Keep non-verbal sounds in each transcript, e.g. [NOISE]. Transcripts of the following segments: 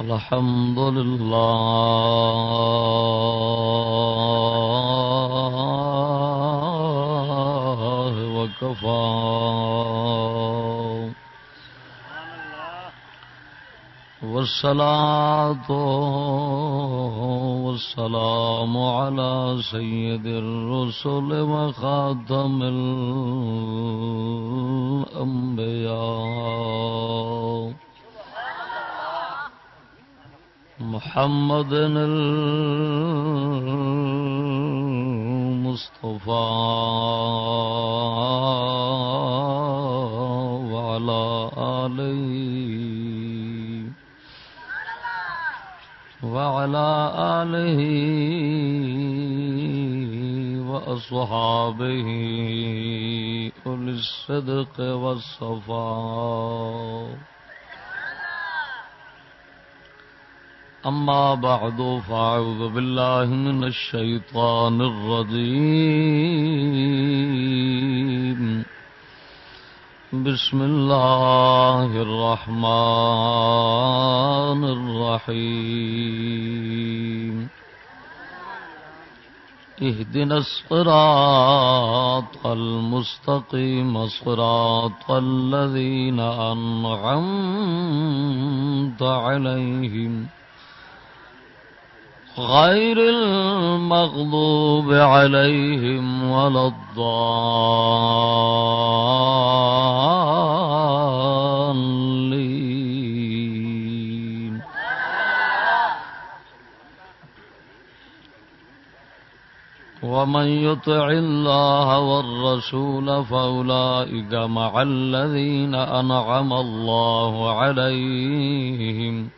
الحمد لله وكفى والصلاة والسلام على سيد الرسل وخاتم الأنبياء محمد المصطفى وعلى آله وعلى آله وأصحابه أولي الصدق والصفاق أما بعد، فأعوذ بالله من الشيطان الرجيم. بسم الله الرحمن الرحيم. اهدنا الصراط المستقيم، صراط الذين أنعمت عليهم. غير المغضوب عليهم ولا الضالين. ومن يطع الله والرسول فأولئك مع الذين أنعم الله عليهم.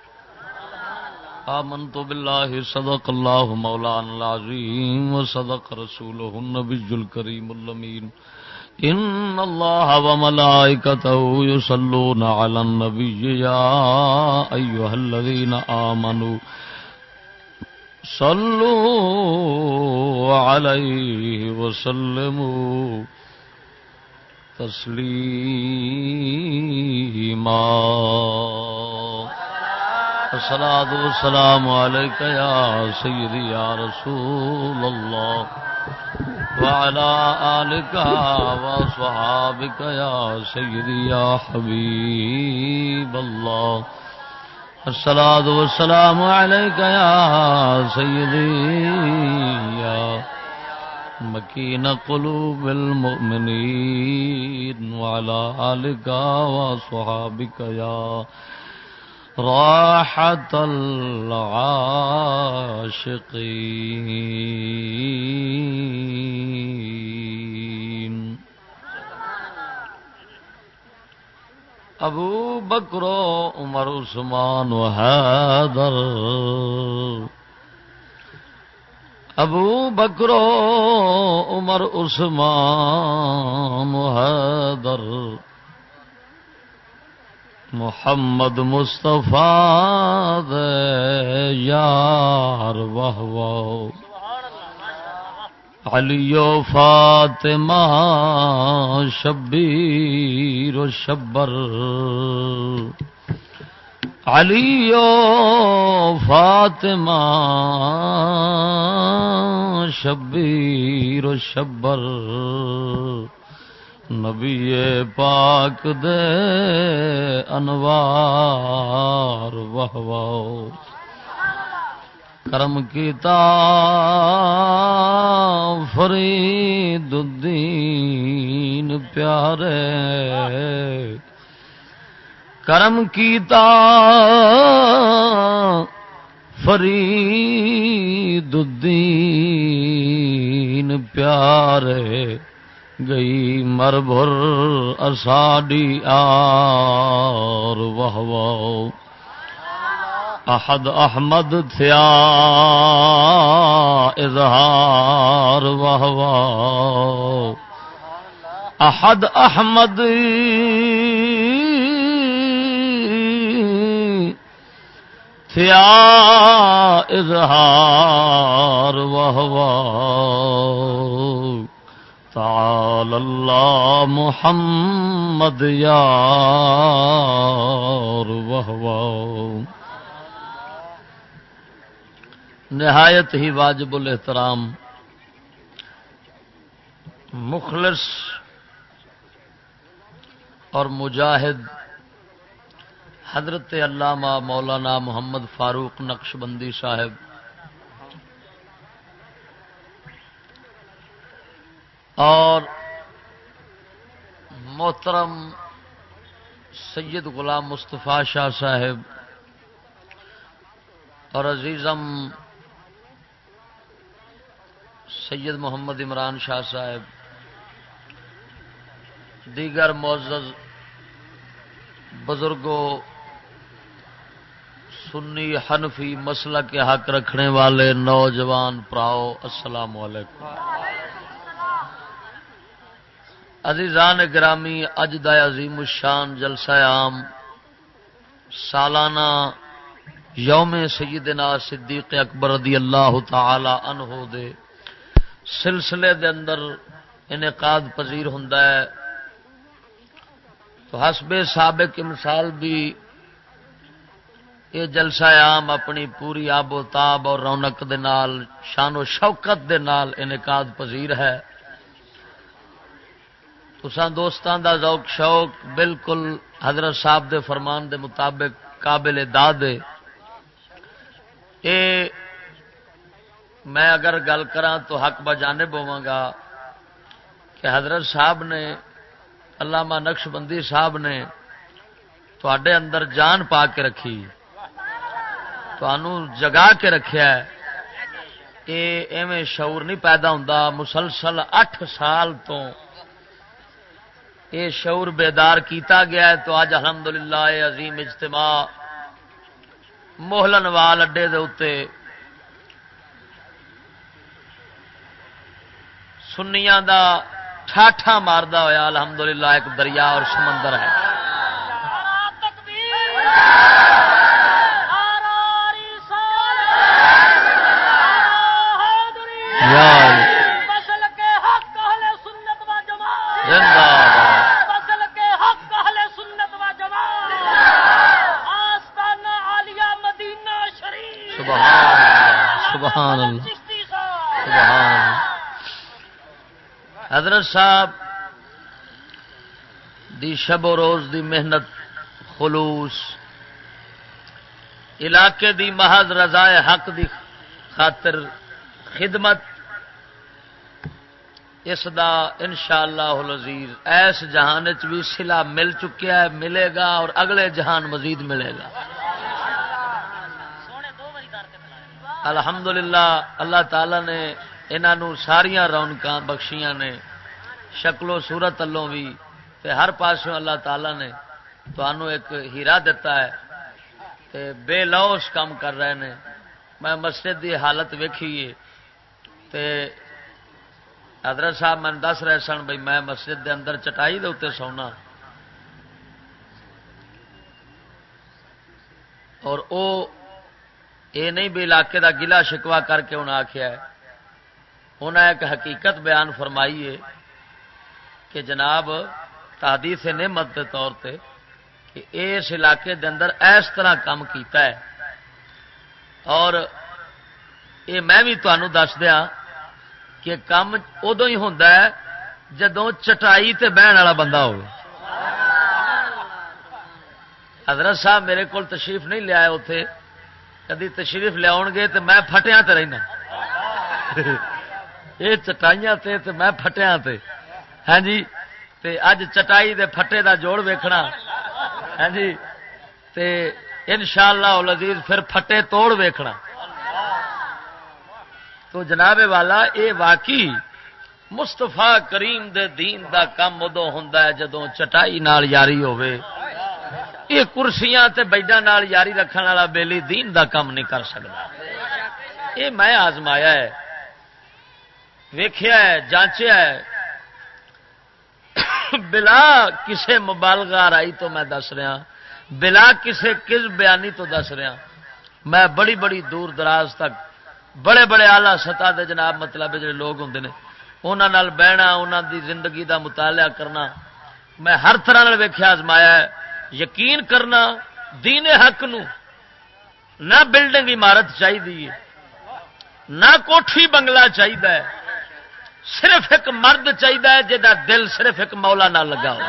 آمنت بالله صدق الله مولانا العظيم وصدق رسوله النبي الكريم اللمين إن الله وملائكته يصلون على النبي يا أيها الذين آمنوا صلوا عليه وسلموا تسليما الصلاة والسلام عليك يا سيدي يا رسول الله. وعلى آلك وصحابك يا سيدي يا حبيب الله. الصلاة والسلام عليك يا سيدي يا مكين قلوب المؤمنين. وعلى آلك وصحابك يا راحة العاشقين أبو بكر عمر عثمان وهادر أبو بكر عمر عثمان وهادر محمد مصطفیٰ یار واہ علی و فاطمہ شبیر و شبر. علی و فاطمہ شبیر و شبر. نبی پاک دے انوار واہ کرم کیتا فرید الدین پیارے. کرم کیتا فرید الدین پیارے. گئی مر بھر اساڈی آر واہ واہ احد احمد تھیا اظہار واہ احد احمد تھیا اظہار واہ تعال اللہ محمد یار واہ نہایت ہی واجب الاحترام۔ مخلص اور مجاہد حضرت علامہ مولانا محمد فاروق نقش بندی صاحب۔ اور محترم سید غلام مصطفیٰ شاہ صاحب اور عزیزم سید محمد عمران شاہ صاحب، دیگر معزز بزرگوں، سنی حنفی مسئلہ کے حق رکھنے والے نوجوان پراؤ، السلام علیکم۔ عزیزان گرامی، اج عظیم الشان جلسہ عام سالانہ یوم سیدنا صدیق اکبر رضی اللہ تعالی عنہ دے سلسلے دے اندر انعقاد پذیر ہوں تو حسب سابق مثال بھی یہ جلسہ عام اپنی پوری آب و تاب اور رونق دے نال، شان و شوکت دے نال انعقاد پذیر ہے۔ تسان دوستان دا ذوق، شوق بالکل حضرت صاحب دے فرمان دے مطابق قابل داد اے میں اگر گل کرا تو حق بجانے بوا گا کہ حضرت صاحب نے، علامہ نقش بندی صاحب نے تھوڑے اندر جان پا کے رکھی جگا کے رکھا ایویں شعور نہیں پیدا ہوں مسلسل اٹھ سال تو یہ شعور بیدار کیتا گیا ہے تو اج الحمدللہ للہ عظیم اجتماع موہلن وال اڈے دے اتے سنیا دا ٹھاٹھا ماردہ ہوا الحمدللہ ایک دریا اور سمندر ہے۔ سبحان اللہ. سبحان حضرت صاحب، دی شب و روز دی محنت، خلوص، علاقے دی محض رضا حق دی خاطر خدمت، اس دا انشاءاللہ اللہ ایس جہان بھی سلا مل چکیا ہے، ملے گا اور اگلے جہان مزید ملے گا۔ الحمدللہ، اللہ تعالی نے انہوں ساریا رونق بخشیاں نے، شکل و سورت اللہ بھی، تے ہر پاسوں اللہ تعالی نے تو ایک ہیرا دتا ہے، تے بے لوس کام کر رہے ہیں میں مسجد دی حالت ویکھی تے حضرت صاحب میں دس رہے سن بھائی میں مسجد دے اندر چٹائی دے اتنے سونا۔ اور او اے نہیں بھی علاقے دا گلا شکوا کر کے انہیں آخیا ہے۔ انہیں ایک حقیقت بیان فرمائی ہے کہ جناب تحدیث نعمت کے طور پہ کہ اس علاقے دے اندر اس طرح کام کیتا ہے۔ اور یہ میں بھی تمہوں دس دیا کہ کام ادو ہی ہوں جدو چٹائی تے بہن والا بندہ ہو حضرت صاحب میرے کو تشریف نہیں لیا اتے کدی تشریف لیا گے تو میں فٹیا تو رہنا۔ [LAUGHS] یہ چٹائیاں تے تے میں فٹیا تے۔ ہاں جی تے اج چٹائی دے پھٹے دا جوڑ ویکھنا۔ ہاں جی تے انشاءاللہ العزیز پھر پھٹے توڑ ویکھنا۔ تو جناب والا اے واقعی مستفا کریم دے دین دا کام ادو ہوں جدو چٹائی نال یاری ہوے یہ کرسیاں تے بیڈا نال یاری رکھنے والا بیلی دین دا کام نہیں کر سکتا یہ میں آزمایا ہے ویخیا ہے، جانچیا ہے۔ بلا کسے مبالغہ آئی تو میں دس رہا، بلا کسے کس بیانی تو دس رہا۔ میں بڑی بڑی دور دراز تک بڑے بڑے آلہ سطح دے جناب مطلب جڑے لوگ ہوں نے انہوں بہنا انہوں دی زندگی دا مطالعہ کرنا، میں ہر طرح ویخیا آزمایا ہے۔ یقین کرنا دین حق نو۔ نہ بلڈنگ عمارت چاہیے نہ کوٹھی بنگلہ چاہیے صرف ایک مرد چاہیے جا دل صرف ایک مولا نہ لگا ہو۔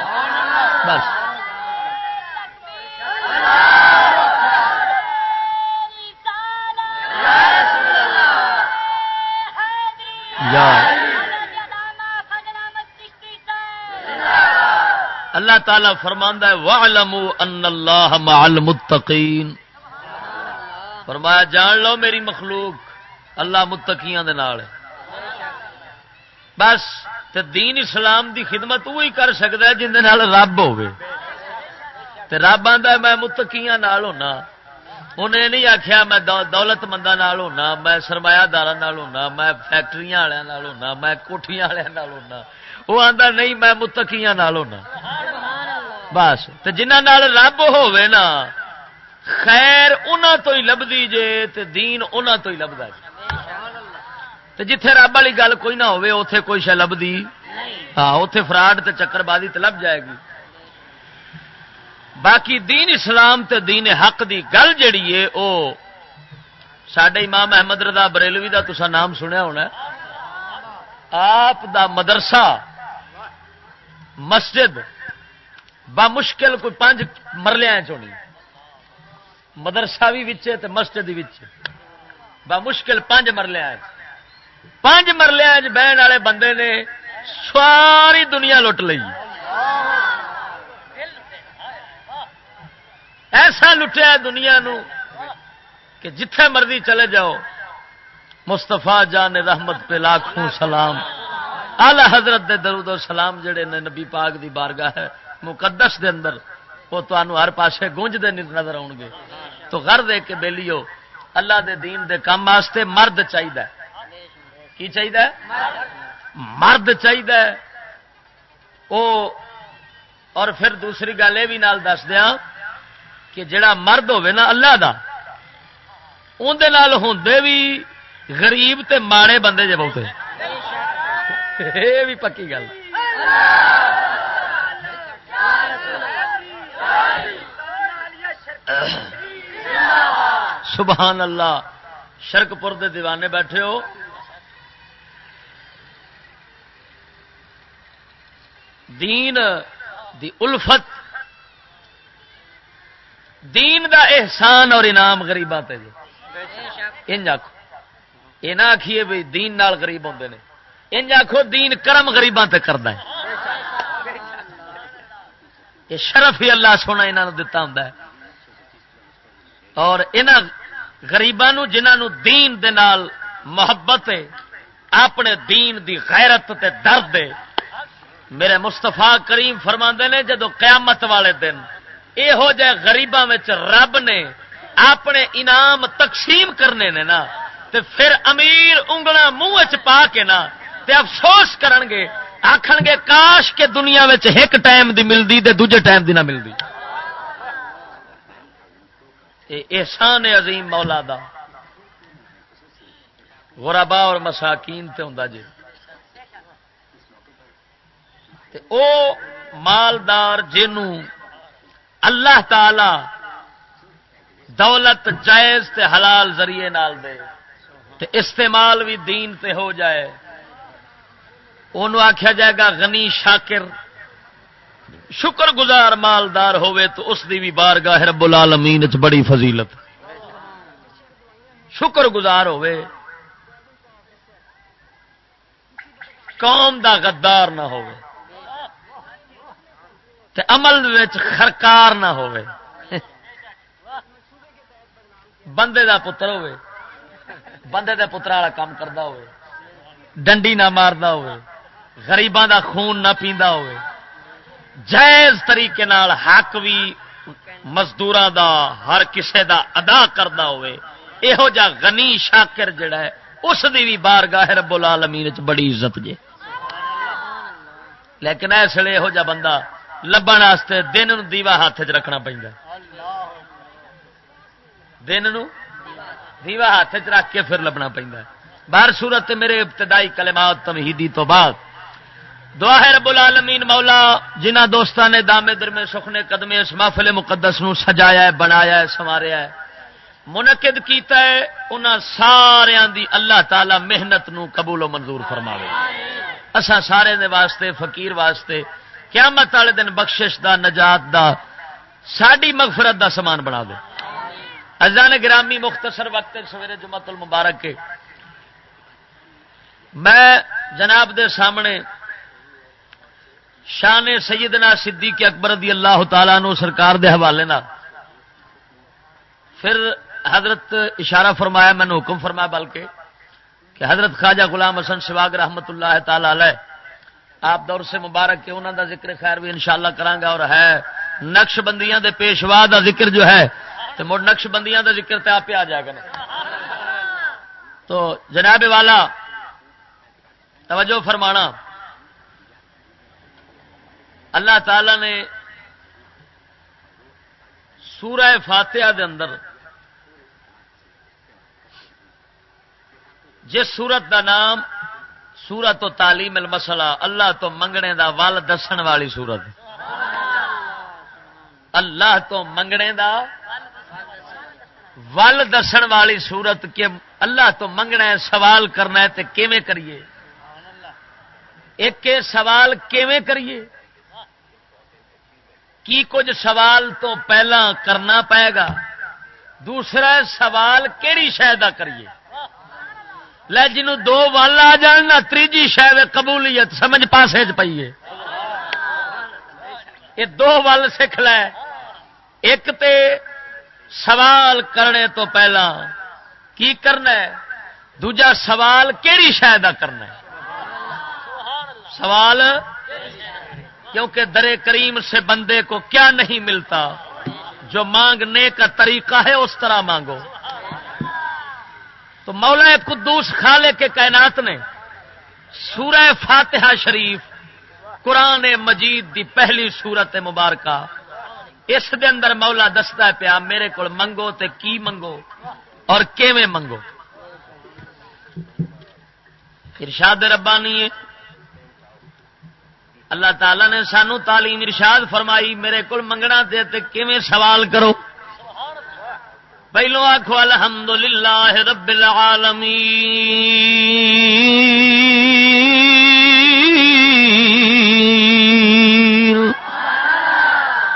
بس۔ اللہ تعالی فرماندہ ہے، وَعْلَمُوا أَنَّ اللَّهَ مَعَ الْمُتَّقِينَ۔ فرمایا، جان لو میری مخلوق اللہ متقیاں دے نال بس، تے دین اسلام دی خدمت وہی کر سکتا ہے جن نال رب ہوے تے رب آندا میں متقیاں نال ہونا۔ انہیں نہیں آخیا میں دولت مندہ نال ہونا، میں سرمایہ دار ہونا، میں فیکٹری والوں ہونا، میں کوٹیاں والوں ہونا۔ وہ آتا نہیں میں متقیاں نال ہونا بس تو جنہ رب ہوے نا خیر انہوں تو ہی لبھی جے تے دین انہوں تو ہی لبدا جے تے جتھے رب والی گل کوئی نہ ہوے اوتھے کوئی شے لبدی ہاں اوتھے فراڈ تے چکر بازی تے لب جائے گی باقی دین اسلام تے دین حق دی گل جڑی ہے او سڈے امام احمد رضا بریلوی دا تسا نام سنیا ہونا آپ دا مدرسہ مسجد با مشکل کوئی پانچ مرلیا چونی۔ مدرسہ بھی وچے تے مسجد بھی با مشکل پانچ مرلیا پانچ مرلیا جی بہن والے بندے نے ساری دنیا لٹ لی ایسا لٹیا دنیا نو کہ جتھے مرضی چلے جاؤ مستفا جان رحمت پہ لاکھوں سلام۔ آلہ حضرت دے درود و سلام جڑے نے نبی پاک دی بارگاہ ہے، مقدس دے اندر، وہ تو ہر پاسے گونج دے نظر آؤ گے۔ تو گھر دے کے بیلیو، اللہ دے دین دے کام واسطے مرد چاہیے کی چاہیے مرد چاہیے او، اور پھر دوسری گل یہ بھی نال دس دیا کہ جڑا مرد ہوے نا اللہ دا اندر ہوں بھی غریب تے ماڑے بندے جے بہتے۔ یہ بھی پکی گل سبحان اللہ شرک پور دے دیوانے بیٹھے ہو دین دی الفت دین دا احسان اور انعام گریباں ان آخو یہ نہ آخیے بھائی دین نال غریب ہوتے ہیں ان آخو دین کرم گریباں کرتا ہے۔ یہ شرف ہی اللہ سونا یہاں دتا ہوں اور یہاں گریبان جنہوں دین دے نال محبت ہے، اپنے دین دی غیرت تے درد ہے۔ میرے مستفا کریم فرما نے جدو قیامت والے دن یہو جہ گریباں رب نے اپنے انعام تقسیم کرنے نے نا، تے پھر امیر انگلا منہ چ پا کے نا تے افسوس کرن گے آخن گے کاش کے دنیا ایک ٹائم دی ملتی تے دوجے ٹائم دی نہ ملتی احسان عظیم مولا دا۔ غربا اور مساکین تے ہوں جی تے او مالدار جنوں اللہ تعالی دولت، جائز تے حلال ذریعے نال دے۔ تے استعمال بھی دین تے ہو جائے۔ انہوں آخیا جائے گا، غنی، شاکر۔ شکر گزار مالدار ہوئے تو اس دی بھی بارگاہ رب العالمین چ بڑی فضیلت۔ شکر گزار ہوئے قوم دا غدار نہ ہوئے تے عمل خرکار نہ ہوئے بندے دا پتر ہوئے بندے دے پتر والا کام کرتا ہوئے ڈنڈی نہ ماردا ہوئے غریباں دا خون نہ پیندا ہوئے۔ جائز طریقے نال حق بھی مزدور دا ہر کسے دا ادا کرتا ہوئے۔ یہو جا غنی شاکر جڑا ہے، اس دی بھی بارگاہ رب العالمین چ بڑی عزت جے۔ لیکن اس لیے یہو جا بندہ لبن واسطے دن دیوا ہاتھ چ رکھنا پہنتا دن دیوا ہاتھ چ رکھ کے پھر لبنا پہنتا باہر صورت میرے ابتدائی کلمات تمہیدی تو بعد دعا ہے رب العالمین، مولا، جنہ دوستان نے دامے در میں سخنے قدمے اس محفل مقدس نو سجایا ہے، بنایا ہے سواریا ہے، منعقد کیتا ہے، انہاں سارے دی اللہ تعالی محنت نو قبول و منظور فرماوے۔ اسا سارے دے واسطے، فقیر واسطے، قیامت والے دن بخشش دا، نجات دا، ساڈی مغفرت دا سامان بنا دے۔ ازان گرامی مختصر وقت سویرے جمعت المبارک کے۔ میں جناب دے سامنے شان سیدنا صدیق اکبر رضی اللہ تعالیٰ نو سرکار دے حوالے نہ پھر حضرت اشارہ فرمایا، میں نے حکم فرمایا بلکہ کہ حضرت خواجہ غلام حسن شواگ رحمت اللہ تعالی علیہ، آپ دور سے مبارک کے انہوں دا ذکر خیر بھی انشاءاللہ کرانگا اور ہے۔ نقش بندیاں دے پیشوا دا ذکر جو ہے تو مڑ نقش بندیاں دا ذکر تے آپ آ جائے گا تو جناب والا، توجہ فرمانا۔ اللہ تعالی نے سورہ فاتحہ دے اندر جس سورت دا نام سورت تو تعلیم المسلہ اللہ تو منگنے دا ول دسن والی سورت۔ اللہ تو منگنے دا ول دسن والی سورت کے اللہ تو منگنا ہے، سوال کرنا ہے تو کیویں کریے؟ ایک سوال کیویں کریے؟ کی کچھ سوال تو پہلا کرنا پائے گا؟ دوسرا سوال کہڑی شہ کریے؟ لے جنوں دو ول آ جان نہ تیجی شہ قبولیت سمجھ پاسے چ پیے یہ دو ول سکھ لے۔ ایک تے سوال کرنے تو پہلا کی کرنا ہے؟ دوجا سوال کہڑی شہ کرنا ہے؟ سوال کیونکہ درے کریم سے بندے کو کیا نہیں ملتا؟ جو مانگنے کا طریقہ ہے اس طرح مانگو۔ تو مولا قدوس خالے کے کائنات نے سورہ فاتحہ شریف، قرآن مجید دی پہلی سورت مبارکہ، اس دے اندر مولا دستا پیا، میرے کو منگو تے کی منگو اور کیویں منگو ارشاد ربانی ہے اللہ تعالی نے سانو تعلیم ارشاد فرمائی، میرے کو منگنا دے کیویں سوال کرو؟ پہلو آخو الحمد للہ رب العالمین۔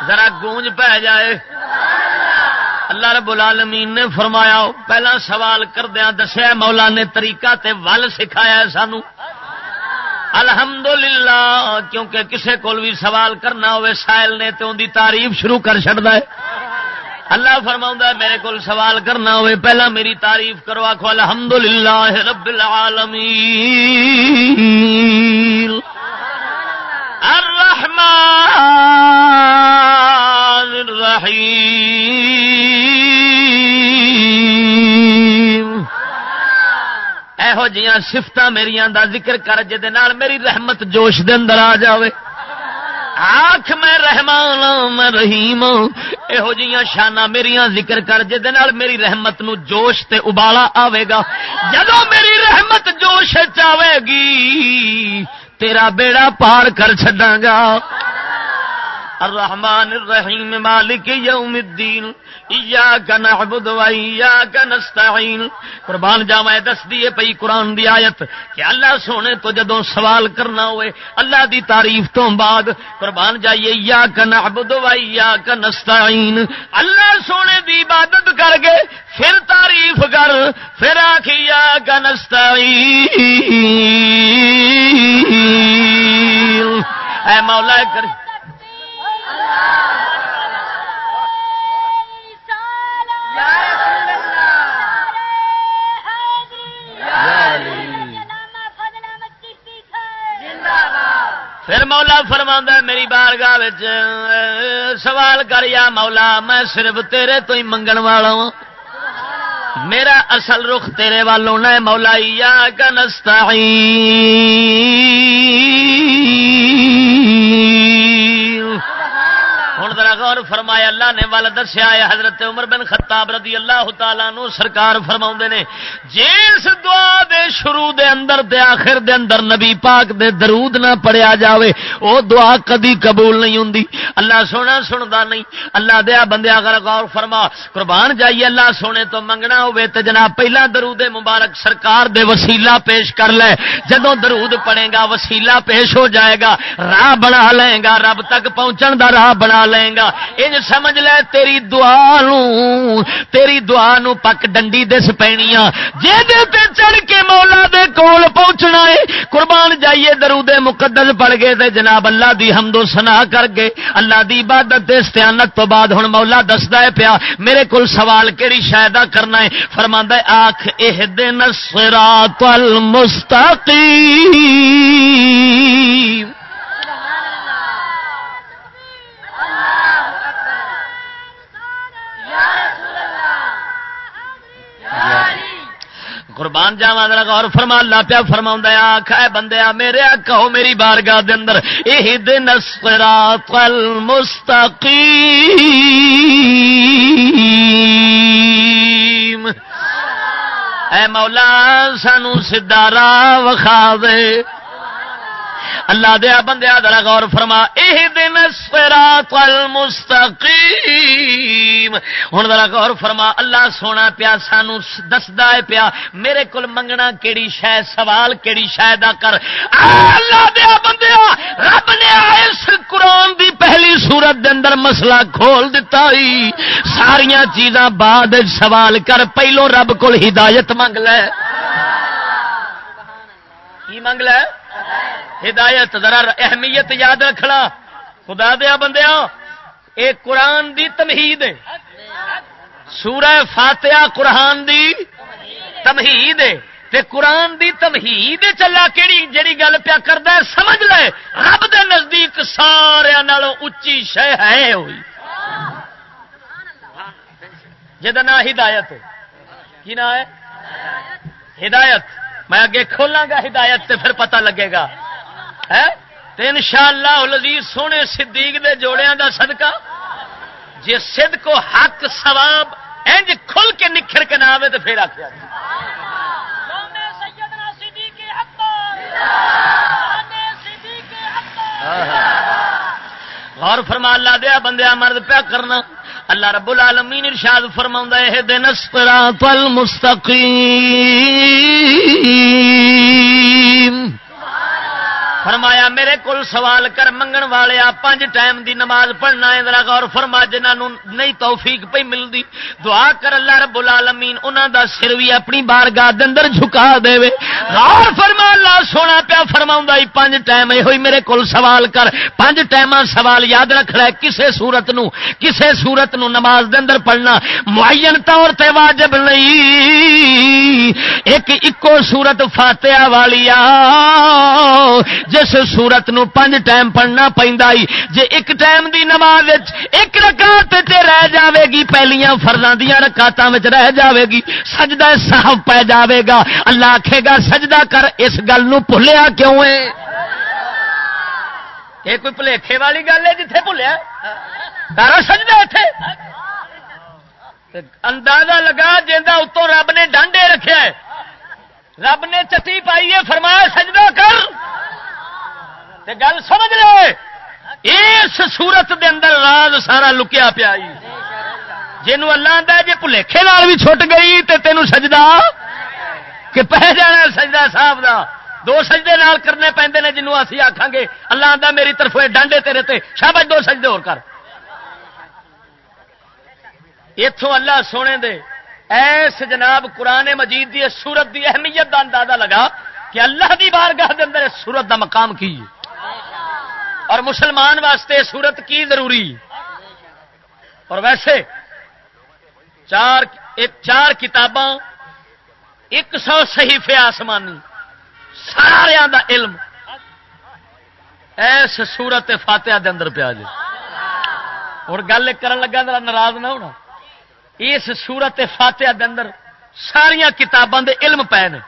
ذرا گونج پہ جائے۔ اللہ رب العالمین نے فرمایا، پہلا سوال کردیا دسیا مولا نے طریقہ تے ول سکھایا سانو۔ الحمدللہ، کیونکہ کسے کو بھی سوال کرنا ہوئے، سائل نے تو ان دی تعریف شروع کر چڑتا ہے۔ اللہ فرما میرے کو سوال کرنا ہوئے، پہلا میری تعریف کرو آخو الحمد للہ رب العالمین۔ الرحمن الرحیم۔ یہو جہاں سفت میری دا ذکر کر میری رحمت جوش دے اندر آ جائے آخ میں رحمان میں رحیم یہو جہاں شانہ میری ذکر کر میری رحمت نو جوش تے ابالا آئے گا۔ جدو میری رحمت جوش چاہے گی، تیرا بیڑا پار کر چڈا گا۔ الرحمن الرحیم مالک یوم الدین ایاک نعبد و ایاک نستعین قربان جاواں دس دیے پئی قرآن دی آیت کہ اللہ سونے تو جدوں سوال کرنا ہوئے، اللہ دی تعریف تو بعد قربان جائیے ایاک نعبد و ایاک نستعین اللہ سونے دی عبادت کر کے پھر تعریف کر، پھر آکھ ایاک نستعین اے مولا کریم پھر مولا فرما میری بارگاہ سوال کر یا مولا، میں صرف تیرے تو ہی منگن والا ہوں میرا اصل رخ تیرے والوں نے مولا، یا کنستا غور فرمایا، اللہ نے ول دسیا ہے، حضرت عمر بن خطاب رضی اللہ تعالی نو سرکار فرما نے جس دعا دے شروع دے اندر دے آخر دے اندر نبی پاک دے درود نہ پڑیا جاوے، او دعا کدی قبول نہیں ہوں اللہ سونا سنتا نہیں، اللہ دیا بندے اگر غور فرما، قربان جائیے، اللہ سونے تو منگنا ہوے تو جناب پہلا درود مبارک سرکار دے وسیلہ پیش کر لے۔ جدو درود پڑے گا، وسیلہ پیش ہو جائے گا، راہ بنا لے گا، رب تک پہنچن دا راہ بنا لیں گا۔ ان سمجھ لے تیری دعا نو، تیری دعا نو پک ڈنڈی دس پینی تے چڑھ کے مولا دے کول پہنچنا ہے، قربان جائیے، درود مقدس پڑ گئے تے جناب اللہ دی حمد و سنا کر گئے۔ اللہ دی عبادت استعانت تو بعد ہن مولا دسدا ہے پیا، میرے کول سوال کیڑی شاید کرنا ہے؟ فرماندا ہے آنکھ اہدن الصراط المستقیم۔ قربان جاوا غور فرما، اللہ پیا فرما آخ ہے بندے میرے کہو میری بارگاہ دے اندر یہ دن الصراط المستقیم۔ اے مولا، سانو سدارا وکھا دے اللہ دیا بندیا درا غور فرما یہ دن سرا المستقیم۔ ہوں ذرا غور فرما، اللہ سونا پیا، سانو دستا ہے پیا، میرے کو منگنا کیڑی شہ سوال کیڑی شہ کر۔ اللہ دیا بندیا رب نے اس قرآن دی پہلی سورت دے اندر مسئلہ کھول دیتا ہی ساریا چیزاں بعد سوال کر، پہلو رب کو ہدایت منگ لے۔ کی منگ لے؟ ہدایت ذرا اہمیت یاد رکھنا۔ خدا دیا بندیا اے قرآن دی تمہید سورہ فاتحہ قرآن دی تمہید تے قرآن دی تمہید چلا کیڑی جڑی گل پیا کردا ہے، سمجھ لے۔ رب دے نزدیک سارے نالوں اچھی شے ہے ہوئی۔ جہاں نا ہدایت کی نا ہے؟ ہدایت۔ میں اگے کھولاں گا ہدایت تے پھر پتہ لگے گا۔ ان شاء اللہ سونے صدیق دے جوڑیاں دا صدقہ۔ جی سد کو حق سواب انج کھل کے نکھر کے نام ہے تو پھر آخیا غور فرما اللہ دیا بندیا مرد پیا کرنا۔ اللہ رب العالمین ارشاد فرما ہے دن المستقیم. فرمایا، میرے کو سوال کر، منگن والے پانچ ٹائم دی نماز پڑھنا ہے، ذرا غور فرما جنہوں نہیں توفیق پہ ملتی دعا کر اللہ رب العالمین، انہاں دا سر بھی اپنی بارگاہ دے اندر جھکا دے غور فرما، اللہ سونا پیا فرماوندا فرما پانچ ٹائم یہ ہوئی میرے کو سوال کر۔ پانچ ٹائم سوال یاد رکھ رہا ہے کسے سورت نو کسے سورت نو نماز دے اندر پڑھنا معین طور تے واجب نہیں۔ ایک اکو سورت فاتحہ والی آ جس سورت نو پنج ٹائم پڑھنا پہنتا جے ایک ٹائم دی نماز ایک رکعت تے رہ جاوے گی، پہلیاں فرضاں دیاں رکعتاں وچ رہ جاوے گی، سجدہ صاحب پہ جاوے گا، اللہ آکھے گا، سجدہ کر، اس گل نو بھلیا کیوں ہے؟ یہ کوئی بھلیکھے والی گل ہے جتھے بھولیا دارا سجدہ ایتھے اندازہ لگا جا اتوں رب نے ڈانڈے رکھے رب نے چتی پائی ہے، فرمایا سجدہ کر۔ تے گل سمجھ لے۔ اس سورت دے اندر راز سارا لکیا پیا جنوں اللہ آتا جی بھلیکے بھی چھٹ گئی تے تینوں سجدہ؟ کہ پہ جانا سجدہ صاحب دا؟ دو سجدے نال کرنے پہنتے ہیں جنوب اسی آخان گے، اللہ آتا میری طرف ڈانڈے تیرے تے۔ شابج دو سجدے اور کر۔ اتوں اللہ سونے دے، ایس جناب قرآن مجید دی سورت دی اہمیت کا اندازہ لگا کہ اللہ دی بارگاہ دے اندر سورت دا مقام کی اور مسلمان واسطے صورت کی ضروری؟ اور ویسے چار ایک چار کتاباں، ایک سو صحیفے آسمانی سارا دا علم۔ ایس سورت فاتحہ دے اندر پیا جی ہوں گل کرن لگا ناراض نہ ہونا۔ اس سورت فاتحہ دے اندر ساریا کتاباں دے علم پے نے۔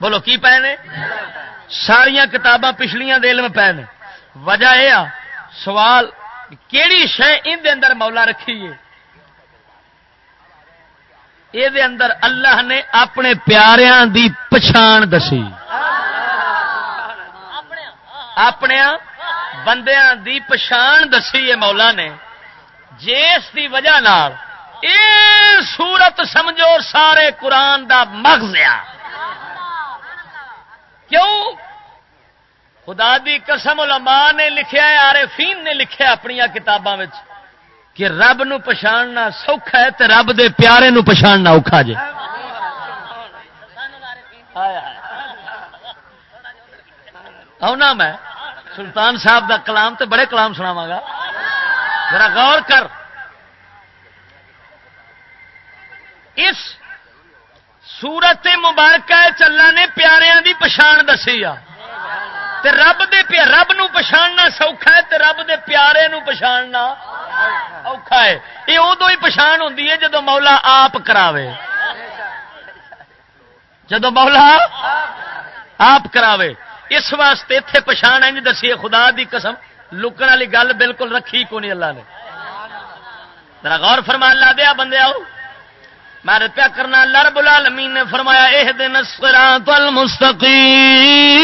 بولو، کی پے نے؟ ساریا کتاباں پچھلیاں دے علم پے نے۔ وجہ یہ سوال، کیڑی شہ ان اندر مولا رکھی ہے؟ یہ اندر اللہ نے اپنے پیاریاں دی پچھان دسی۔ اپنے بندیاں دی پچھان دسی ہے مولا نے۔ جس دی وجہ نال اے سورت سمجھو سارے قرآن دا مغز آ کیوں؟ خدا دی قسم علماء نے لکھیا ہے، عارفین نے لکھیا اپنی کتاباں کہ رب نو پچھاننا سوکھا ہے تے رب دے پیارے نو پچھاننا اوکھا جے۔ آنا میں، سلطان صاحب دا کلام تے بڑے کلام سناوا گا۔ ذرا غور کر۔ اس سورت مبارکہ چلا نے پیاریاں دی پچھان دسی آ۔ تے رب دے پیا رب نو پچھاننا سوکھا ہے تے رب دے پیارے نو پچھاننا اوکھا ہے۔ یہ ادو ہی پچھان ہوندی ہے جدو مولا آپ کراوے۔ جدو مولا آپ کراوے۔ اس واسطے اتے پچھان انج دسی خدا دی قسم، لکن والی گل بالکل رکھی کو نہیں اللہ نے۔ ذرا غور فرمان لا دیا بندے آؤ۔ میں پیا کرنا، اللہ رب العالمین نے فرمایا اہ دن الصراط المستقیم۔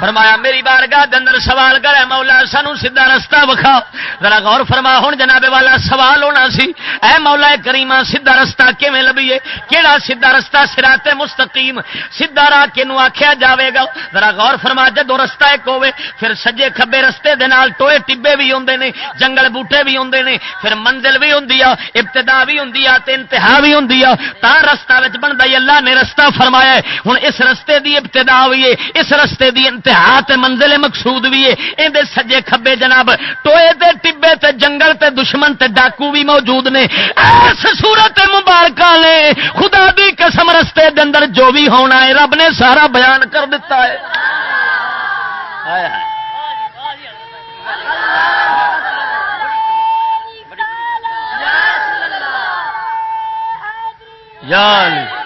فرمایا، میری بار گاہ اندر سوال کرے، مولا، سانو سیدھا رستہ وکھا ذرا غور فرما ہوں جناب والا سوال ہونا سی، اے مولا کریما سیدھا رستہ کیویں لبیے؟ کیڑا سیدھا رستہ سراتے مستقیم؟ سیدھا راہ کینو آکھیا جاوے گا ذرا غور فرما جدو رستہ ایک ہوے پھر سجے کھبے رستے دے نال ٹوئے ٹبے بھی ہوندے نے، جنگل بوٹے بھی ہوندے نے، پھر منزل بھی ہوندی آ، ابتدا بھی ہوندی آ، تے انتہا بھی ہوندی آ، تا رستہ وچ بندا اللہ نے رستہ فرمایا ہن اس رستے دی ابتدا ہوئی ہے، اس رستے دی انتہا تے منزل مقصود بھی ہے۔ اندے سجے کھبے جناب، ٹوئے تے ٹبے تے جنگل تے دشمن تے ڈاکو بھی موجود نے۔ ایس صورت مبارکہ نے خدا دی قسم رستے دے اندر جو بھی ہونا ہے، رب نے سارا بیان کر دیتا ہے۔ یا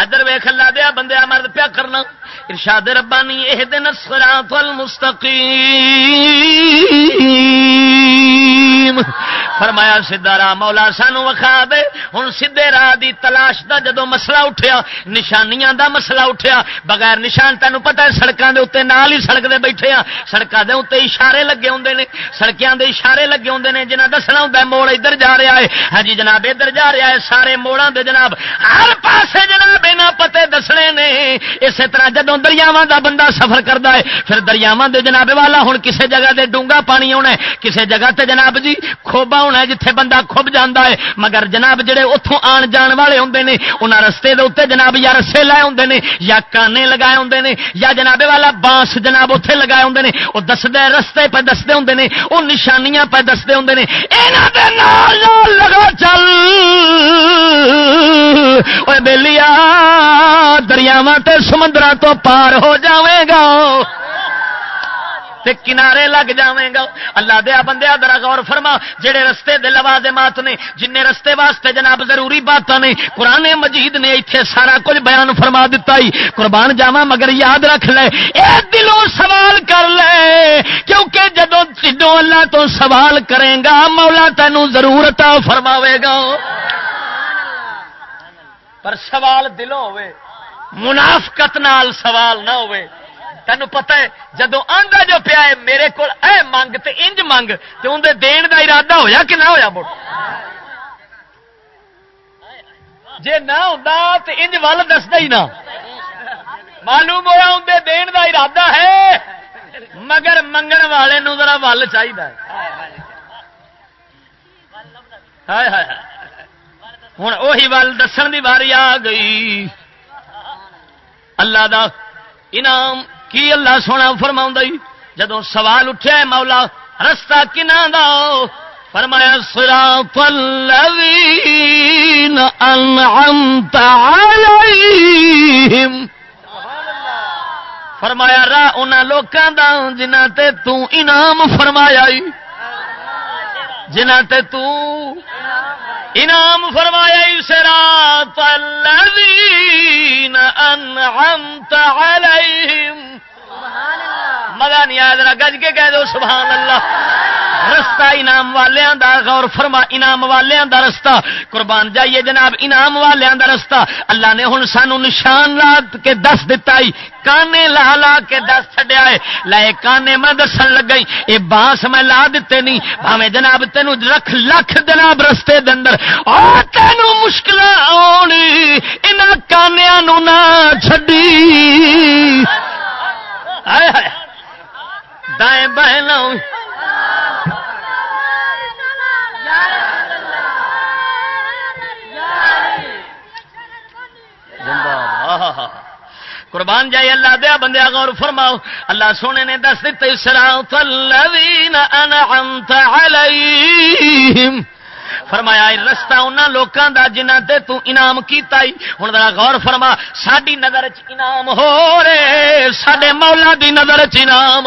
ادھر ویخ لا دیا بندے مرد پیا کرنا۔ ارشاد ربانی یہ دن سرا فل مستقیم فرمایا سیدا راہ مولا سانو وکھا دے ہوں سیدے راہ دی تلاش دا جدو مسئلہ اٹھیا، نشانیاں دا مسئلہ اٹھیا، بغیر نشان تینوں پتا سڑکوں کے اتنے نال ہی سڑک دے بیٹھے ہاں۔ سڑکوں دے اتنے اشارے لگے ہوں نے سڑکوں دے اشارے لگے ہوں نے جنہ دسنا ہوں موڑ ادھر جا رہا ہے۔ ہاں جی جناب، ادھر جا رہا ہے، سارے موڑوں دے جناب۔ ہر پاسے جناب یہاں پتے دسنے نے۔ اسی طرح جدو دریاوا دا بندہ سفر کرتا ہے، پھر دریاوا دے جناب والا ہوں کسی جگہ دے ڈونگا پانی ہونا ہے کسی جگہ تے جناب جی کھوبا ہونا جتھے بندہ کھب جانا ہے، مگر جناب جڑے اتوں آن جان والے ہوں نے انہوں رستے دے اتنے جناب یا رسے لائے ہوں نے، یا کانے لگائے ہوں نے، یا جناب والا بانس جناب اتنے لگائے ہوں نے وہ دسدے رستے پہ دستے ہوں نے وہ نشانیاں پہ دستے ہوں نے۔ یہاں لگا چل۔ بےلیا دریاوا سمندر تو پار ہو جاوے گا۔ تے کنارے لگ جاویں گا۔ اللہ دیا بندے درا غور فرما جڑے رستے دے لوازمات نے جن رستے واسطے جناب ضروری بات نے، قرآن مجید نے ایتھے سارا کچھ بیان فرما دیتا ہی۔ قربان جاوا مگر یاد رکھ لے، اے دلوں سوال کر لے۔ کیونکہ جدو چڈو اللہ تو سوال کرے گا، مولا تینوں ضرورت فرماوے گا۔ پر سوال دلوں ہوئے منافقت نال سوال نہ ہوئے تینوں پتا ہے جدو آندا جو پیا ہے، میرے کو اے منگ تے انج منگ، تے اندر دین دا ارادہ ہویا کہ نہ ہویا مڑ؟ جے نہ ہوندا تے انج ول دسدا ہی نہ۔ معلوم ہوا اندر دین دا ارادہ ہے، مگر منگن والے نو ذرا ول چاہیے ہائے ہائے ہوں وہی ول دسن دی باری آ گئی۔ اللہ دا انعام کی اللہ سونا فرما جدو سوال اٹھا مولا، رستہ کنا دا؟ فرمایا، صراط الذین انعمت علیہم۔ فرمایا، راہ ان لوگوں کا جنہ تے تو انعام فرمایا جنہ تے تو انعام فرمایا صراط الذین انعمت علیہم مزہ نہیں آیا ذرا گج کے کہہ دو سبحان اللہ۔ رستہ انعام والوں دا غور فرما انعام والوں دا رستہ۔ قربان جائیے جناب انعام والوں دا رستہ۔ اللہ نے ہن سانو نشان رات کے دس دتا ہی کانے لا لا کے دس چڈیا ہے۔ لائے کانے میں دسن لگ گئی یہ بانس میں لا دیتے نہیں۔ بھاوے جناب تین رکھ لکھ جناب رستے دندر اور تین مشکل آنی ان کانیا نہ چڈی دائیں بہن قربان جائے اللہ دیا بندیا غور فرماؤ۔ اللہ سونے نے دس دیتے سراط الذین انعمت علیہم۔ فرمایا رستہ انہوں لوگوں کا جنہ تے تو انعام کیتا ہی۔ ہوں ذرا غور فرما ساری نظر چ انعام ہو رہے سڈے مولا دی نظر چ انعام۔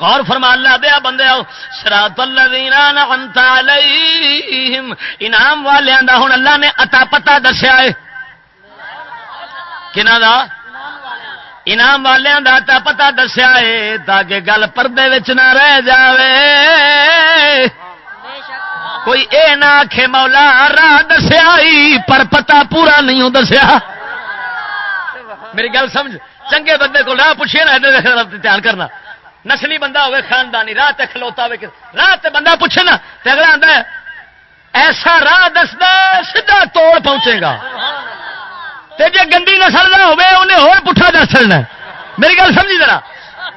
غور فرما اللہ دیا بندے سرات الذین انعمت علیہم۔ انعام والیاں دا ہن اللہ نے عطا پتہ دسیا ہے۔ کنا دا؟ انعام والیاں دا عطا پتہ دسیا ہے تاکہ گل پردے وچ نہ رہ جاوے۔ کوئی اے نہ آخے مولا راہ دسیا پر پتہ پورا نہیں دسیا۔ میری گل سمجھ؟ چنگے بندے کو راہ پوچھے نا دھیان کرنا۔ نسلی بندہ ہوئے، خاندانی، راہ تے کھلوتا ہوئے راہ تے بندہ پوچھے نا، تے اگلا آتا ہے، ایسا راہ دستا سیدھا توڑ پہنچے گا۔ تے جے گندی نسل کا ہوے انہیں ہو پٹھا دس چلنا میری گل سمجھی ذرا؟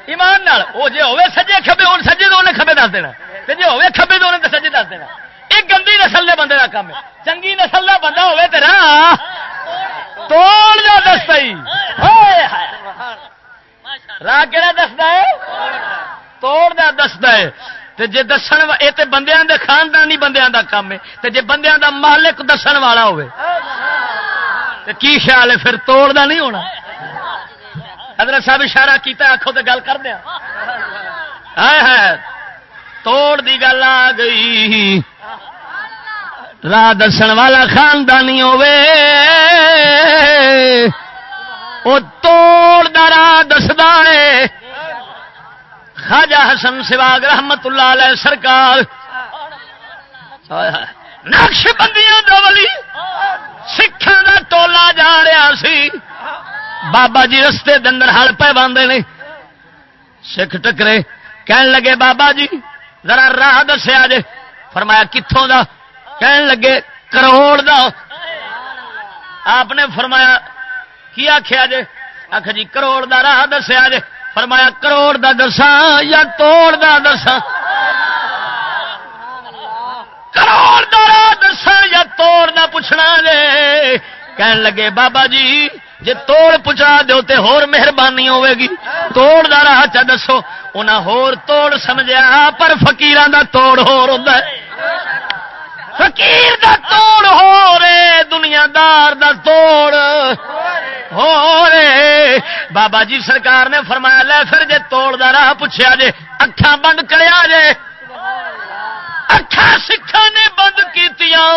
ایمان نال، وہ جے ہوے سجے کھبے ہوں سجے تو انہیں کھبے دس دینا۔ تے جے ہوے کھبے تو انہیں سجے دس دینا۔ ایک گندی نسل دے بندے کا کام ہے۔ چنگی نسل کا بندہ ہوے تے راہ توڑ جا دستا ہی ہائے ہائے۔ راہ کہڑا دستا ہے؟ توڑ دا دستا ہے۔ تے جے دسن اے تے بندیاں دے خاندانی بندیاں دا کام ہے۔ تے جے بندیاں دا مالک دسن والا ہوئے۔ تے کی خیال ہے؟ پھر توڑ دا نہیں ہونا۔ حضرت صاحب اشارہ کیتا آخو تے گل کر دیا۔ توڑ دی گل آ گئی۔ راہ دسن والا خاندانی ہوے وہ توڑ دارا دسدا ہے۔ خواجہ حسن سواگ رحمت اللہ علیہ سرکار۔ نقش بندیاں دولی سکھان کا ٹولا جا رہا سی۔ بابا جی رستے دندر ہل پہ باندھے نے۔ سکھ ٹکرے۔ کہن لگے بابا جی ذرا راہ دسیا جے فرمایا کتوں دا؟ کہن لگے، کروڑ دا۔ آپ نے فرمایا کی آخیا جے؟ آخ جی کروڑ دا راہ دسیا جے۔ فرمایا کروڑ دا دسا یا توڑ دا دسا کروڑ دا راہ دسا یا توڑ دا پوچھنا جے؟ کہن لگے بابا جی جے توڑ پچا دو تے ہور مہربانی ہوے گی۔ توڑ دا راہ چا دسو؟ انہاں ہور توڑ سمجھا پر فقیران دا توڑ ہور ہوندا ہے۔ فقیر دا توڑ ہو رے دنیا دار دا توڑ۔ ہو رے بابا جی سرکار نے فرمایا لے پھر جے توڑ دا راہ پوچھا جے اکھاں بند کریا جے اکھاں سکھا نے بند کیتیاں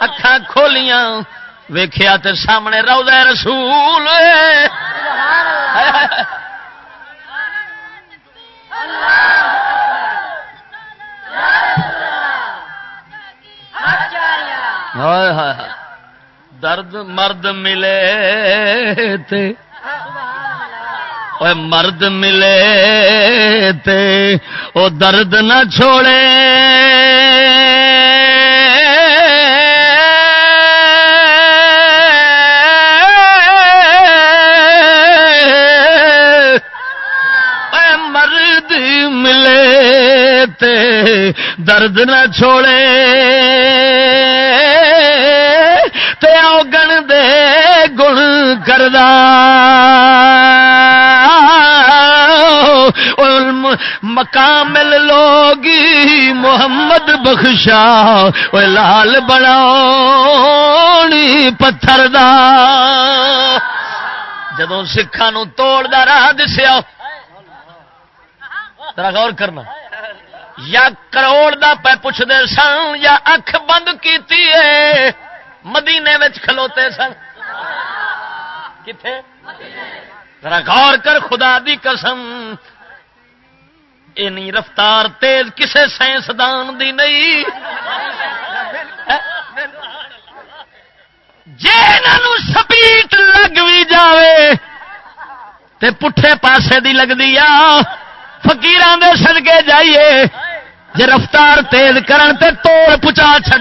اکھا کھولیاں ویخیا تے سامنے روضہ رسول درد مرد ملے تے۔ مرد ملے تے۔ او درد نہ چھوڑے۔ مرد ملے تے۔ درد نہ چھوڑے۔ تے گن دے گن کردہ مکامل لوگ محمد بخشا لال بنا پتھر دا جدو سکھان توڑ دا راہ دسیا غور کرنا یا کروڑ دا پہ پوچھتے سن یا اکھ بند کیتی ہے مدینے کھلوتے سن۔ کتنے غور کر، خدا دی قسم۔ اینی رفتار تیز کسے سائنسدان دی نہیں۔ جی سپیٹ لگ بھی جائے تے پٹھے پاسے دی لگتی آ۔ فکیران دے سدگے جائیے۔ جی رفتار تیز کرن تے توڑ پچا چڑ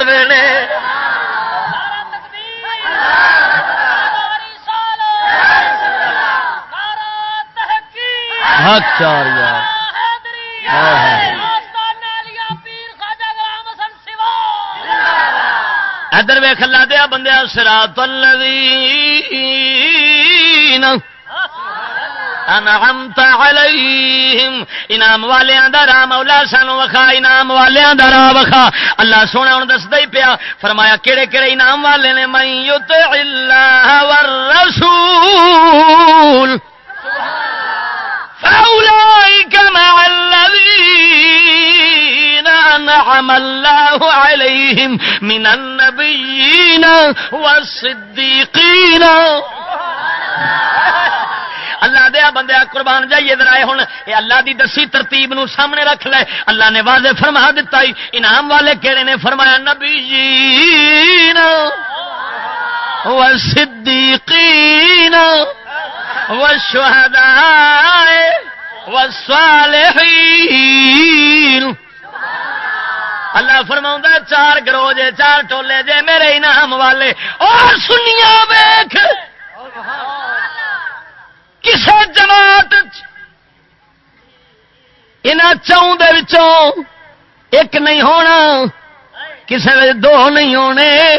رہے چار یار۔ ادھر ویخ لا دیا بندے سرا تلوی انعمت علیہم۔ انعام والیاں دا راہ مولا سانو وکھا، انعام والیاں دا راہ وکھا۔ اللہ سونا ہن دسدا ہی پیا، فرمایا، کیڑے کیڑے انعام والے نے؟ من یطع اللہ والرسول۔ فاولئک مع الذین انعم اللہ علیہم من النبیین والصدیقین اللہ دیا بندے قربان جائیے ادھر ہوں یہ اللہ دی دسی ترتیب نو سامنے رکھ لے۔ اللہ نے واضح فرما دیتا ہی انعام والے کہڑے نے فرمایا نبی جی و صدیقین و شہدا اللہ فرما چار گروہ جے چار ٹولے جے میرے انعام والے۔ اور سنیا ویخ کسی جماعت ان چون ایک نہیں ہونا کسی دو نہیں ہونے۔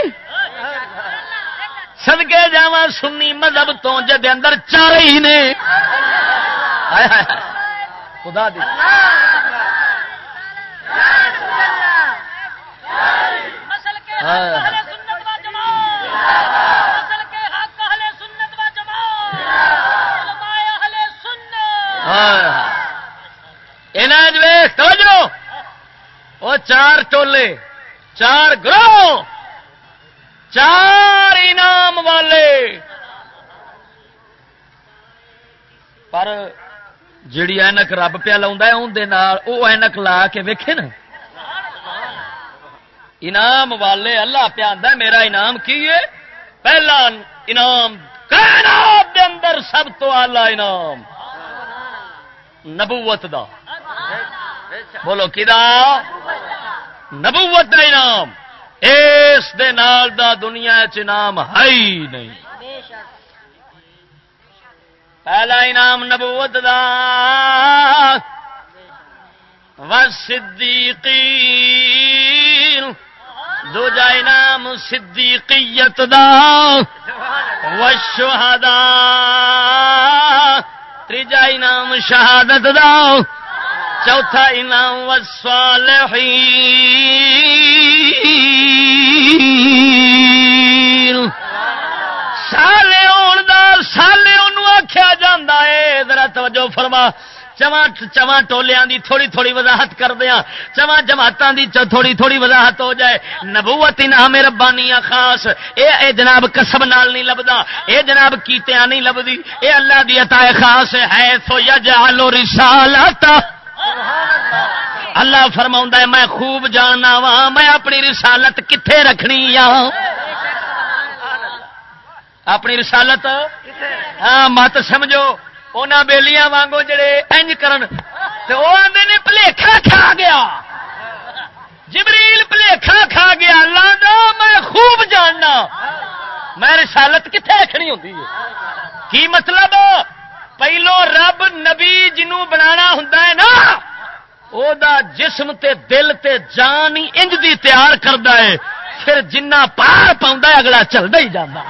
سدگے جا سنی مذہب تو جد اندر چار ہی نے۔ خدا دی۔ ہاں وہ چار ٹولے، چار گروہ۔ چار انعام والے۔ پر جیڑی اینک رب پیا لا اینک لا کے ویکھے نا۔ انعام والے اللہ پیا میرا انعام کی ہے؟ پہلا انعام کائنات دے اندر سب تو آلہ انعام۔ نبوت دا۔ بولو کدا نبوت دا انعام۔ اس دے نال دا دنیا چنام ہے ہی نہیں۔ پہلا انعام نبوت دا۔ صدیقین دوجا انعام صدیقیت دا۔ وشہداء تیجا انعام شہادت دا۔ چوتھا انعام والصالحین سالے آن سالے انہوں آخیا جا ہے ذرا توجہ فرما۔ چواں چواں ٹولیاں دی تھوڑی تھوڑی وضاحت کر دیا ہاں۔ چواں جماعتوں دی تھوڑی تھوڑی وضاحت ہو جائے۔ نبوت انعام ربانی خاص۔ اے اے جناب کسب نال نہیں لبدا۔ اے جناب کیتیاں نہیں لبدی۔ اے اللہ دی عطا خاص ہے۔ سو یجعل رسالت اللہ فرما ہے، میں خوب جاننا وا، میں اپنی رسالت کتنے رکھنی آ؟ اپنی رسالت؟ ہاں مت سمجھو انہوں بےلیاں وانگو جڑے انج کرن وہ آدھے نے پلیکھا کھا گیا۔ جبریل پلیکھا کھا گیا، اللہ میں خوب جاننا۔ میں رسالت کتنے رکھنی ہوتی ہے؟ کی مطلب؟ پہلو رب نبی جنوں بنا ہوں نا او دا جسم تے دل تے جان ہی انج دی تیار کرتا ہے، پھر جنہ پار پاؤں اگلا چلتا ہی جانا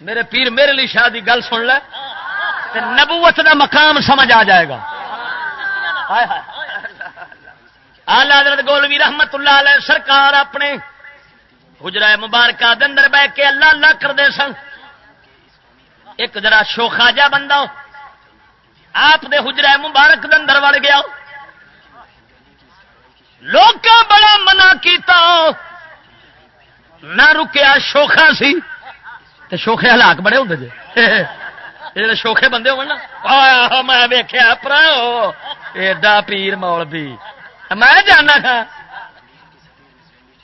میرے پیر، میرے لیے شاہ کی گل سن لے، تے نبوت دا مقام سمجھ آ جائے گا۔ آلہ حضرت گولوی رحمت اللہ علیہ سرکار اپنے حجرا مبارکہ دندر بہ کے اللہ اللہ کرتے سن۔ ایک ذرا شوخا جا بندہ آپ دے حجرا مبارک دندر وڑ گیا لوگ بڑا منع کیتا نہ رکیا، شوخا سی۔ تے شوخے ہلاک بڑے ہوں جی [LAUGHS] شوخے بندے ہو، میں ویخیا پر ایڈا پیر مول بھی میں جانا تھا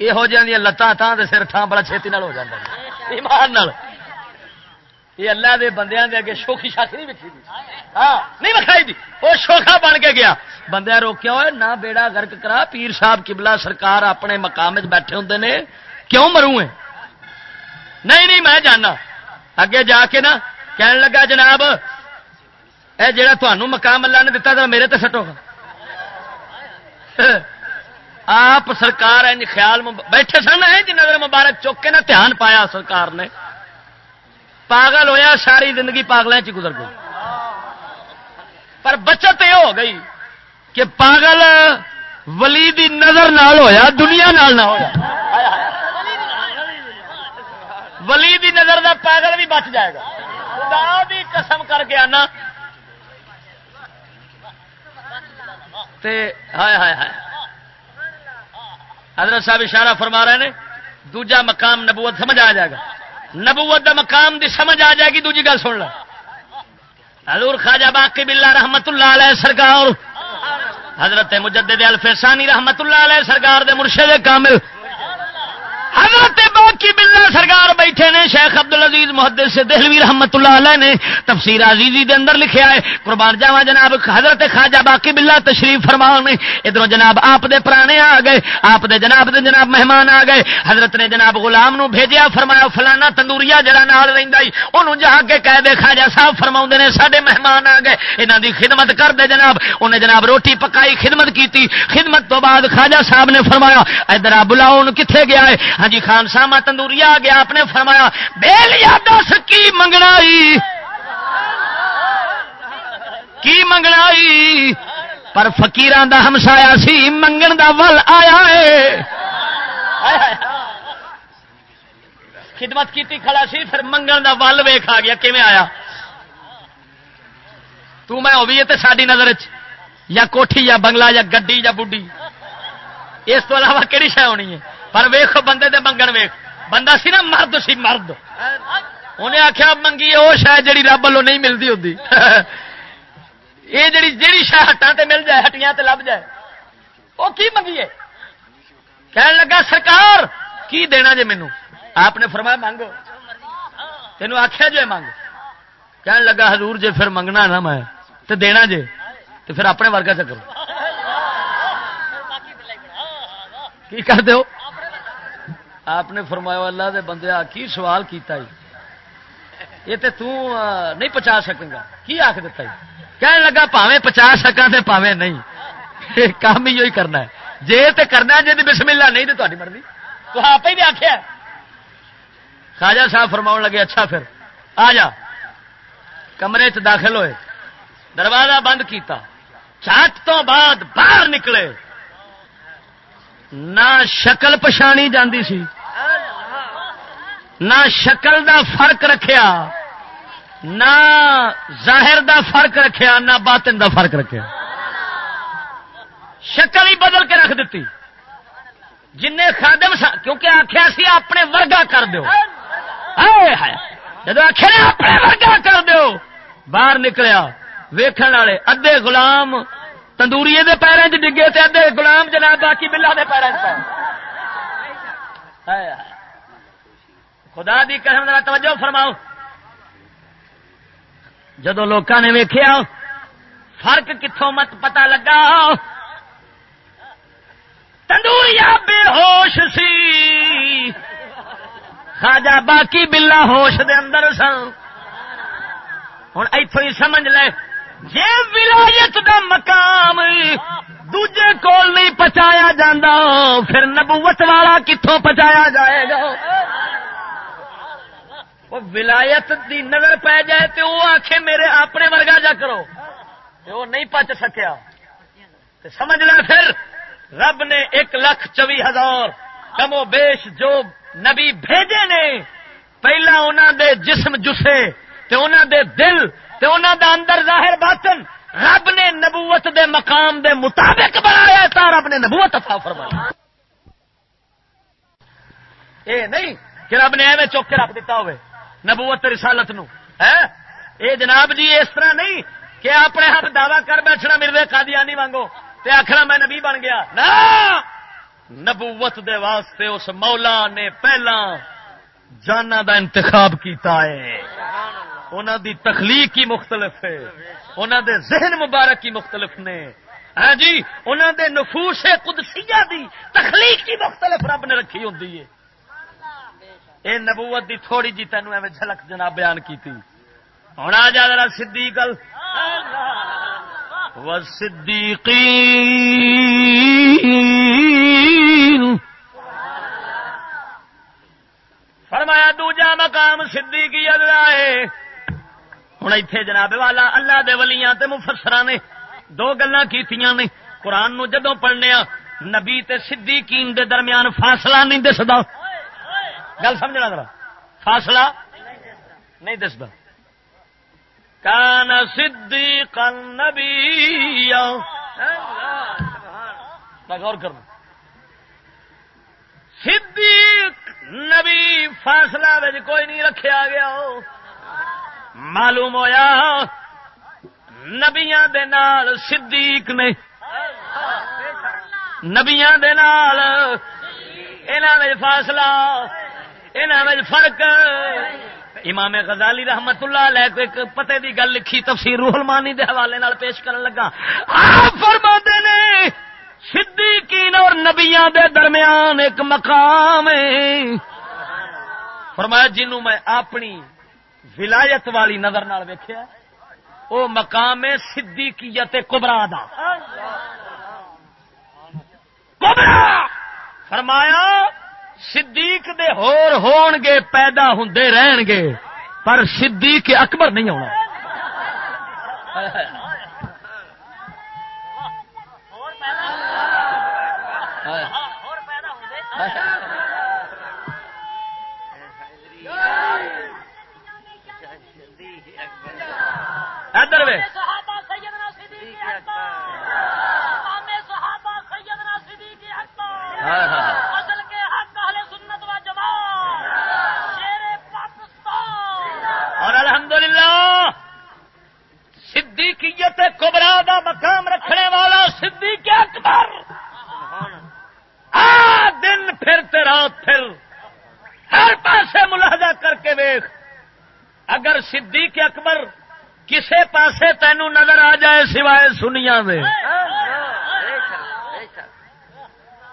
یہو جہاں لتان تھان سر تھان بڑا چھتی ہو جاتا ایمان نال۔ یہ اللہ دے بندیاں دے اگے شوخی شاخی نہیں وکھی ہاں نہیں وکھائی دی۔ وہ شوخا بن کے گیا۔ بندے روکیا ہوئے، نہ بیڑا گرک کرا، پیر صاحب قبلہ سرکار اپنے مقام بیٹھے ہوں نے۔ کیوں مروں ہیں؟ نہیں نہیں، میں جانا اگے جا کے نا کہن لگا، جناب، اے جڑا تمہوں مقام اللہ نے دتا میرے تے سٹو۔ گا آپ سرکار جی خیال بیٹھے سن جنہیں جی مبارک چک کے نا دھیان پایا سرکار نے۔ پاگل ہویا، ساری زندگی پاگل چ گزر گئی۔ پر بچت یہ ہو گئی کہ پاگل ولی دی نظر نال ہویا، دنیا نال نہ ہویا۔ ولی دی نظر دا پاگل بھی بچ جائے گا۔ خدا بھی قسم کر کے آنا۔ ہائے ہائے ہائے۔ حضرت صاحب اشارہ فرما رہے ہیں دوجا مقام نبوت سمجھ آ جائے گا۔ نبوت دا مقام دی سمجھ آ جائے گی، دوجی گل سن لو حضور خواجہ باقی باللہ رحمت اللہ علیہ سرکار، حضرت مجدد الفسانی رحمت اللہ علیہ سرکار دے مرشد کامل، حضرت باقی بلا سرکار بیٹھے نے، شیخ ابد العزیز محدث سے دہلوی رحمت اللہ علیہ نے تفسیر عزیزی دے اندر لکھیا ہے۔ قربان جاوا جناب، حضرت خواجہ باقی بلا تشریف فرما نے۔ ادھر جناب آپ دے پرانے آ گئے، آپ دے جناب دے جناب مہمان آ گئے۔ حضرت نے جناب غلام نو بھیجیا، فرمایا فلانا تندوریا جڑا نال رہندا ہی اونوں جا کے کہہ دے خواجہ صاحب فرماؤں نے، ساڈے مہمان آ گئے، انہاں دی خدمت کر دے جناب۔ انہیں جناب روٹی پکائی، خدمت کیتی۔ خدمت تو بعد خواجہ صاحب نے فرمایا، ادھر بلاؤ کتنے گیا ہے ہاں جی خان صاحب ساما تندوری آ گیا، آپ نے فرمایا بےلیا دس، کی منگنا کی منگنا پر فکیران دا ہمسایا سی، منگن دا ول آیا ہے۔ خدمت کی کھڑا سی، پھر منگن دا ول ویخ آ گیا کیون آیا؟ تو میں ہوئی ہے ساری نظر یا کوٹھی، یا بنگلہ، یا گڈی، یا بڈی اس کو علاوہ کہڑی شہ ہونی ہے؟ پر ویخ بندے دے منگن ویخ بندہ سی نا مرد سی مرد۔ انہیں آخیا منگی وہ شاید جی رب والوں نہیں ملتی ہوتی یہ جڑی جیڑی شاہ ہٹان تے مل جائے ہٹیاں تے لب جائے۔ وہ کی منگیے کہنے لگا سرکار کی دینا جے مینو آپ نے فرمایا منگ۔ تین آخیا جو منگ۔ کہنے لگا حضور جے پھر منگنا نا میں تو دینا جے تو پھر اپنے ورگا چکر کی کر دو آپ نے فرمایا، اللہ دے بندے کی سوال کیتا ہی یہ تے تو نہیں پچا سکے گا۔ کی آخ دیتا ہی کہنے لگا پاوے پچا سکا تے پاوے نہیں۔ [LAUGHS] کام ہی کرنا ہے۔ جے تے کرنا جی بسم اللہ نہیں تو تاری مرضی۔ تو آپ ہی آخیا خواجہ صاحب فرماؤ لگے اچھا پھر۔ آ جا۔ کمرے چ داخل ہوئے۔ دروازہ بند کیتا۔ چاٹ تو بعد باہر نکلے۔ نہ شکل پچھانی جاندی سی۔ نہ شکل دا فرق رکھیا، نہ ظاہر دا فرق رکھیا، نہ باطن دا فرق رکھیا۔ شکل ہی بدل کے رکھ دیتی۔ جن خادم سا کیونکہ آخیا سی اپنے ورگا کر دو جب آخر اپنے ورگا کر دو باہر نکلیا۔ ویکھن والے ادے گلام تندوری دے پیروں چ ڈگے تے ادے گلام جناب باقی بلا دے پیروں خدا دی قسم ذرا توجہ فرماؤ۔ جدو لوگوں نے ویکیا فرق کتوں مت پتا لگا۔ تندوریا بے ہوش سی۔ خاجا باقی بلا ہوش دے اندر سن۔ ہوں اتوں ہی سمجھ لے جی ولایت دا مقام دوجے کول نہیں پچایا جاندہ پھر نبوت والا کتوں پچایا جائے گا۔ وہ ولایت دی نظر پی جائے تو وہ آخ میرے اپنے ورگا جا کرو۔ وہ نہیں پچ سکیا۔ سمجھ لیں پھر۔ رب نے ایک لاکھ چوی ہزار کم و بیش جو نبی بھیجے نے، پہلا انہوں دے جسم جسے، تے انہوں دے دل، تے انہوں دے اندر ظاہر باطن۔ رب نے نبوت دے مقام دے مطابق بنایا تھا رب نے نبوت عطا فرمایا اے نہیں کہ رب نے ایویں چوک کے رکھ دیتا ہوئے۔ نبوت رسالت نو اے جناب جی اس طرح نہیں کہ اپنے ہاتھ دعوی کر بیٹھنا میرے قادیانی وانگو تے آخر میں نبی بن گیا۔ نا نبوت دے واسطے اس مولا نے پہلا جانا دا انتخاب کیتا ہے۔ انہوں دی تخلیق ہی مختلف ہے۔ انہوں دے ذہن مبارک ہی مختلف نے۔ ہاں جی انہوں دے نفوس قدسیہ دی تخلیق ہی مختلف رب نے رکھی ہوں اے نبوت دی تھوڑی جی تینوں ایویں جھلک جناب بیان کی ہوں آ جا ذرا سدھی گل و صدیقی فرمایا دوجا مقام صدیقی اللہ ہے۔ ہوں اتے جناب والا اللہ دے ولیاں تے مفسرا نے دو گلا کی نے۔ قرآن نو جدو پڑھنے نبی تے صدیقین دے درمیان فاصلہ نہیں دستا گل سمجھنا ذرا۔ فاصلہ؟ نہیں دستا۔ کان سدی کن نبی غور کرنا۔ صدیق نبی فاصلہ بچ کوئی نہیں رکھا گیا۔ معلوم ہوا نبیا صدیق نے۔ نبیاں دے نال نبیا فاصلہ یہاں فرق امام غزالی رحمت اللہ لے کو ایک پتے دی گل لکھی تفسیر روح المانی دے حوالے نال پیش کرن لگا۔ فرما نے، صدیقین اور نبیاں دے درمیان ایک مقام ہے۔ فرمایا، جنوں میں اپنی ولایت والی نظر نال ویکھیا، او مقام ہے صدیقیت کبرا دا۔ کبرا! فرمایا صدیق دے ہور ہون گے پیدا ہوندے رہن گے پر صدیق اکبر نہیں ہونا۔ ادھر ہاں ہاں۔ صدیقیت کبرا دا مقام رکھنے والا صدیق اکبر۔ آ دن پھر رات پھر ہر پاسے ملاحظہ کر کے ویخ اگر صدیق اکبر کسے پاسے تینوں نظر آ جائے سوائے سنیا میں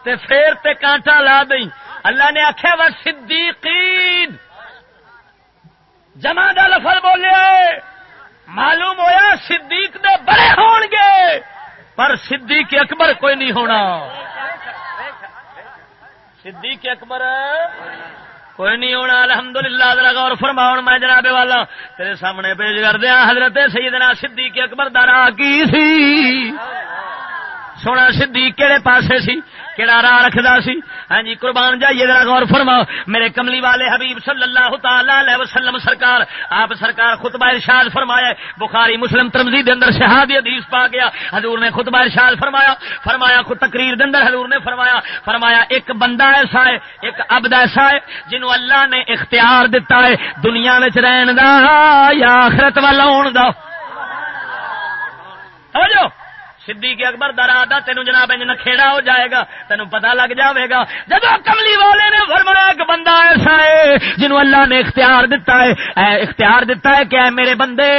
تے پھر تے کانٹا لا دیں اللہ نے آخیا وہ صدیقین جمع کا لفظ بولے معلوم ہویا صدیق دے بڑے ہون گے، پر صدیق اکبر کوئی نہیں ہونا۔ صدیق اکبر کوئی نہیں ہونا، الحمدللہ، ذرا غور فرماؤ میں جناب والا، تیرے سامنے پیش کر دیا ہاں حضرت سیدنا صدیق اکبر دارا کی سی؟ سونا صدیق کہڑے پاسے سی؟ کہڑا راہ رکھدا سی؟ ہاں جی قربان جائیے ذرا غور فرماؤ۔ میرے کملی والے حبیب صلی اللہ تعالی علیہ وسلم، سرکار، آپ سرکار خطبہ ارشاد فرمایا بخاری، مسلم ترمزی دے اندر شہادی حدیث پا گیا۔ حضور نے خطبہ ارشاد فرمایا۔ فرمایا، خود تقریر دے اندر حضور نے فرمایا۔ فرمایا، ایک بندہ ایسا ہے، ایک عبد ایسا ہے، جنہوں اللہ نے اختیار دیتا ہے۔ دنیا میں رہن دا یا آخرت والا آن دا۔ سمجھو؟ صدیق اکبر درادا تین جناب انج نکھےڑا ہو جائے گا تین پتا لگ جائے گا۔ جب کملی والے نے فرمایا، ایک بندہ ایسا ہے جنہوں اللہ نے اختیار دیتا ہے۔ اے اختیار دیتا ہے کہ اے میرے بندے،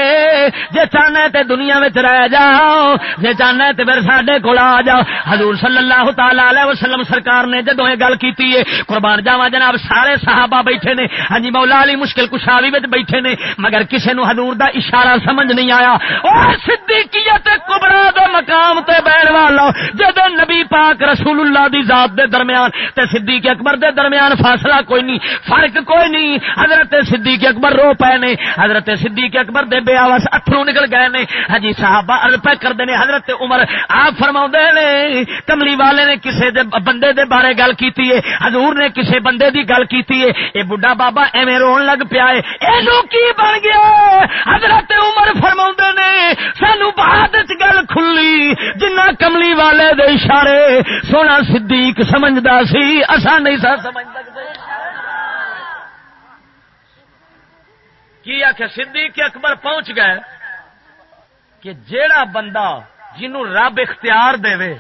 جے چاہنا ہے تے دنیا میں رہ جاؤ، جے چاہنا ہے تے پھر ساڈے کول آ جاؤ۔ حضور صلی اللہ تعالی علیہ وسلم سرکار نے جدو یہ گل کیتی ہے، قربان جاوا جناب، سارے صحابہ بیٹھے نے۔ ہاں جی مولا علی مشکل کشاوی وچ بیٹھے نے، مگر کسے نو حضور دا اشارہ سمجھ نہیں آیا۔ او صدیقیت کبرا دا مکان مقام تے بہن والا جدو نبی پاک رسول اللہ دی ذات دے درمیان تے صدیق اکبر دے درمیان فاصلہ کوئی نہیں، فرق کوئی نہیں۔ حضرت صدیق اکبر رو پے نے، حضرت صدیق اکبر دے بے آواز اتھرو نکل گئے نے۔ ہاں جی صحابہ عرض پہ کر نے، حضرت عمر آپ فرما نے، کملی والے نے کسے دے بندے دے بارے گل کیتی ہے، حضور نے کسے بندے دی گل کیتی ہے۔ اے بڈھا بابا ایویں رون لگ پیا ہے۔ اینو کی بن گیا؟ حضرت عمر فرما نے، سانو بعد گل کھلی۔ جنہ کملی والے دے اشارے سونا صدیق سمجھدا سی اسا نہیں سا سمجھ سکتے۔ کی آخ صدیق اکبر پہنچ گئے کہ جیڑا بندہ جنوں رب اختیار دے وے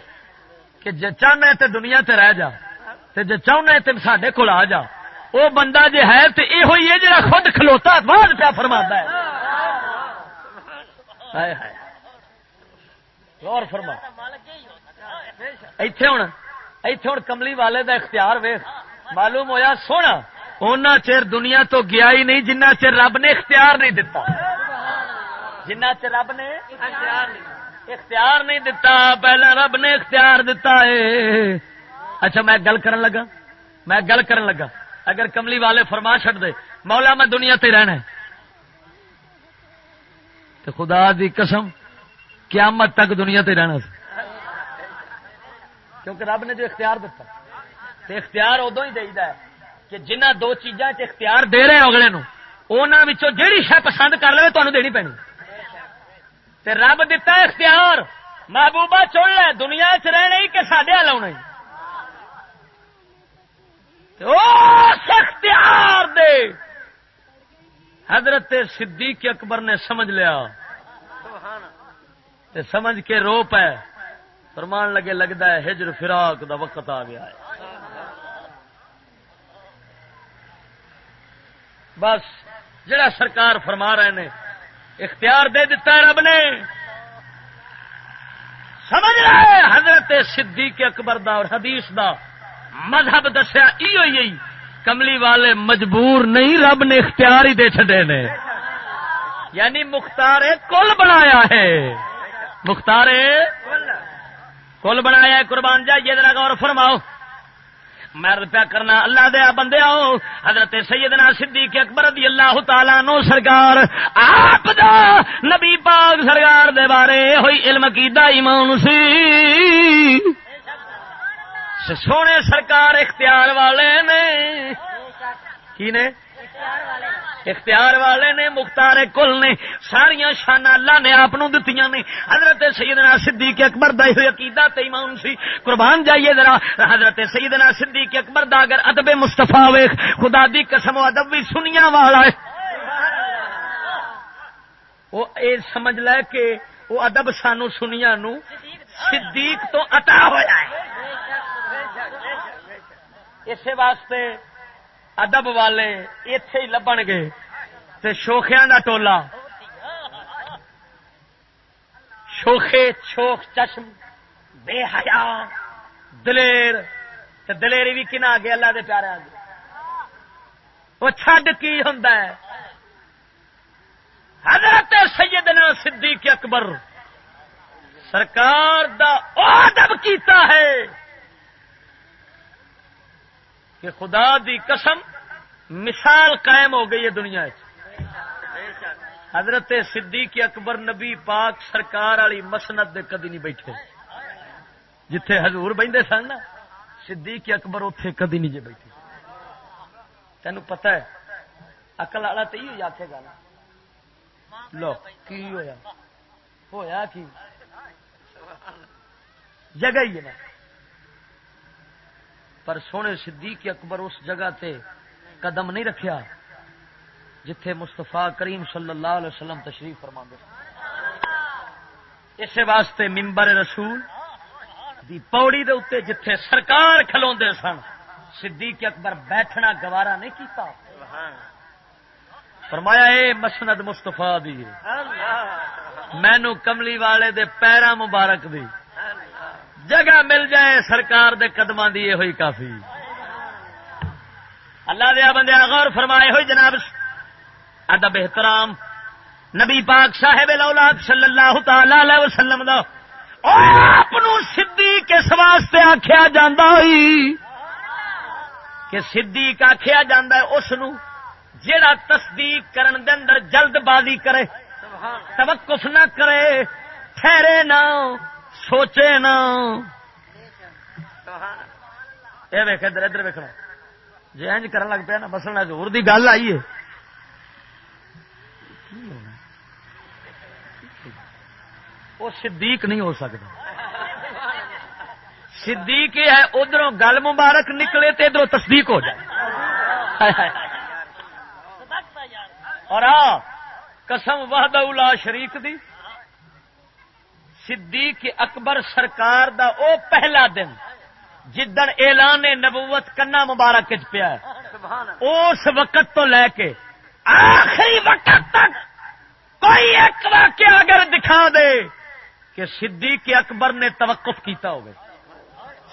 کہ جے چاہنا تے دنیا تے رہ جا، تے جے چاہنا تے ساڈے کول آ جا، او بندہ جے ہے تے اے ہوئی ہے جڑا خود کھلوتا بعد پیا فرماتا ہے۔ ہائے ہائے۔ غور فرما۔ ایتھے ہوں ایتھے ہوں کملی والے دا اختیار ویخ معلوم ہویا، سونا۔ اونا چر دنیا تو گیا ہی نہیں، جنہ چر رب نے اختیار نہیں دتا۔ جنہ چر رب نے اختیار نہیں اختیار نہیں دتا، پہلا رب نے اختیار دتا ہے۔ اچھا میں گل کرن لگا۔ میں گل کرن لگا۔ اگر کملی والے فرما چڈ دے، مولا میں دنیا تے رہنا ہے۔ تو خدا دی قسم قیامت تک دنیا تے رہنا کیونکہ رب نے جو اختیار دیتا تو اختیار ادو ہی دے کہ جنہ دو چیزاں اختیار دے رہے اگلے نو جہی شہ پسند کر لے تمہیں دینی پینی۔ تے رب دتا اختیار محبوبہ چن لے دنیا چ رہنا کہ سڈے آنا اختیار دے۔ حضرت صدیق اکبر نے سمجھ لیا۔ تے سمجھ کے رو پے۔ فرمان لگے لگتا ہے، ہجر فراق دا وقت آ گیا ہے۔ بس، جڑا سرکار فرما رہے نے، اختیار دے دیتا ہے رب نے۔ سمجھ رہے حضرت صدیق اکبر دا اور حدیث دا۔ مذہب دسیا کملی والے مجبور نہیں رب نے اختیار ہی دے چڈے نے۔ یعنی مختار کل بنایا ہے۔ مختار کل بنایا قربان جائیے ذرا غور فرماؤ۔ مرد پیا کرنا، اللہ دیا بندے آؤ۔ حضرت سیدنا صدیق اکبر رضی اللہ تعالیٰ نو سرکار، آپ دا نبی پاک سرکار دے بارے ہوئی علم کی ایمان سی۔ سونے سرکار اختیار والے نے۔ کی نے؟ اختیار والے نے، مختار کل نے ساریا شانہ اللہ نے آپ دتی نے۔ حضرت سیدنا صدیق اکبر دا یہ عقیدہ تے ایمان سی۔ قربان جائیے ذرا۔ حضرت سیدنا صدیق اکبر دا اگر ادب مستفا ویخ خدا دی قسم ادب بھی سنیا والا ہے۔ وہ اے سمجھ لے کہ وہ ادب سانو سنیا نو صدیق تو عطا ہوا ہے۔ اسی واسطے ادب والے اتے ہی لبن گے تے شوخیا کا ٹولا۔ شوخے، شوخ، چشم، بے حیا، دلیر۔ تے دلیری بھی کنا گیا اللہ دے پیارے آگے۔ وہ چھڈ کی ہوں حضرت سیدنا صدیق اکبر سرکار دا ادب کیتا ہے۔ کہ خدا دی قسم مثال قائم ہو گئی ہے دنیا حضرت صدیق اکبر نبی پاک سرکار والی مسنت دے کدی نہیں بیٹھے۔ جتھے حضور بہندے سن نا، صدیق اکبر اتے کدی نہیں جی بیٹھے۔ تینوں پتہ ہے اکل والا تو ہی آخے گا لو، کی ہویا؟ ہویا کی؟ جگہ ہی ہے نا۔ پر سونے صدیق اکبر اس جگہ تے قدم نہیں رکھیا جتھے مستفا کریم صلی اللہ علیہ وسلم تشریف فرما اس واسطے ممبر رسول دی پوڑی دے اتنے جتھے سرکار کھلو سن صدیق اکبر بیٹھنا گوارا نہیں کیتا۔ فرمایا اے مسند مستفا دی مینو کملی والے دے پیرا مبارک دی۔ جگہ مل جائے سرکار دے قدم دی ہوئی کافی۔ اللہ دیا بندے غور فرمائے، ہوئی جناب، ادب احترام، نبی پاک صاحب الاولاد صلی اللہ تعالی علیہ وسلم دا۔ آپ صدیق اس واسطے آخیا جا کہ صدیق آخیا جا اس جڑا تصدیق کرن دے اندر جلد بازی کرے، توقف نہ کرے، ٹھہرے نہ۔ سوچے نا۔ یہ ویک ادھر ادھر ویکنا جی اینج کرن لگ پیا نا مسلنا زور دی گل آئی ہے۔ وہ صدیق نہیں ہو سکتا۔ صدیق ہے ادھر گل مبارک نکلے تو ادھر تصدیق ہو جائے۔ اور آ قسم وحدہ لا شریک دی۔ صدیق اکبر سرکار دا او پہلا دن، جدن اعلان نبوت کنا مبارک پیا اس وقت تو لے کے آخری وقت تک کوئی ایک واقعہ اگر دکھا دے کہ صدیق اکبر نے توقف کیتا ہوئے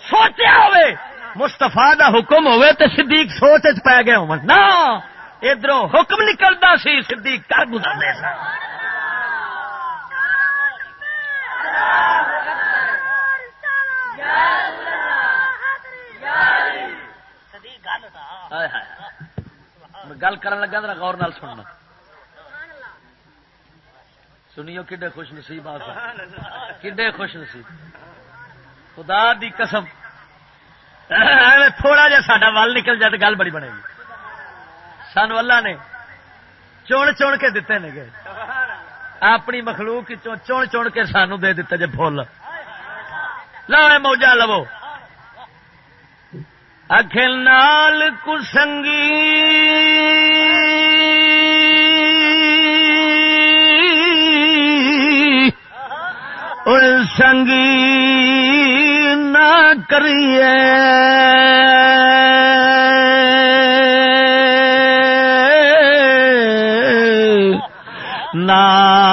سوچیا ہوئے مستفا دا حکم ہوئے تو صدیق سوچ پی گئے ہو ادھر حکم نکلتا سی، صدیق کر گزرتے سن گل کر لگا تو غور نال سننا۔ سنیو کڈے خوش نصیب آ کڈے خوش نصیب۔ خدا دی قسم۔ تھوڑا جا ساڈا ول نکل جائے تو گل بڑی بنے گی۔ سانو اللہ نے چون چون کے دیتے نے گئے اپنی مخلوق چون چون کے سانو دے دیتے جے فل لو موجا لو۔ اکھل نال کسنگی۔ اور سنگی نہ کریے۔ نال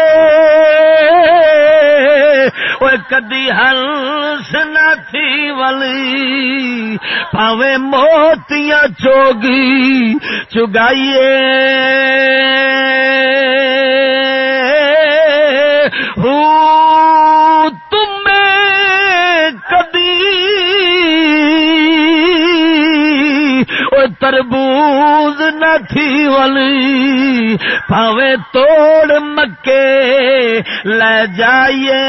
کدی ہنس نہ تھی ولی پاوے موتیاں چوگی چگائیے تربوز نہ تھی ولی پاوے توڑ مکے لے جائیے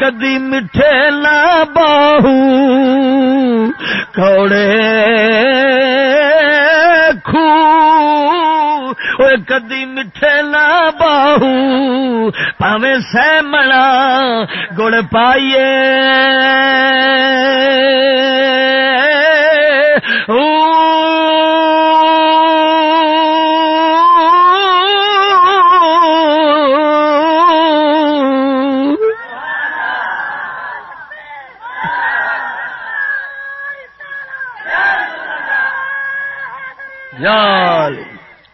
کدی میٹھے نہ باہو کوڑے وہ کدی میٹھے لا باہو پاوے سہ ملا گڑ پائیے یار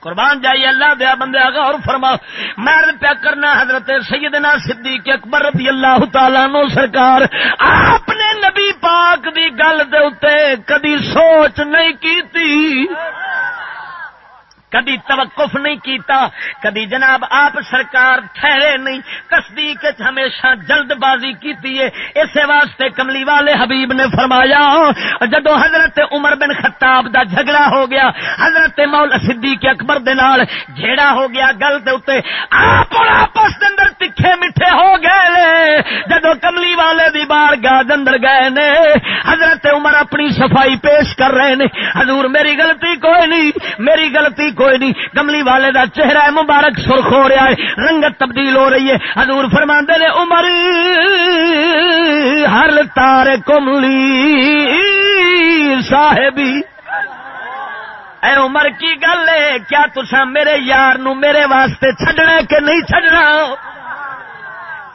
قربان جائیے، اللہ دیا بندے آگا اور فرما۔ میں پیا کرنا حضرت سیدنا صدیق اکبر رضی اللہ تعالی نو سرکار، آپ نے نبی پاک دی گل دے کدی سوچ نہیں کی کدی توقف نہیں کیتا، کدی جناب آپ سرکار ٹھہرے نہیں۔ تصدیق ہمیشہ جلد بازی کی اسی واسطے کملی والے حبیب نے فرمایا، جدو حضرت عمر بن خطاب دا جھگڑا ہو گیا، حضرت مولا صدیق اکبر دے نال جھیڑا ہو گیا گل دے اتے آپ اور آپس دے اندر تکھے میٹھے ہو گئے جدو کملی والے دی بار گاہ اندر گئے نے، حضرت عمر اپنی صفائی پیش کر رہے نے۔ حضور میری غلطی کوئی نہیں، میری غلطی کوئی نہیں۔ کملی والے دا چہرہ مبارک سرخ ہو رہا ہے۔ رنگت تبدیل ہو رہی ہے۔ حضور فرما نے، عمر، ہر تار کملی صاحبی۔ اے عمر، کی گل ہے؟ کیا تسا میرے یار نو میرے واسطے چڈنا کہ نہیں چڈنا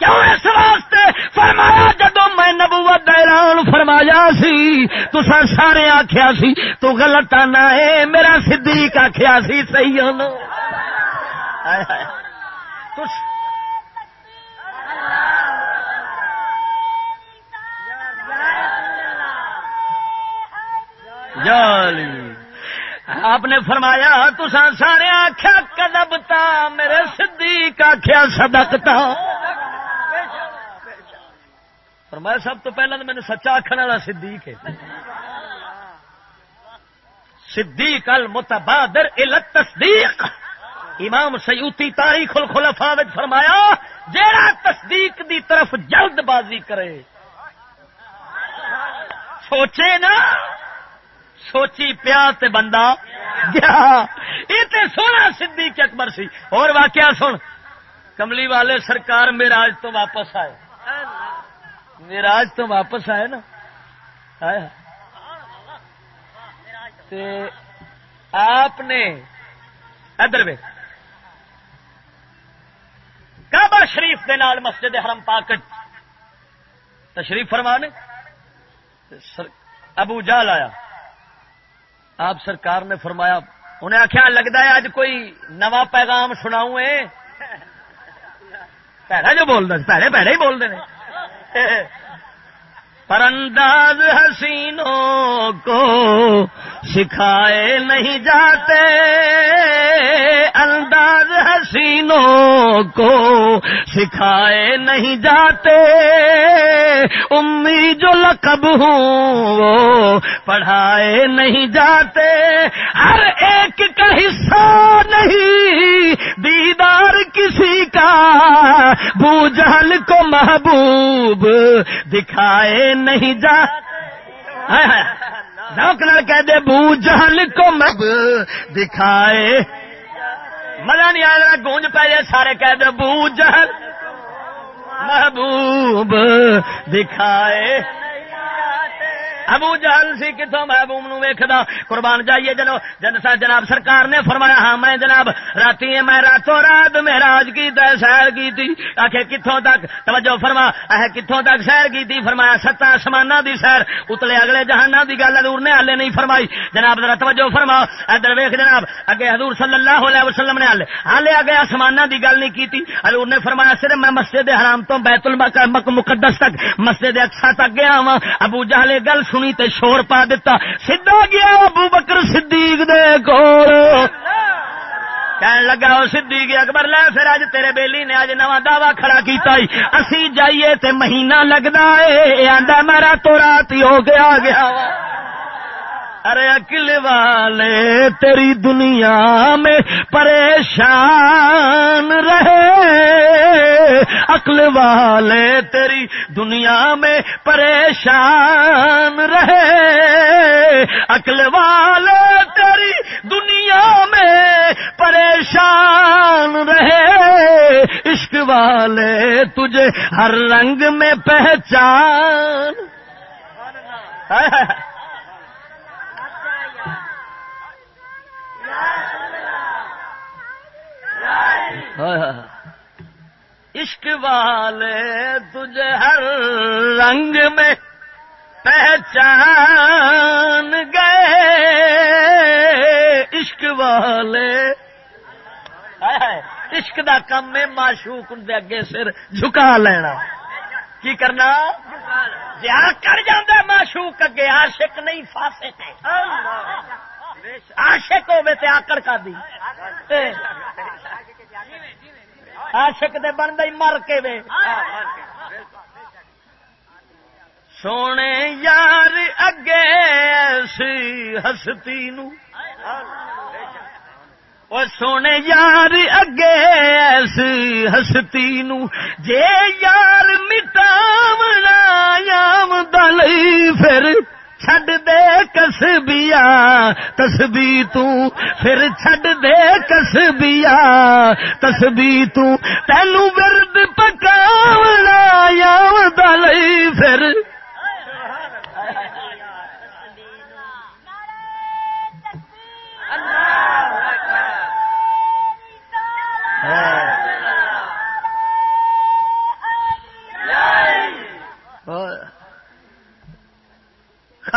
کیوں اس واسطے؟ فرمایا جدو میں نبوت اعلان فرمایا سی تسا سارے آخیا سی، تو غلط آنا ہے۔ میرا صدیق آخیا سی، صحیح ہونا آپ نے فرمایا تسا سارے آخیا کدبتا میرے صدیق آخیا صدقتا فرمایا، سب تو پہلے تو مجھے سچا آخر والا صدیق ہے۔ صدیق المتبادر الى تصدیق امام سیوتی تاریخ الخلفاء وچ فرمایا، جیڑا تصدیق دی طرف جلد بازی کرے۔ سوچے نا، سوچی پیا تے بندہ۔ گیا۔ یہ تے سونا صدیق اکبر سی۔ اور واقعہ سن، کملی والے سرکار میراج تو واپس آئے۔ میراج تو واپس آئے نا؟ آپ نے ادر کعبہ شریف کے نال مسجد حرم پاکٹ۔ تشریف فرمانے۔ ابو جال آیا۔ آپ سرکار نے فرمایا، انہیں آخیا لگتا ہے اج کوئی نواں پیغام سناؤں پیڑا [LAUGHS] جو بول رہے پیڑے پیڑے ہی بول رہے پر انداز حسینوں کو سکھائے نہیں جاتے، انداز حسینوں کو سکھائے نہیں جاتے۔ امی جو لقب ہوں وہ پڑھائے نہیں جاتے۔ ہر ایک کا حصہ نہیں، دیدار کسی کا بو جہل کو محبوب دکھائے نہیں جا کہہ دے، بو جہل کو مب دکھائے۔ مزہ نہیں آیا گونج پہ جائے، سارے کہہ دے، بو جہل محبوب دکھائے۔ ابو جہل سی کتوں محبوب نو ویکھدا، قربان جائیے جنو۔ جن جناب سرکار نے فرمایا ہاں میں جناب رات میں راتوں رات مہراج کی سیر کی تھی آخر کتوں تک؟ توجہ فرما۔ اہ کتوں تک سیر کی تھی فرمایا، ستا آسمان دی سیر۔ اتلے اگلے جہانا دی گل حضور نے ہالے نہیں فرمائی۔ جناب ذرا توجہ فرما۔ ادھر ویخ جناب، اگے حضور صلی اللہ علیہ وسلم نے ہالے ہالے اگے آسمان دی گل نہیں کی حضور نے فرمایا، صرف میں مسجد حرام تو بیت المقدس تک، مسجد اکسا تک گیا وا ابو جہلے گل سنی تے شور پا دیتا سیدا گیا ابو بکر صدیق دے کول۔ کہن لگا وہ صدیق اکبر، لے پھر اج تیرے بیلی نے اج نواں دعوی کھڑا کیتا ائی اسی جائیے تے مہینہ لگدا اے آندا میرا تو رات ہی ہو گیا گیا۔ ارے اکل والے، تیری دنیا میں پریشان رہے۔ عقل والے، تیری دنیا میں پریشان رہے۔ عقل والے، تیری دنیا میں پریشان رہے۔ عشق والے، تجھے ہر رنگ میں پہچان۔ عشق والے تجھے ہر رنگ میں پہچان گئے۔ عشق والے۔ عشق دا کم میں معشوق دے اگے سر جھکا لینا۔ کی کرنا؟ جی کر جانا معشوق اگے، عاشق نہیں، فاسق ہے۔ عاشق ہوے تے آکڑ کا دی۔ عاشق دے بن دے مر کے وے۔ سونے یار اگے ایسی ہستی نو۔ سونے یار اگے ایسی ہستی نو۔ جے یار مٹاونا یام دل پھر چھڈ دے کسبیا تسبی تو پھر چھڈ دے کسبیا تسبی تو تینو ورد پکاونا یام پھر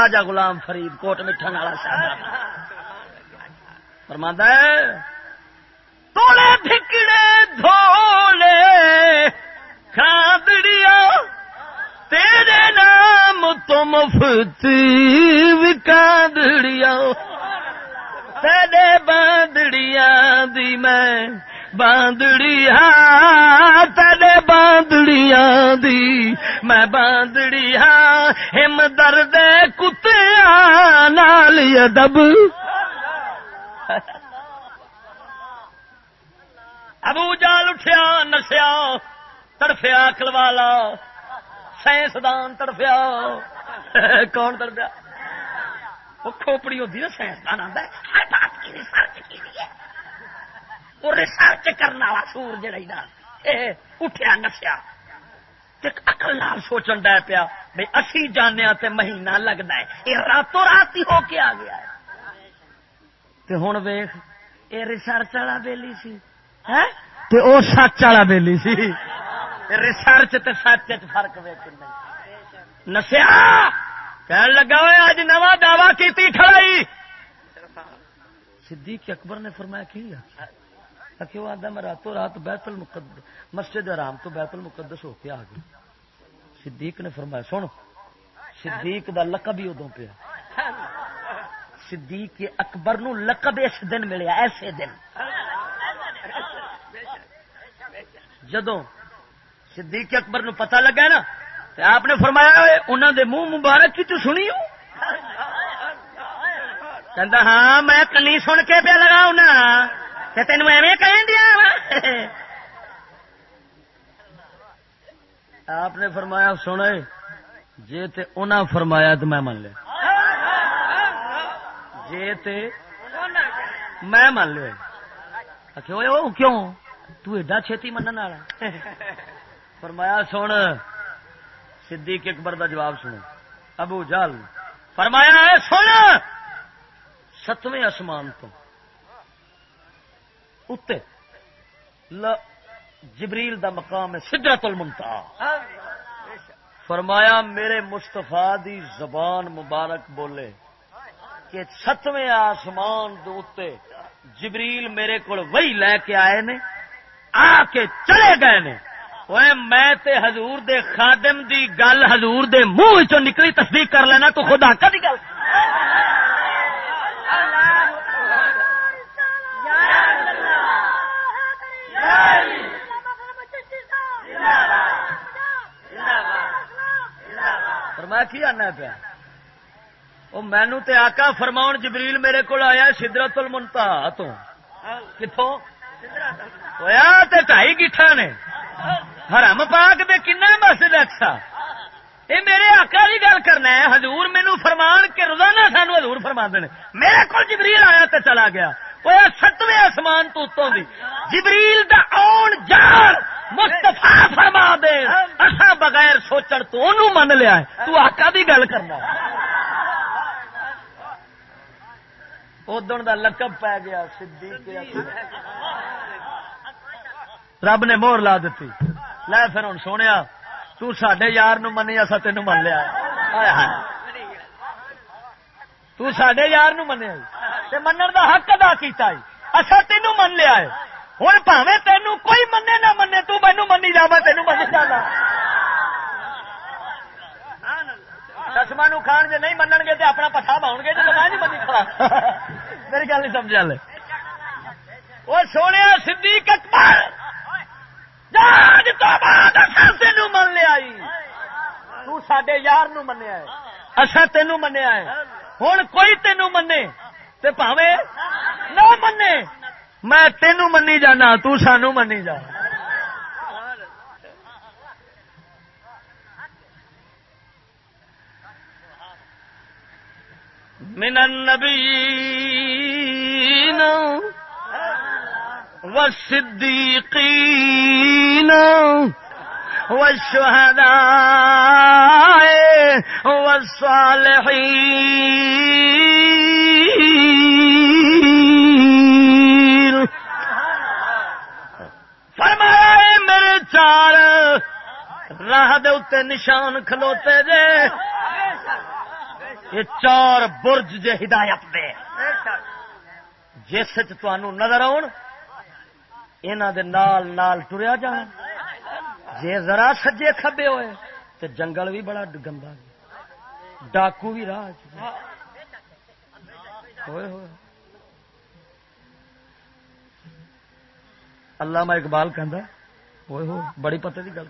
خاجا غلام فرید کوٹ مٹھن والا صاحب۔ فرماندہ توڑے ٹھکڑے دھولے کھادڑیا تیرے نام تو مفت وکادڑیا تیرے باندڑیا دی میں باندڑی ہاں تیرے باندڑیاں دی میں باندڑی ہاں ہم درد کتیا نال ادب ابو جال اٹھیا نسیا تڑفیا کلوالا سائنسدان تڑفیا کون تڑفیا وہ کھوپڑی ہوتی نا سائنسدان آتا ہے وہ ریسرچ کرنے والا سور جڑا اٹھیا نسیا اکل نال سوچن ڈے پیا بھائی اسی جانے تے مہینہ لگتا ہے یہ راتوں رات ہی ہو کے آ گیا ہے۔ تے ہوں ویخ یہ ریسرچ والا بیلی سی۔ تے او سچ والا بیلی سی۔ ریسرچ تے سچ فرق ویک نسیا کہن لگا ہوئے اج نواں دعوی کی کھڑائی۔ صدیق اکبر نے فرمایا کی کیوں آتا میں راتوں رات بیت المقدس، مسجد آرام تو بیت المقدس ہو کے آ گئی۔ صدیق نے فرمایا سن صدیق دا لقب ہی ادو پیا۔ صدیق اکبر نو لقب اس دن ملیا، ایسے دن۔ جدو صدیق اکبر نو پتہ لگا نا تو آپ نے فرمایا انہوں دے منہ مبارک کی تو سنی ہو کہ ہاں میں کنی سن کے پہ لگا ہوں تین ایویں کہیں دیا آپ نے فرمایا سنے جی تے انہاں فرمایا تو میں من لیا جی تے میں من لیا کیوں تو ایڈا چھتی منن والا فرمایا سن صدیق اکبر دا جواب سنو ابو جال فرمایا سن ستویں آسمان تو اتے جبریل دا مقام ہے سدرت المنتا فرمایا میرے مستفا دی زبان مبارک بولے کہ ستویں آسمان دے جبریل میرے کو وہی لے کے آئے نے آ کے چلے گئے نے میں تے حضور دے خادم دی گل حضور دے منہ چ نکلی تصدیق کر لینا تو خدا کا دی گل میں کی آنا پیا؟ وہ مینو تے آقا فرماؤ جبریل میرے کو آیا سدرت المنتا تو۔ کتوں ہوا تے ٹائی گیٹھا نے۔ حرم پاک دے کن مسجد اکسا اچھا۔ یہ میرے آقا کی گل کرنا ہے، حضور مینو فرمان کے روزانہ سانو حضور فرما دے میرے کو جبریل آیا تے چلا گیا۔ وہ ستویں آسمان تو اتوں دی۔ جبریل دا آن جان۔ مستفا فرما دے۔ اصا بغیر سوچن تو انہوں من لیا ہے۔ تو آقا دی گل کرنا۔ ادن دا لقب پی گیا، صدیق رب نے مور لا دیتی لے پھر ہوں سونے تو یار نو منی اصا تین من لیا۔ تو یار نو منیا۔ من دا حق ادا کیتا اصا تینوں من لیا ہے۔ ہوں پاوے تینوں کوئی منے نہ منے تو مینو منی جا میں تینوں منی جانا قسم کھان جی نہیں منگ گے تو اپنا پٹھا باؤ گے تو میں نہیں منی کھڑا میری گل نہیں سمجھا لے وہ سونے صدیق اکبر جاج تو بعد تین من لیا تے یار نو منیا اصا تینوں منیا ہے ہوں کوئی تینوں منے تے پاوے نہ منے میں تینوں منی جانا تو سانو منی جا۔ من النبيين والصديقين والشهداء والصالحين فرمایا میرے چار راہ دے اتنے نشان کھلوتے جے، یہ چار برج جے ہدایت دے۔ جس نظر آن دے نال نال ٹریا جان۔ جے ذرا سجے کھبے ہوئے تو جنگل بھی بڑا گندا ڈاکو بھی راہ ہوئے ہوئے۔ اللہ اقبال کہہ ہوئے ہو، بڑی پتے کی گل۔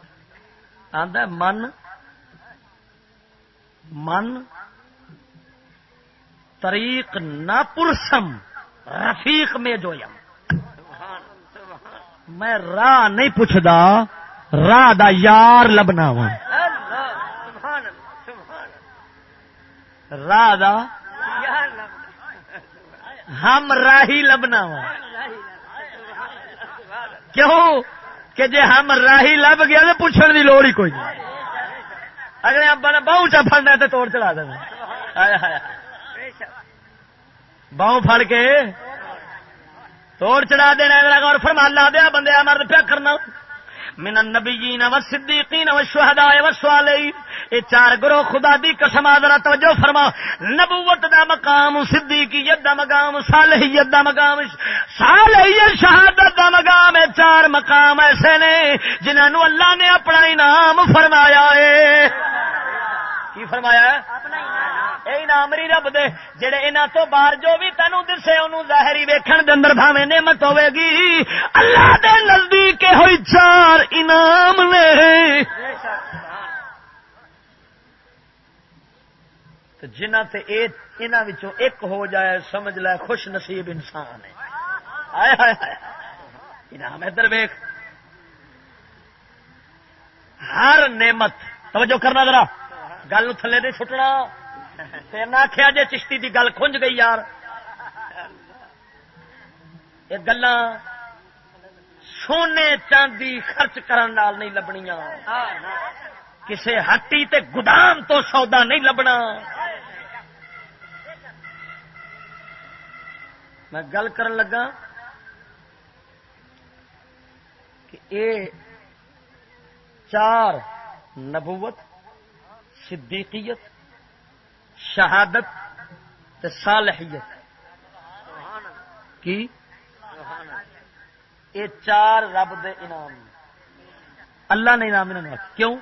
من من طریق نہ پرسم رفیق میں جو یم۔ میں راہ نہیں پوچھتا راہ دا یار لبنا وا۔ راہ دا ہم راہی لبنا وا۔ کیوں کہ جے ہم راہی لب گیا تو پوچھنے کی لوڑ ہی کوئی نہیں۔ اگلے ابا نے بہو چا فڑنا تو توڑ چلا دینا۔ بہو فڑ کے توڑ چڑھا دینا اور فرمان لا دیا بندے مرد پیا کرنا۔ من النبیین والصدیقین والشہداء والصالحین اے چار گروہ خدا دی قسم ذرا توجہ فرما. نبوت دا مقام، صدیقیت دا مقام، صالحیت دا مقام، صالحیت، شہادت دا مقام اے چار مقام ایسے نے جنہاں نو اللہ نے اپنا انعام فرمایا ہے۔ کی فرمایا اے انعام رب دے جڑے انہاں تو باہر جو بھی تینو دسے اونوں ظاہری ویکھن دے اندر بھاویں نعمت ہوے گی۔ اللہ دے نزدیک ہوئی چار انعام نے۔ جنہ تے اے انہاں وچوں ایک ہو جائے سمجھ لے خوش نصیب انسان ہے۔ ہائے ہائے ہائے۔ انعام ادھر ویکھ۔ ہر نعمت توجہ کرنا ذرا۔ گل تھلے نہیں سٹنا۔ نہ آخیا جی چشتی کی گل کھنج گئی یار۔ یہ گلا سونے چاندی خرچ کرن نال نہیں لبنیا کسے ہٹی تے گدام تو سودا نہیں لبنا۔ میں گل کرن لگا کہ اے چار نبوت صدیقیت، شہادت تے صالحیت۔ کی؟ یہ چار رب دے انعام۔ اللہ نے انعام انہوں کیوں؟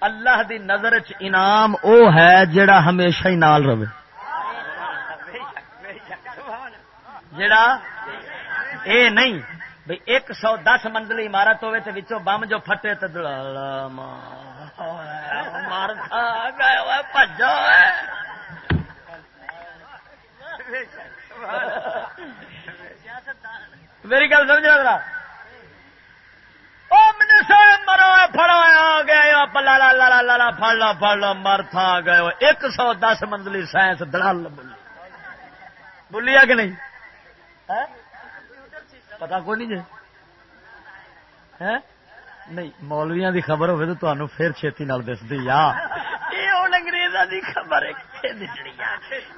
اللہ دی نظر چ انعام او ہے جڑا ہمیشہ ہی نال رہے۔ جڑا؟ اے نہیں۔ بھئی ایک سو دس منزلی عمارت ہوئے تو وچوں بم جو پھٹے تو دلالا مار کھا گئے ہوئے پجو میری گل سمجھ رہا مرو فڑا گیا پلا لا لا لا لا پڑ مر تھا گئے ایک سو دس منزلی سائنس دلال بولی۔ بولی کہ نہیں؟ ہاں؟ پتا کوئی نہیں جی نہیں مولویا دی خبر ہوئے تو تمہیں پھر چھتی نال دستی یا انگریزا دی خبر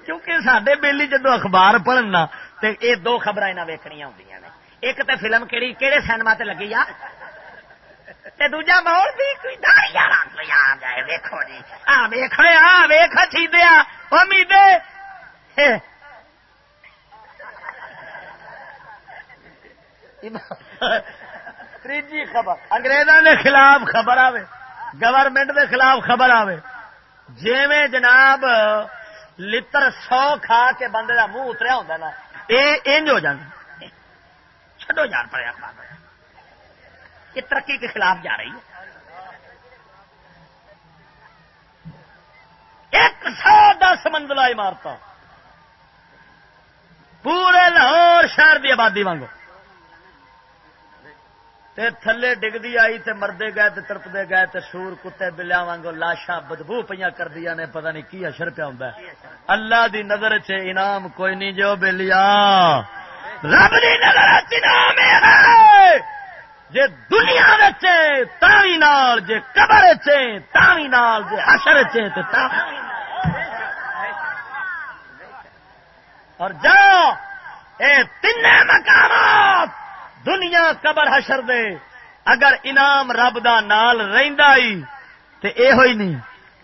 کیونکہ سڈے بیلی جدو اخبار پڑھنا تو یہ دو خبر یہاں ویکنیا ہوں نے ایک تو فلم کہڑی کہڑے سینما تے لگی آ دوجا مول بھی کوئی دس یار آ جائے ویکو جی آ ویخ آ ویخ چیز امید تیجی [LAUGHS] خبر. انگریزوں کے خلاف خبر آئے گورنمنٹ کے خلاف خبر آئے جیویں جناب لتر سو کھا کے بندے کا منہ اتریا ہوتا نا یہ انج ہو جانا چڈو جان پڑیا یہ ترقی کے خلاف جا رہی ہے۔ ایک سو دس منزلہ عمارت پورے لاہور شہر کی آبادی وانگو۔ تے تھلے ڈگدی آئی تے مردے گئے تے ترپدے گئے تے سور کتے بلیا وانگو لاشاں بدبو پہ کر دیا نے، پتہ نہیں کی اشر پیا ہوں اللہ دی نظر چ انعام کوئی نہیں جو بلیا رب دی نظر انعام ہے۔ جے دنیا بچے تاوی نال، جے قبر چے تاوی نال، جے حشر چے تے تاوی اور جاؤ، اے تین مقامات دنیا قبر حشر دے۔ اگر انعام رب دا نال رہندا ہی، تے اے ہوئی نہیں،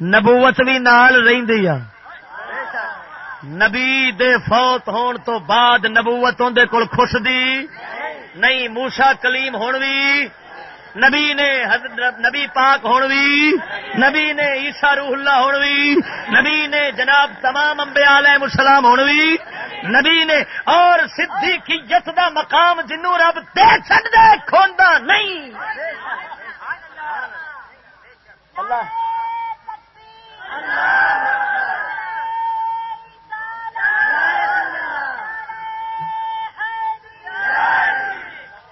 نبوت بھی نال رہندی آ۔ نبی دے فوت ہون تو بعد نبوت دے کول خوش دی۔ نہیں، موسی کلیم ہون وی نبی نے حضرت نبی پاک ہون بھی نبی نے عیسا روح اللہ ہون بھی نبی نے جناب تمام امبیا علیہ السلام ہون بھی نبی نے اور سدھی کی دا مقام جنو رب دے چڈ دے کھوندا نہیں۔ اللہ۔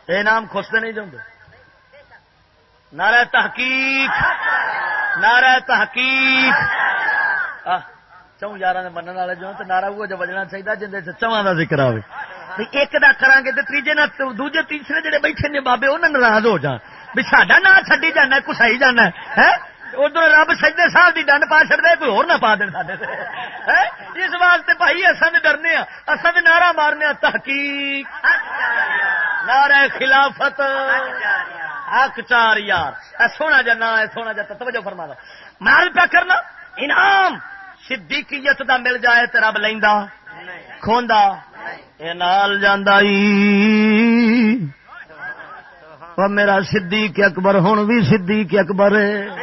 اے نام خوشتے نہیں جاؤں نعرہ تحقیق نعرہ تحقیق. چون یار من والے جو نعرہ وہ جو بجنا چاہیے جن چواں کا ذکر آئے ایک دا کرا گے تو تیجے نہ دوجے تیسرے جڑے بیٹھے نے بابے وہ ناراض ہو جان بھی ساڈا نام چڈی جانا کسائی جانا ہے ادھر رب سجدے صاحب کی ڈنڈ پا چڑ کوئی ہور نہ پا دے اس واسطے بھائی اصل ڈرنے اصل نعرہ مارنے تحقیق۔ نعرہ خلافت۔ حق چار یار۔ اے سونا جا نا سونا جا توجہ فرما دا مال پیا کرنا، انعام۔ صدیقیت دا مل جائے تو رب لیندا۔ کھوندا۔ اے نال جاندا او میرا صدیق اکبر ہن بھی صدیق اکبر ہے۔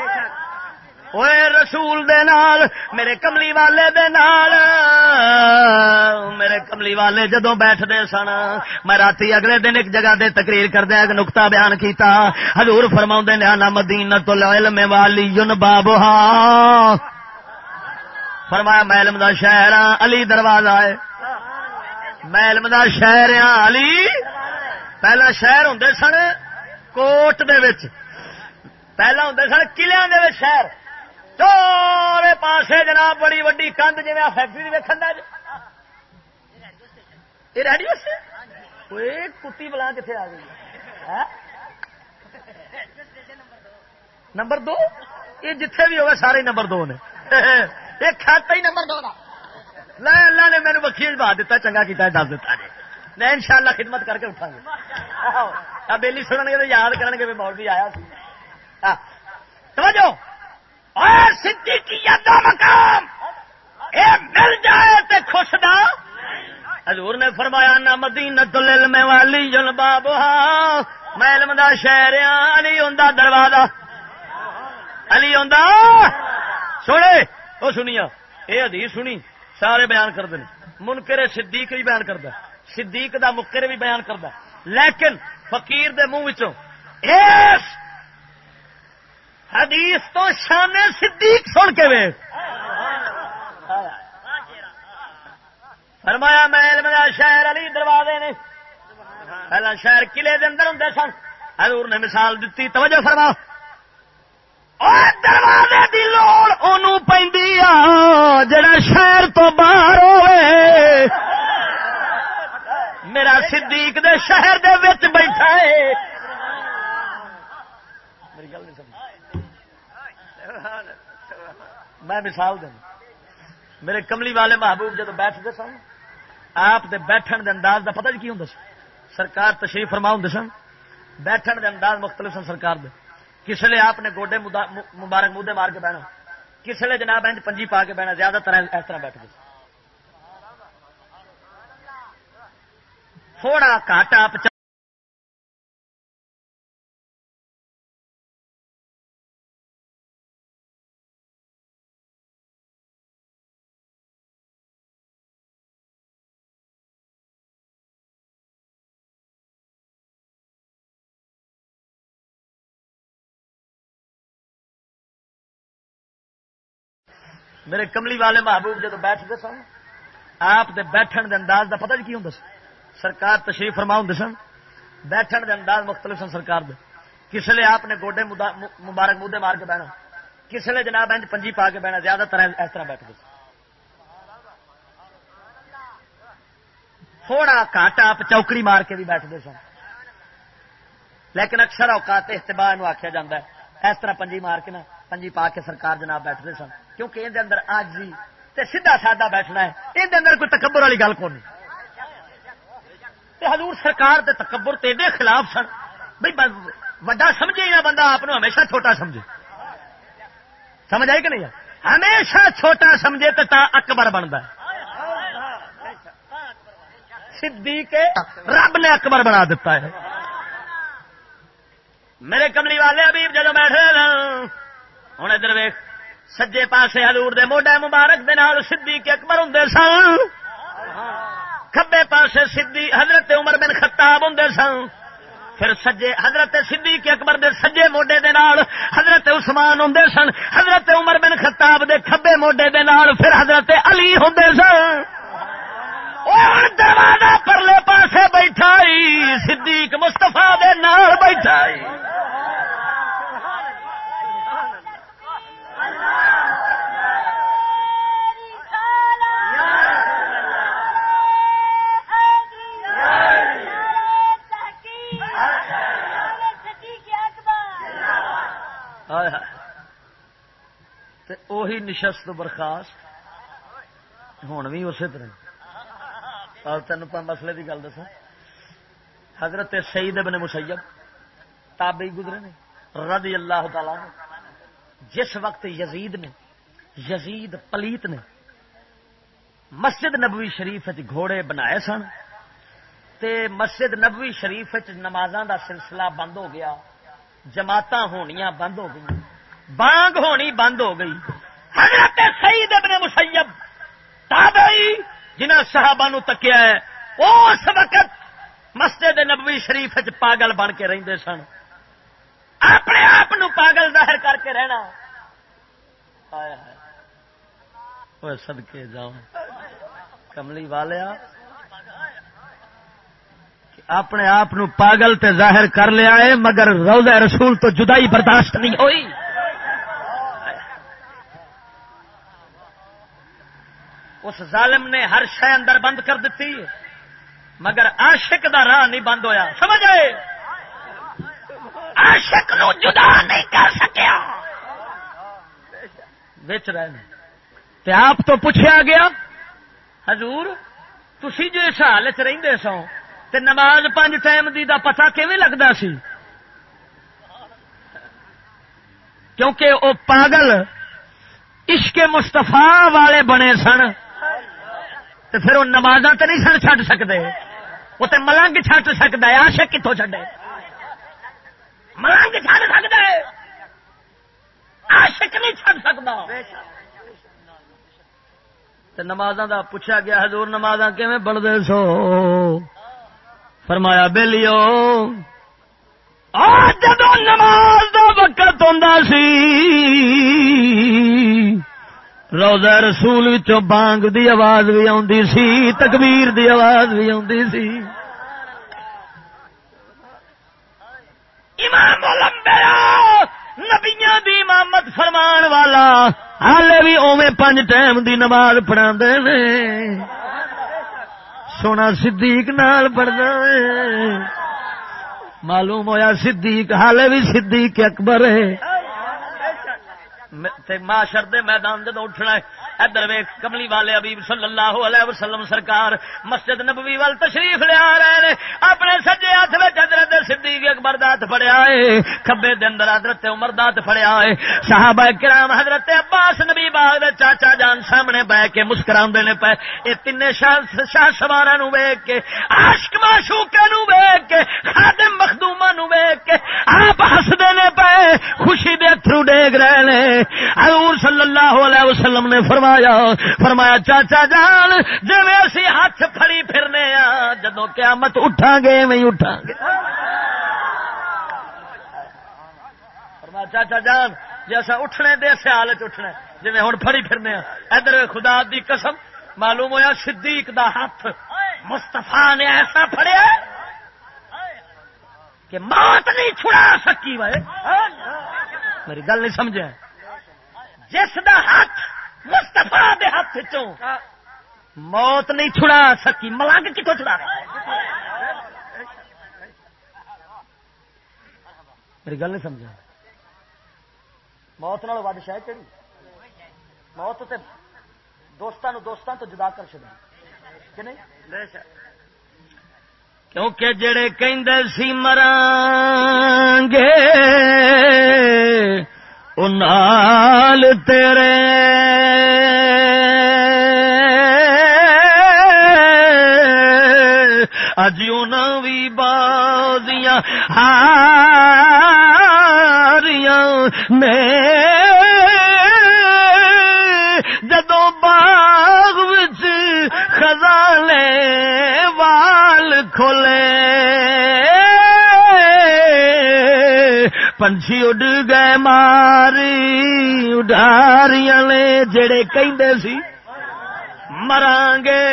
رسول دے نال میرے کملی والے دے نال میرے کملی والے جدو بیٹھتے سن میں رات اگلے دن ایک جگہ دے تقریر کردیا ایک نقطہ بیان کیتا حضور فرما نے آنا مدین تو لم والی یون بابو فرمایا میلم دا شہر علی دروازہ ہے میلم دا شہر علی پہلا شہر ہوں سن کوٹ دے وچ پہلا ہوں سن قلعہ دے شہر چورے پاسے جناب بڑی وڈی کند جی فیکٹری ویکن یہ ریڈیو سے؟ کتی بلا کتنے آ گئی؟ ہاں؟ نمبر دو؟ یہ جتھے بھی ہوگا سارے نمبر دو نے۔ یہ کھاتا ہی نمبر دو اللہ نے میرے وکیل بہا دیتا چنگا کیتا ہے، دس دیتا جی میں ان شاء اللہ خدمت کر کے اٹھا گا بیلی سنن گے تو یاد کرن گے مول بھی آیا توجہ! اور صدیقیت دا مقام۔ اے مل جائے تے خوش دا حضور نے فرمایا، نہ مدینہ العلم والی جل بابا میں علم دا شہر ہاں، علی ہوندا دروازہ۔ علی ہوندا۔ سنے، او سنیا، اے حدیث سنی، سارے بیان کر دیں منکر صدیق بھی بیان کردا۔ صدیق دا مکر بھی بیان کردا۔ لیکن فقیر دے منہ وچوں، اس حدیث تو شان صدیق سن کے وے فرمایا، میں علم شہر علی دروازے نے۔ پہلا شہر قلعے دے اندر ہوں سن۔ حضور نے مثال دیتی توجہ فرما۔ دروازے دی لوڑ ان پہ جڑا شہر تو باہر ہوئے۔ میرا صدیق دے شہر دے وچ بیٹھا ہے۔ میں مثال دوں۔ میرے کملی والے محبوب جب بیٹھتے سن، آپ دے بیٹھن دے انداز دا پتہ جی کی ہوں سرکار تشریف فرما ہوں سن۔ بیٹھن دے انداز مختلف سن سرکار دے۔ کس لیے آپ نے گوڈے مبارک مودے مار کے بہنا۔ کس لیے جناب انج پنجی پا کے بہنا، زیادہ تر اس طرح بیٹھ گئے تھوڑا کاٹ آپ میرے کملی والے محبوب جب بیٹھتے سن، آپ دے بیٹھن دے انداز دا پتہ جی کی ہوں سرکار تشریف فرما ہوں سن، بیٹھن دے انداز مختلف سن سرکار دے۔ کس لیے آپ نے گوڈے مبارک مودے مار کے بہنا کس لیے جناب انج پنجی پا کے بہنا زیادہ تر اس طرح بیٹھ گئے۔ تھوڑا کاٹ آپ چوکڑی مار کے بھی بیٹھتے سن۔ لیکن اکثر اوقات استباہ آخیا جا اس طرح پنجی مار کے نا پنجی پا کے سرکار جناب بیٹھتے سن، کیونکہ یہ اندر آج جی تے سیدھا سادہ بیٹھنا ہے۔ یہ اندر کوئی تکبر والی گل کون؟ حضور سرکار دے تکبر تیڈے خلاف سن۔ بھائی وڈا سمجھے یا بندہ آپ ہمیشہ چھوٹا سمجھے؟ سمجھ آئی کہ نہیں؟ ہمیشہ چھوٹا سمجھے تو تا اکبر بنتا ہے۔ صدیق رب نے اکبر بنا دیتا ہے۔ میرے کملی والے ابھی جب بیٹھے ہوں ادھر ویخ سجے پاسے ہلور دے موڈے مبارک دے نال صدیق اکبر ہوں سن کبے پاسے سدھی حضرت عمر بن خطاب ہوں سن پھر سجے حضرت صدیق اکبر دے سجے موڈے دے نال حضرت عثمان ہوں سن حضرت عمر بن خطاب دے کھبے موڈے دے نال پھر حضرت علی ہوں سن دروازہ پرلے پاسے بیٹھا صدیق مستفا دے نال بیٹھائی۔ بیٹھا اوہی نشست برخاست ہوں بھی اسی طرح۔ اور تین مسئلے کی گل دسا حضرت سعید ابن مسیب تابعی گزرے نے، رضی اللہ تعالی نے جس وقت یزید نے، یزید پلیت نے مسجد نبوی شریف گھوڑے بنائے سن، تے مسجد نبوی شریف نمازاں دا سلسلہ بند ہو گیا۔ جماعت ہونیاں بند ہو گئی بانگ ہونی بند ہو گئی۔ حضرت سعید ابن مسیب، تابعی جنہ صحابہ نو تکیا ہے، اس وقت مسجد نبوی شریف پاگل بن کے رہندے سن۔ اپنے آپ پاگل ظاہر کر کے رہنا۔ سدکے جاؤ کملی والیا اپنے آپ پاگل تے ظاہر کر لیا ہے مگر روزہ رسول تو جدائی برداشت نہیں ہوئی۔ اس ظالم نے ہر شہ اندر بند کر دیتی، مگر عاشق دا راہ نہیں بند ہویا۔ سمجھ آئے عاشق نو جدا نہیں کر سکیا۔ بچ رہے آپ تو پوچھا گیا، حضور تھی جو اس حال چ سو تے نماز پانچ ٹائم دی دا پتا کیون لگتا سی؟ کیونکہ وہ پاگل عشق مستفا والے بنے سن۔ تو پھر وہ نماز تو نہیں سن چڈ سکتے وہ تو ملنگ چڈ سکتا ہے۔ آشے کتوں چڈے ملنگ چڈ سکتا ہے۔ آشک نہیں چڈ سکتا نماز کا پوچھا گیا، حضور نماز کیون بڑھتے سو؟ فرمایا بہلیو جدو نماز کا وقت ہوں سی، روزہ رسول بانگ دی آواز بھی آتی سی، تکبیر دی آواز بھی آتی سی۔ امام نبیا دی امامت فرمان والا ہالے بھی اوے پانچ ٹائم دی نماز پڑھا سونا صدیق نال پڑھتا معلوم ہویا صدیق حالے بھی صدیق اکبر ہے معاشر دے میدان جدو اٹھنا ہے ادھر ویخ کملی والے ابیب صلی اللہ علیہ وسلم سرکار مسجد نبوی وال تشریف لیا رہے نے، اپنے سجے ہاتھ میں حضرت صدیق اکبر دات فڑیا ہے کبے دن حضرت عمر دات فڑیا ہے صحابہ کرام حضرت عباس نبی باغ دے چاچا جان سامنے بہ کے مسکرا نے پے۔ یہ تین شاہ شاہ سوارا نو ویگ کے آشک معشوقے نو ویگ کے، خادم مخدوما نو ویگ کے، آپ ہسدے نے پے، خوشی دے تھرو ڈیگ رہے نے۔ حضور صلی اللہ علیہ وسلم نے فرمایا فرمایا چاچا جان جی اسی ہاتھ پھڑی پھرنے آ جدو قیامت اٹھا گے میں اٹھا گے فرمایا، چاچا جان جی اصا اٹھنے دے سیال اٹھنا جی ہوں فڑی پھرنے ادھر خدا دی قسم، معلوم ہویا صدیق دا ہاتھ مستفا نے ایسا پڑیا کہ موت نہیں چھڑا سکی بھائی۔ میری گل نہیں سمجھا جس دا ہاتھ مستفا دے ہاتھ چوں موت نہیں چھڑا سکی، ملنگ کتوں چھڑا میری گل نہیں سمجھا۔ موت نال ود شاید کہڑی موت تے دوستان دوستان تو جدا کر چڑا کہ نہیں؟ کیونکہ جڑے کہ سی مران گے انال تیرے۔ اج ان بھی بازیاں ہاریاں میں جدو باغ خزانے وال کھولے پنچھی اڈ گئے ماری اڈاریاں نے جڑے کہندے سی مرانگے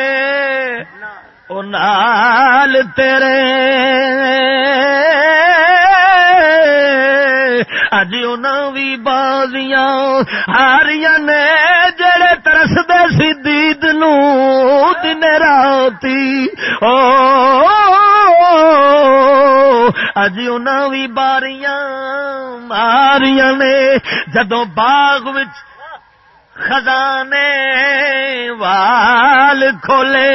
او نال تیرے اج بھی بازیاں ہاریاں نے جڑے ترسدے سی دید نو دن راتی او اج بھی باریاں ماریاں نے جدو باغ وچ خزانے وال کھولے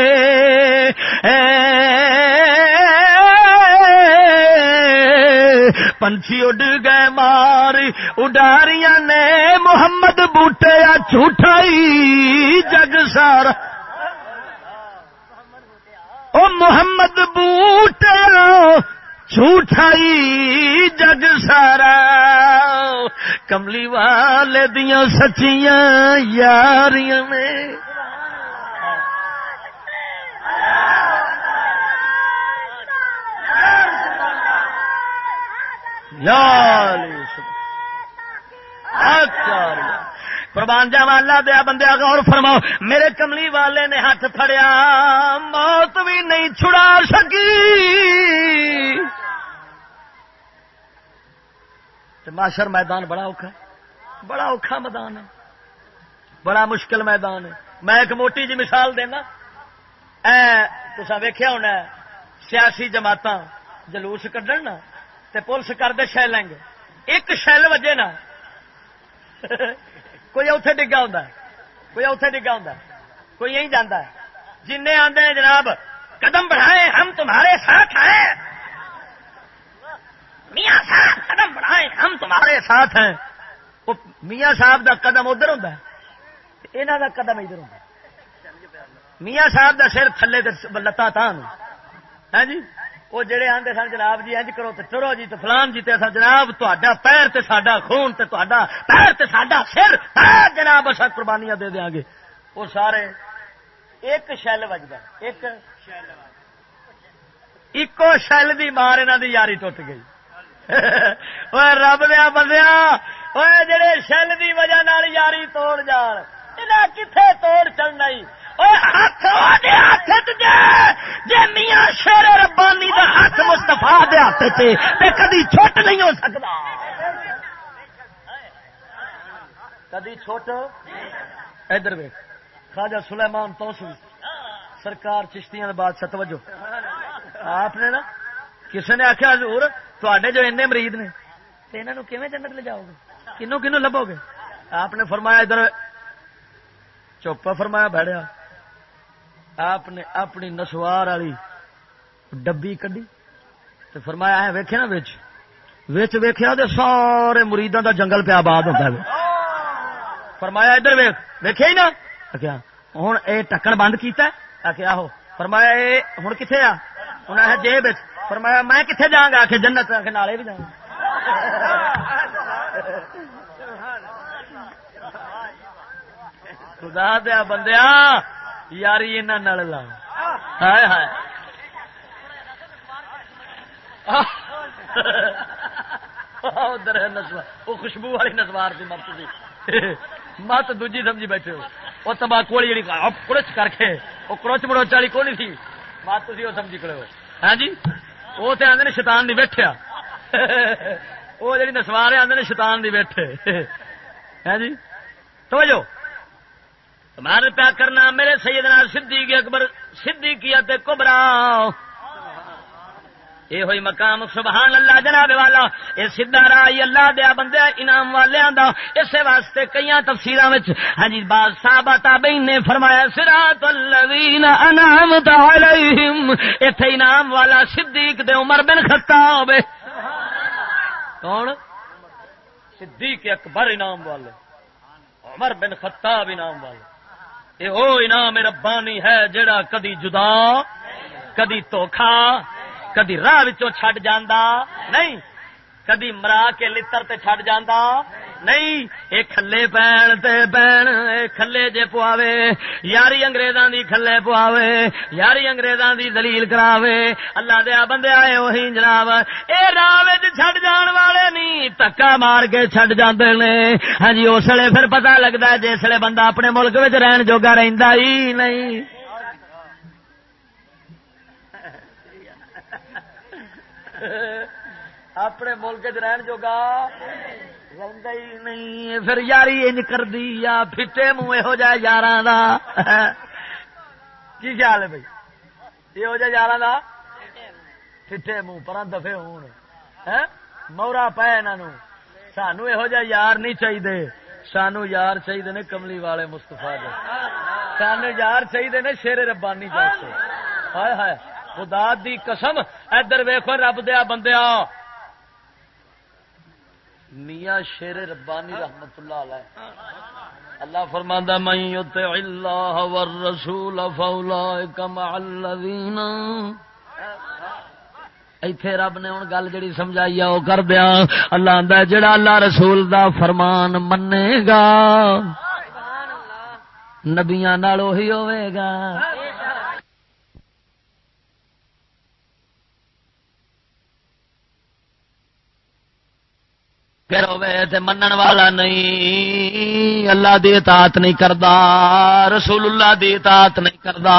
پنچھی اڈ گئے مار اڈاریاں نے محمد بوٹے جھوٹائی جگ سارا او محمد بوٹے جھوٹائی جگ سارا۔ کملی والے دیا سچیاں یاریاں میں۔ قربان جاوا اللہ دیا بندے غور فرماؤ، میرے کملی والے نے ہاتھ پھڑیا، موت بھی نہیں چھڑا سکی۔ ماشر میدان بڑا اوکھا بڑا اوکھا میدان ہے۔ بڑا مشکل میدان ہے۔ میں ایک موٹی جی مثال دینا۔ اے ویخیا ہونا سیاسی جماعت جلوس کڈن نا پولیس کر دے شیلنگ ایک شیل وجے نا۔ [LAUGHS] کوئی اوتے ڈگا ہوں کوئی اوتے ڈگا ہوں کوئی یہی جانا جن آدھے جناب، قدم بڑھائے ہم تمہارے ساتھ ہیں۔ میاں صاحب، قدم بڑھائے ہم تمہارے ساتھ ہیں۔ وہ میاں صاحب دا قدم ادھر ہوں یہاں دا قدم ادھر ہوں میاں صاحب دا سر تھلے لتا تھان ہاں جی؟ وہ جڑے آتے سن جناب جی اج کرو تو چرو جی تو فلان جی تے جناب تا پیر تے ساڈا خون تے تا پیر تے ساڈا سر جناب اصا قربانیاں دے دیا گے۔ وہ سارے ایک شیل وجد ایک ایکو شیل دی مار انہوں دی یاری ٹوٹ گئی۔ رب دیا بندیا جڑے شیل دی وجہ یاری توڑ جان کتنے توڑ چلنا میاں شیر ربانی دا ہاتھ مستفا دے ہاتھ سے کدی چھوٹ نہیں ہو سکتا کدی چھوٹ ادھر ویک خواجہ سلیمان توسو سرکار چشتیاں بادشاہ توجہ آپ نے نا کسی نے آخیا حضور تے جو این مریض نے انہوں کیون جنت لے جاؤ گے کنو کنو لبو گے آپ نے فرمایا ادھر چوپا فرمایا بہڑیا آپ نے اپنی نسوار والی ڈبی کڈی تو فرمایا ہے ویکھے نا ویچ ویخیا تو سارے مریداں دا جنگل پہ آباد ہوتا ہے۔ فرمایا ادھر ویخ ویخیا ہی نا؟ کیا ہوں یہ ٹکن بند کیتا ہے۔ کیا ہو فرمایا ہوں کتنے آ؟ انہیں جیب فرمایا میں کتنے جاؤں گا آخر جنت آ کے نالے بھی جاؤں۔ خدا دیا بندیا یاری انہوں لا ہائے ہائے ادھر نسوار وہ خوشبو والی نسوار کی مرت مت دوجی سمجھی بیٹھے ہو وہ تمباکو والی جی کڑچ کر کے وہ کڑچ مڑوچ والی کون تھی مت تھی وہ سمجھی کھڑے ہو ہاں جی وہ تو آدھے شیطان نہیں بیٹھا وہ جی نسوار آدھے شیطان نہیں بیٹھے ہاں جی تو جو پیا کرنا، میرے سیدنا صدیق اکبر صدیقیت کبرا۔ یہ ہوئی مقام، سبحان اللہ، جناب والا۔ یہ سیدا رائی اللہ دیا بندے، انعام والے دا۔ اسے واسطے کئی تفصیل ہاں جی باد صاحب تابعین نے فرمایا سراط الذین انعمت علیہم۔ ایتھے انعام والا صدیق دے عمر بن خطاب۔ کون؟ صدیق اکبر انعام والے۔ عمر بن خطاب انعام والے۔ یہ او انعام ربانی ہے جڑا کدی جدا، کدی دھوکھا، کدی راہ چڈ جانا نہیں، کدی مرا کے لڑ چڈ جانا نہیں یہ کھلے پین تے پین کھلے جے پواوے، یاری انگریزاں دی کھلے پواوے، یاری انگریزاں دی دلیل کراوے، اللہ دیا بندے آئے وہی جناب، اے راہ چھڈ جان والے نہیں، تکا مار کے چھڈ جاندے نے ہاں جی اس اسلے پھر پتہ لگتا ہے جسے بندہ اپنے ملک رہن جوگا رہندا ہی نہیں۔ اپنے ملک چ رہن جوگا؟ ہی نہیں پھر یاری انج کر دی یا پھٹے منہ یہو جہ یار کی خیال ہے بھائی یہو جہ یار پھٹے منہ پر دفے ہون۔ مورا پے انہوں سانو یہو جہ یار نہیں چاہیے سانو یار چاہیے نے کملی والے مستفا جی سانو یار چاہیے نے شیر ربانی جیسے۔ ہائے ہائے، خدا دی قسم، ادھر ویخو رب دیا بندیا میاں شیر ربانی رحمت اللہ علیہ. اللہ فرماندا من یطع اللہ والرسول فاولئک مع الذین. ایتھے رب نے ہن گل جڑی سمجھائی او کر دیا. اللہ آندا جڑا اللہ رسول دا فرمان منے گا، نبیاں نال وہی ہوے گا. پھر ہوے منن والا نہیں اللہ دی اطاعت نہیں کردا رسول اللہ دی اطاعت نہیں کردا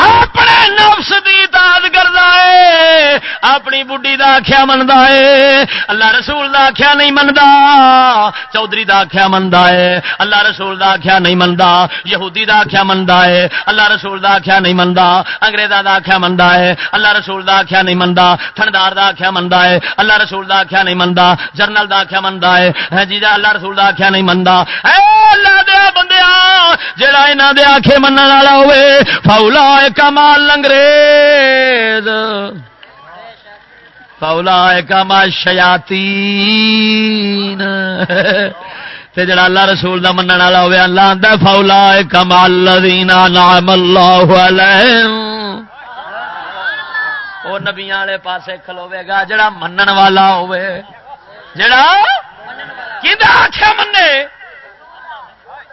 اپنے نفس دی اطاعت کردا ہے اپنی بڈھی دا آکھیا مندا ہے اللہ رسول دا آکھیا نہیں مندا چودھری دا آکھیا مندا ہے اللہ رسول دا آکھیا نہیں مندا یہودی دا آکھیا مندا ہے اللہ رسول دا آکھیا نہیں مندا انگریزاں دا آکھیا مندا ہے اللہ رسول دا آکھیا نہیں مندا تھندار دا آکھیا مندا ہے اللہ رسول دا آکھیا نہیں مندا جرنل دا آخیا آخیا منتا ہے؟ ہاں جی اللہ رسول دا آخیا نہیں منتا اللہ دیا بندیا جڑا یہاں دے آخے من والا ہوے فولا کمال لنگریز فولا کمال شیاتی جڑا اللہ رسول دا منن والا ہوے اللہ آندا فولا کمال الذین نعم اللہ علیہم۔ او نبیاں والے پاسے کھلوے گا جڑا منن والا ہوے جڑا آخیا منے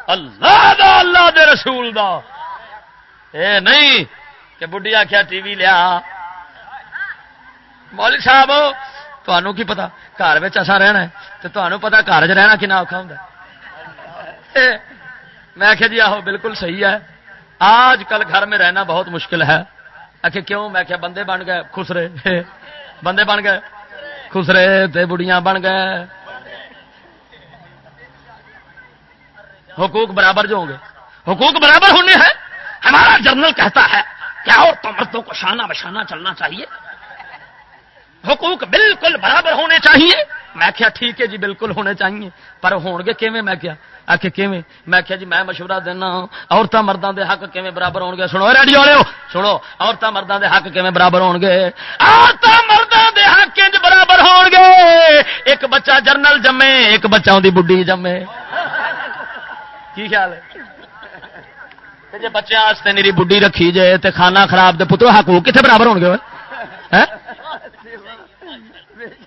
اللہ دا، اللہ دے رسول دا۔ اے نہیں کہ بڈی آخیا ٹی وی لیا۔ مولک صاحب تمہوں کی پتا گھر ایسا رہنا ہے تو تمہیں پتا گھر چ رہنا کنا اوکھا ہوں میں آخیا جی آہو، بالکل صحیح ہے۔ آج کل گھر میں رہنا بہت مشکل ہے۔ آخر کیوں؟ میں کیا بندے بن گئے، خسرے۔ بندے بن گئے۔ خسرے تے بڑیاں بن گئے۔ حقوق برابر جو ہوں گے۔ حقوق برابر ہونے ہیں۔ ہمارا جرنل کہتا ہے کیا اور تو مردوں کو شانہ بشانہ چلنا چاہیے۔ حقوق بالکل برابر ہونے چاہیے۔ میں کیا ٹھیک ہے جی بالکل ہونے چاہیے۔ پر ہون گے کیویں؟ میں کیا آ کے کیویں؟ میں کیا جی میں مشورہ دینا ہاں۔ عورتیں مردوں دے حق کیویں برابر ہون گے؟ سنو ریڈیو والے سنو عورتیں مردوں دے حق کیویں برابر ہون گے؟ عورتیں مردوں دے حق برابر ہون گے۔ ایک بچہ جرنل جمے، ایک بچہ دی بڈی جمے۔ کی خیال ہے؟ جی بچے میری بڈی رکھی جائے تو کھانا خراب دے پترو، حقوق کتنے برابر ہو گئے ہاں؟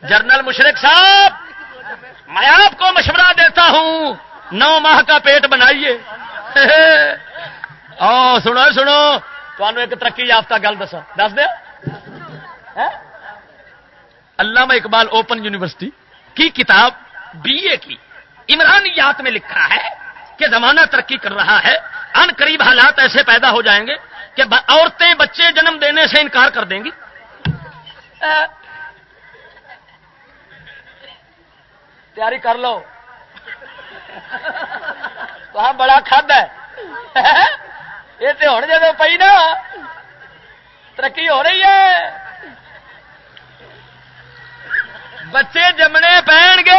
جنرل مشرق صاحب، میں آپ کو مشورہ دیتا ہوں، نو ماہ کا پیٹ بنائیے۔ [LAUGHS] او سنو سنو تمہیں ایک ترقی یافتہ گل دسا دس دیا؟ علامہ اقبال اوپن یونیورسٹی کی کتاب بی اے کی عمرانیات میں لکھا ہے کہ زمانہ ترقی کر رہا ہے، ان قریب حالات ایسے پیدا ہو جائیں گے کہ عورتیں بچے جنم دینے سے انکار کر دیں گی۔ تیاری کر لو تو بڑا کھد ہے یہ تو ہوں جب پی نا ترقی ہو رہی ہے بچے جمنے پہن گے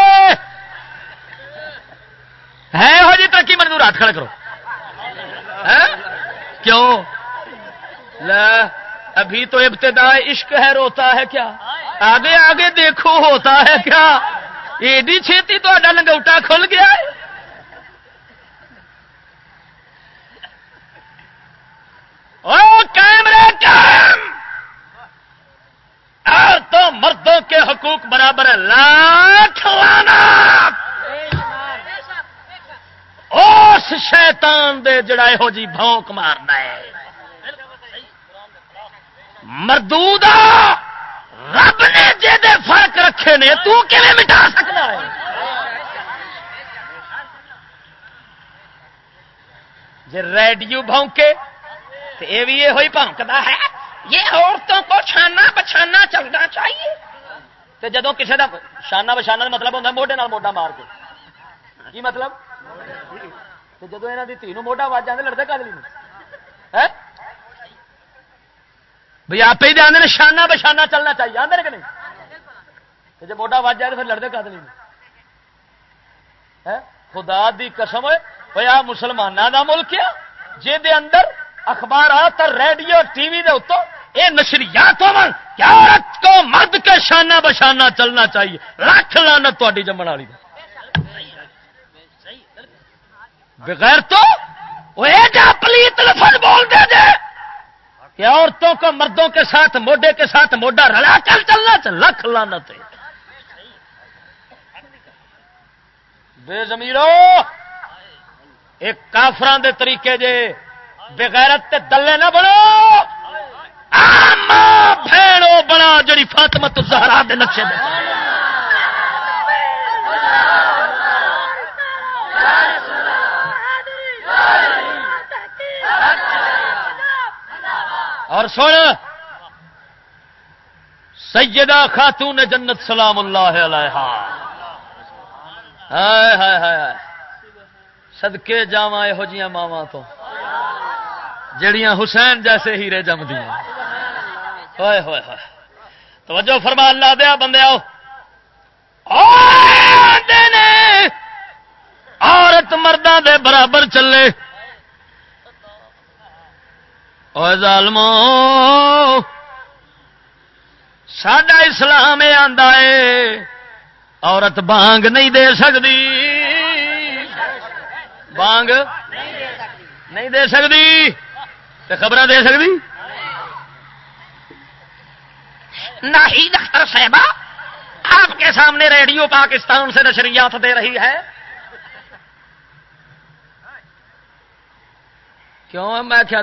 ہے ہو جی ترقی مزدور ہاتھ کھڑا کرو کیوں ابھی تو ابتدا عشق ہے روتا ہے کیا آگے آگے دیکھو ہوتا ہے کیا ایڈی چھیتی تو لنگوٹا کھل گیا ہے کیمرے تو مردوں کے حقوق برابر لاکھ لانا اس شیطان دے جڑا ہو جی بھونک مارنا ہے مردود رب نے جے دے فرق رکھے نے، تو کیویں مٹا سکتا ہے؟ جی ریڈیو بھونکے تو یہ بھی یہ ہوئی بھونکتا ہے، یہ عورتوں کو چھانا بچھانا چلنا چاہیے۔ تو جدو کسی کا شانہ بچھانا مطلب ہوتا موڈے موڈا مار کے۔ کی مطلب؟ جدو یہاں کی تھی موڈا وج جاتے لڑتے کدلی بھائی آپ ہی آدھے شانہ بچھانا چلنا چاہیے آدھے کہ نہیں؟ جب موڈا وج جائے تو پھر لڑتے کدلی خدا دی قسم ہوئے آ مسلمانوں کا ملک ہے جی دے اندر اخبارات ریڈیو ٹی وی دے اتوں یہ نشریات کیا عورت کو مرد کے شانہ بشانہ چلنا چاہیے؟ لاکھ لانا تاری جمن والی بغیر تو پلیت لفظ بول دے دے کہ عورتوں کو مردوں کے ساتھ، موڈے کے ساتھ موڈا رلا، چل چلنا چل لکھ لانا بے زمیرو ایک کافران دے طریقے جے بغیرت تے دلے نہ بڑو بھڑو بنا جڑی فاطمہ تو زہرا دے نقشے دے۔ اور سن، سیدہ خاتون جنت سلام اللہ علیہ سدکے جاوا یہ ماوا تو۔ جڑیاں حسین جیسے ہیرے جمدی ہوئے ہوئے ہوئے توجہ فرما، اللہ دیا بندے آؤ۔ عورت مردہ دے برابر چلے۔ ظالمو سڈا اسلام ہے عورت بانگ نہیں دے سکتی بانگ نہیں دے سکتی خبر دے سکتی نہیں دختر صاحبہ، آپ کے سامنے ریڈیو پاکستان سے نشریات دے رہی ہے۔ کیوں؟ میں کیا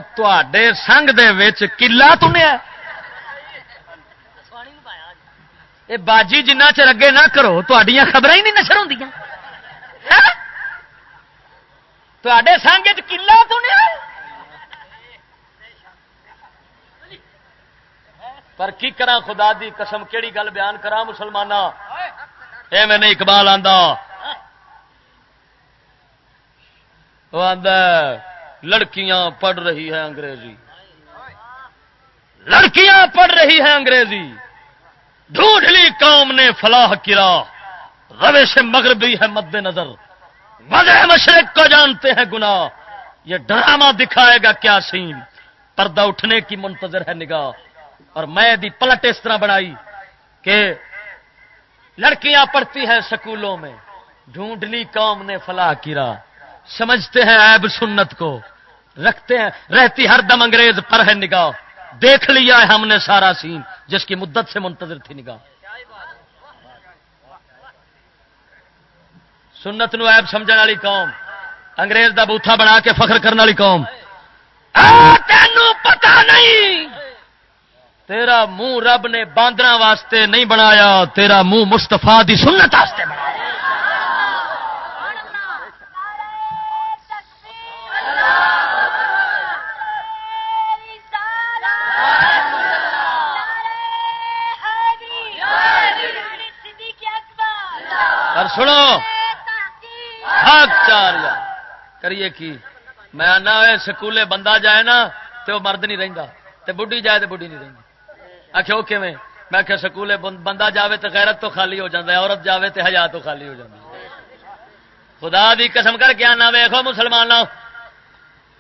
تے سنگ دے کلا تنیا یہ باجی، جنہ چر اگے نہ کرو تڈیا خبر ہی نہیں نشر ہوں تے سنگ چلا تنیا پر کی کرا خدا دی قسم؟ کیڑی گل بیان کرا مسلمان اے میں نہیں اقبال آندا۔ وہ آندا لڑکیاں پڑھ رہی ہے انگریزی۔ لڑکیاں پڑھ رہی ہے انگریزی۔ ڈھونڈ لی قوم نے فلاح کرا روے سے مغربی ہے مد نظر وجہ مشرق کو جانتے ہیں گنا یہ ڈرامہ دکھائے گا کیا سین۔ پردہ اٹھنے کی منتظر ہے نگاہ۔ اور میں دی پلٹ اس طرح بنائی کہ لڑکیاں پڑھتی ہیں سکولوں میں۔ ڈھونڈ لی قوم نے فلاح کرا سمجھتے ہیں عیب سنت کو۔ رکھتے ہیں۔ رہتی ہر دم انگریز پر ہے نگاہ۔ دیکھ لیا ہے ہم نے سارا سین، جس کی مدت سے منتظر تھی نگاہ۔ سنت نو ایب سمجھنے والی قوم، انگریز دا بوتھا بنا کے فخر کرنے والی قوم۔ تینوں پتا نہیں! تیرا منہ رب نے باندر واسطے نہیں بنایا، تیرا منہ مستفا دی سنت واسطے بنایا۔ اور سنو۔ چار یار۔ کریے کی؟ میں آنا سکولے بندہ جائے نا تو وہ مرد نہیں رہتا تو بڑھی جائے تو بڑھی نہیں رہی آخر وہ کیون میں کہ سکولے بندہ جاوے تو غیرت تو خالی ہو جاتا ہے، عورت جاوے تو ہزار تو خالی ہو جاتی خدا دی قسم کر کے آنا ویخو مسلمان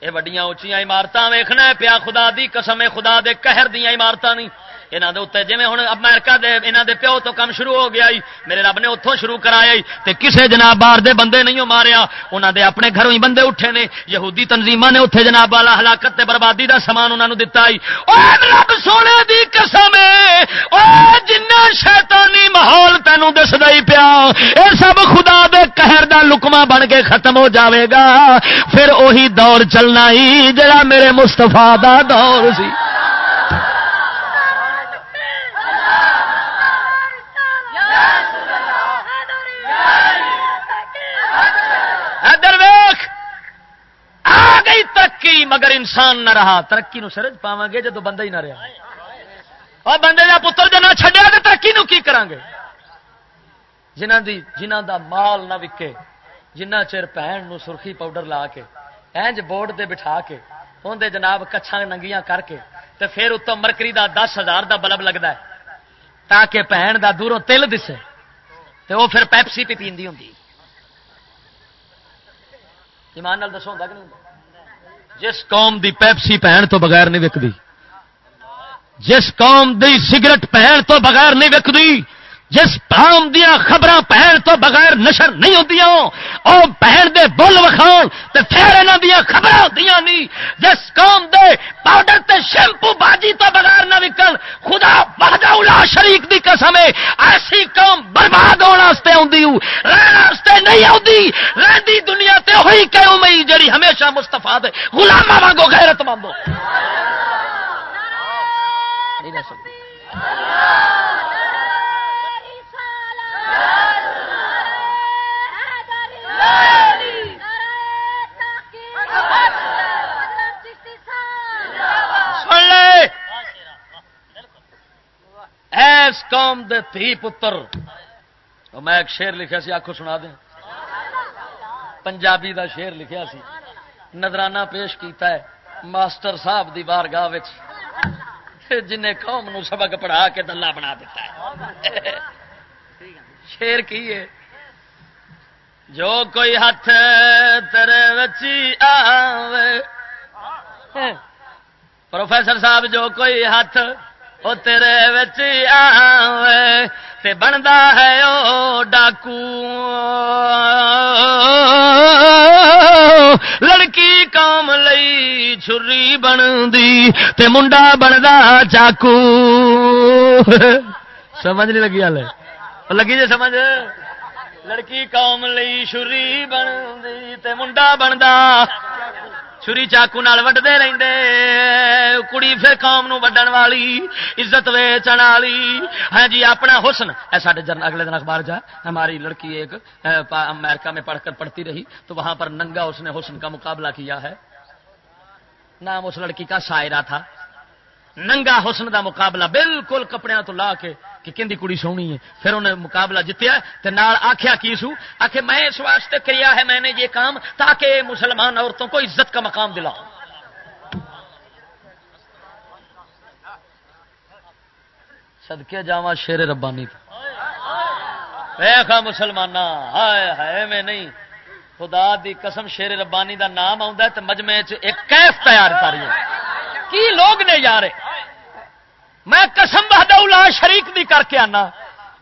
یہ وڈیاں اچیا عمارت ویخنا پیا، خدا دی قسم خدا دے قہر دیا عمارت نہیں۔ یہاں جی ہوں امیرکا دے یہاں دے پیو تو کام شروع ہو گیا ہی میرے رب نے اتوں شروع کرایا تے کسے جناب باہر دے بندے نہیں ہو ماریا انہوں دے اپنے گھروں ہی بندے اٹھے نے یہودی تنظیم نے اتنے جناب والا ہلاکت تے بربادی دا سامان انہوں نے دتا رب سونے دی قسم جنا شیطانی ماحول تینوں دسدا ہی پیا یہ سب خدا دے قہر دا لکما بن کے ختم ہو جاوے گا پھر وہی دور چلنا ہی جڑا میرے مستفا دا دور سی گئی ترقی، مگر انسان نہ رہا۔ ترقی نو سرج پاو گے جدو بندہ ہی نہ رہا۔ اور بندے کا پتر جو نہ چڈیا تو ترقی نو کی کریں گے؟ جنہ دی جنہ دا مال نہ وکے جنہ چر بھن نو سرخی پاؤڈر لا کے، اینج بورڈ دے بٹھا کے اندر جناب کچھا ننگیاں کر کے، تے پھر اتوں مرکری دا دس ہزار دا بلب لگتا ہے، تاکہ بھن دا دوروں تل دسے، تے وہ پھر پیپسی پی پیندی ہوں ایمان نال دسو کہ نہیں جس قوم دی پیپسی پہن تو بغیر نہیں وکتی جس قوم دی سگرٹ پہن تو بغیر نہیں وکتی جس قوم دیا خبر پہن تو بغیر نشر نہیں ہوتی پہن دے بول وکھاؤ تو پھر یہاں دیا خبر ہوتی نہیں جس قوم دے پاؤڈر تے شیمپو باجی تو بغیر نہ وکل خدا بہدا شریک دی قسم ہے۔ ایسی قوم برباد ہونے آتے نہیں آتی رہی دنیا تے ہوئی کہوں مئی، جڑی ہمیشہ مستفا دے غلامہ وانگو غیرت مندو نہیں ایس دے تھی پتر۔ میں ایک شیر لکھا سی آخو سنا دیں۔ پنجابی دا شیر لکھا سی۔ نظرانہ پیش کیتا ہے، ماسٹر صاحب دی بارگاہ جن قوم نو سبق پڑھا کے دلہ بنا دیتا ہے۔ شیر کی ہے؟ جو کوئی ہاتھ تیرے بچی آوے۔ پروفیسر صاحب، جو کوئی ہاتھ وہ تیرے بچی آوے تے بنتا ہے او ڈاکو۔ لڑکی کام لئی چھری بن دی تے منڈا بنتا چاقو سمجھ نہیں لگی ہال لگی جی سمجھ۔ لڑکی قوم لئی شری بن تے منڈا بنتا چھری چاقو وڈتے رہتے کڑی پھر قوم نو وڈن والی عزت ویچن والی ہاں جی اپنا حسن ایسا جن اگلے دن اخبار جا ہماری لڑکی ایک امریکہ میں پڑھ کر پڑھتی رہی تو وہاں پر ننگا اس نے حسن کا مقابلہ کیا ہے نام اس لڑکی کا سائرہ تھا ننگا حسن دا مقابلہ بالکل کپڑے تو لا کے کہ کہندی کڑی سونی ہے۔ پھر انہیں مقابلہ جتیا تے نال آخیا کی سو؟ آخ میں اس واسطے کیا ہے میں نے یہ کام تاکہ مسلمان عورتوں کو عزت کا مقام دلا سدکے جاوا شیر ربانی تھا مسلمان ہائے ہائے، میں نہیں۔ خدا دی قسم شیر ربانی دا نام آتا تو مجمے ایک کیف تیار کر کی لوگ نے یار میں قسم بہدولا شریک دی کر کے آنا۔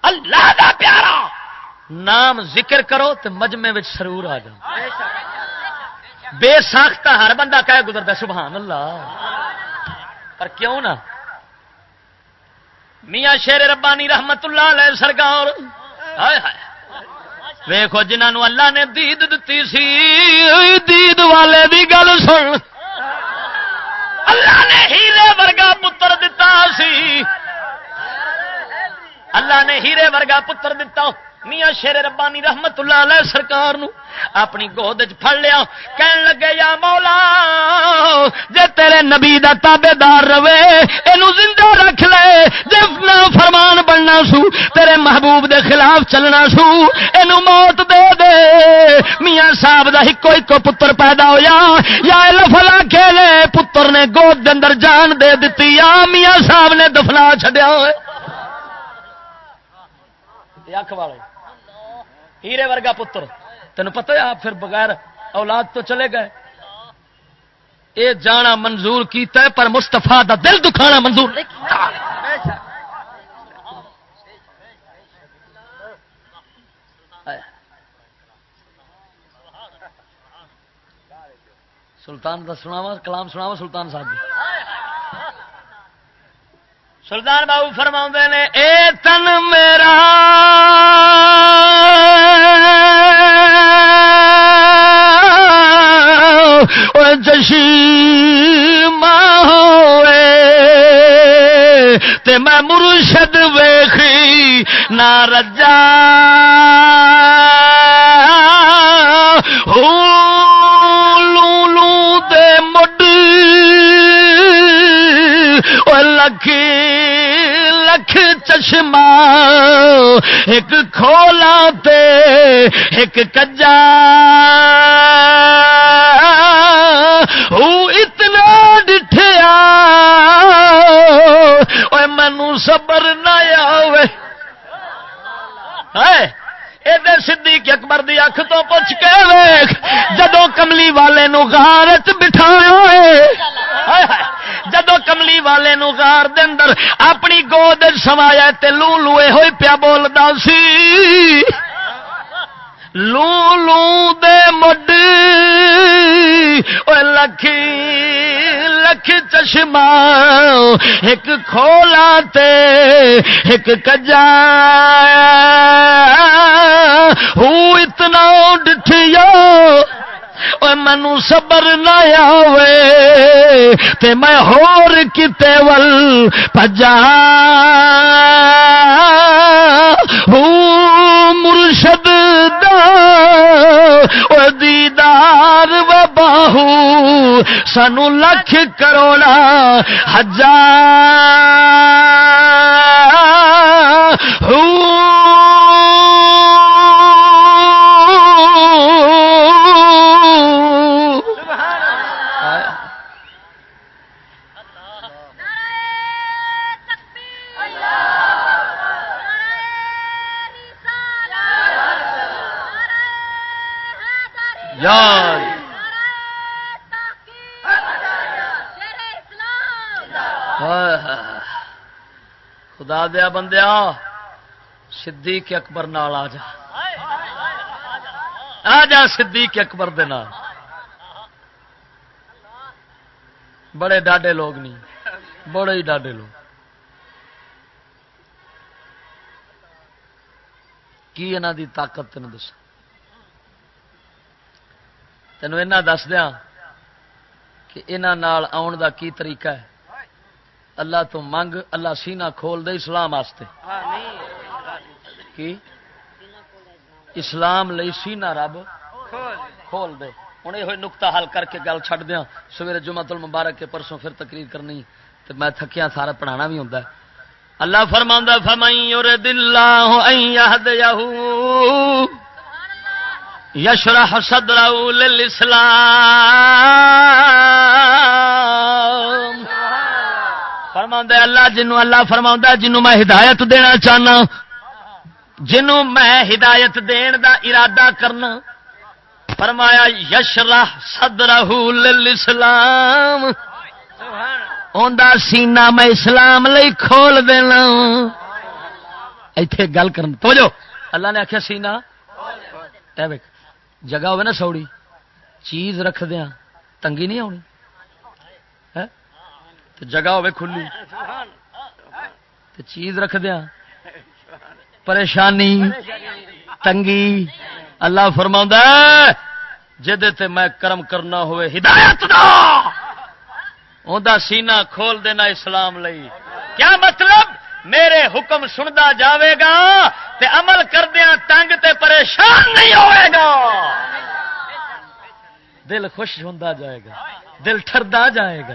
اللہ دا پیارا۔ نام ذکر کرو تو مجمے سرور آ جاؤ۔ بے ساختہ ہر بندہ کہہ گزرتا سبحان اللہ۔ پر کیوں نہ؟ میاں شیر ربانی رحمت اللہ علیہ سرکار۔ ویخو جنہوں اللہ نے دید دتی سی، دید والے دی گل سن۔ اللہ نے ہیرے ورگا پتر دتا سی۔ اللہ نے ہیرے ورگا پتر دتا۔ میاں شیر ربانی رحمت اللہ علیہ سرکار نو اپنی گود پھڑ لیا، کہن لگے، یا مولا، جے تیرے نبی دا تابے دار رہے یہ زندہ رکھ لے، جے فرمان بننا سو، تیرے محبوب دے خلاف چلنا سو یہ موت دے دے۔ میاں صاحب دا ہکو ہکو پتر پیدا ہویا، یا لفلا کھیلے، پتر نے گود دے اندر جان دے دیتی یا میاں صاحب نے دفنا چڈیا ہوئے۔ اکھ والے۔ ہیرے ورگا پتر۔ تین پتہ ہے آپ پھر بغیر اولاد تو چلے گئے۔ اے جانا منظور کیتا ہے، پر مستفا دا دل دکھانا منظور نہیں کیتا۔ سلطان کا سناوا کلام سناوا سلطان صاحب۔ سلطان بابو فرما نے، اے تن میرا۔ جشی ہوئے، تے میں مرشد ویخی نہ رجا۔ لو دے مڈ لکھی چشمہ، ایک کھولا تے ایک کجا۔ او اتنا ڈٹھیا مینو سبر نہ آئے صدیق اکبر دی اکھ تو پوچھ کے ویخ جدو کملی والے نو غار بٹھایا جدو کملی والے نو غار دے اندر اپنی گود سوایا تے لو لوئے ہوئی پیا بولدا سی۔ لو لو دے مڈ۔ او لکھی لکھ چشمہ۔ ایک کھولا تے ایک کجا ہوں اتنا ڈٹھیا مینو صبر نہ آوے تے میں ہور کتے ول پجا مرشد دا دیدار و باہو سانو لکھ کروڑا ہزار جان خدا دیا بندیا، صدیق اکبر نال آ جا۔ آ جا صدیق اکبر دے نال۔ بڑے ڈاڈے لوگ نہیں بڑے ہی ڈاڈے لوگ۔ کی انہوں دی طاقت تین دس تینوں ایسا دس دیا کہ انہوں آن دا کی طریقہ ہے؟ اللہ تو منگ، اللہ سینہ کھول دے اسلام واسطے۔ کی؟ اسلام لئی سینہ رب کھول دے۔ ہوں یہ نکتا حل کر کے گل چڈ دیا سویرے جمع تل مبارک کے پرسوں پھر تقریر کرنی تو میں تھکیا سارا پڑھانا بھی ہوتا ہے۔ اللہ فرما فرمائی اور دل یشرح صدره للاسلام. فرما اللہ جنوں اللہ فرما جنوں میں ہدایت دینا چاہنا، جنوں میں ہدایت دین دا ارادہ کرنا۔ فرمایا، یشرح صدره للاسلام۔ سینہ میں اسلام لئی کھول دینا۔ ایتھے گل کرن تو جو اللہ نے آخیا سینہ؟ جگہ ہوے نا سوڑی، چیز رکھ دیا تنگی نہیں آنی؟ جگہ ہوے کھلی۔ چیز رکھ دیا پریشانی، تنگی، اللہ فرما جہد میں کرم کرنا ہوئے، ہدایت دا! سینہ کھول دینا اسلام لئی۔ کیا مطلب؟ میرے حکم سنتا جاوے گا تے عمل کردیا تنگ تے پریشان نہیں ہوئے گا۔ دل خوش ہوں جائے گا۔ دل ٹردا جائے گا۔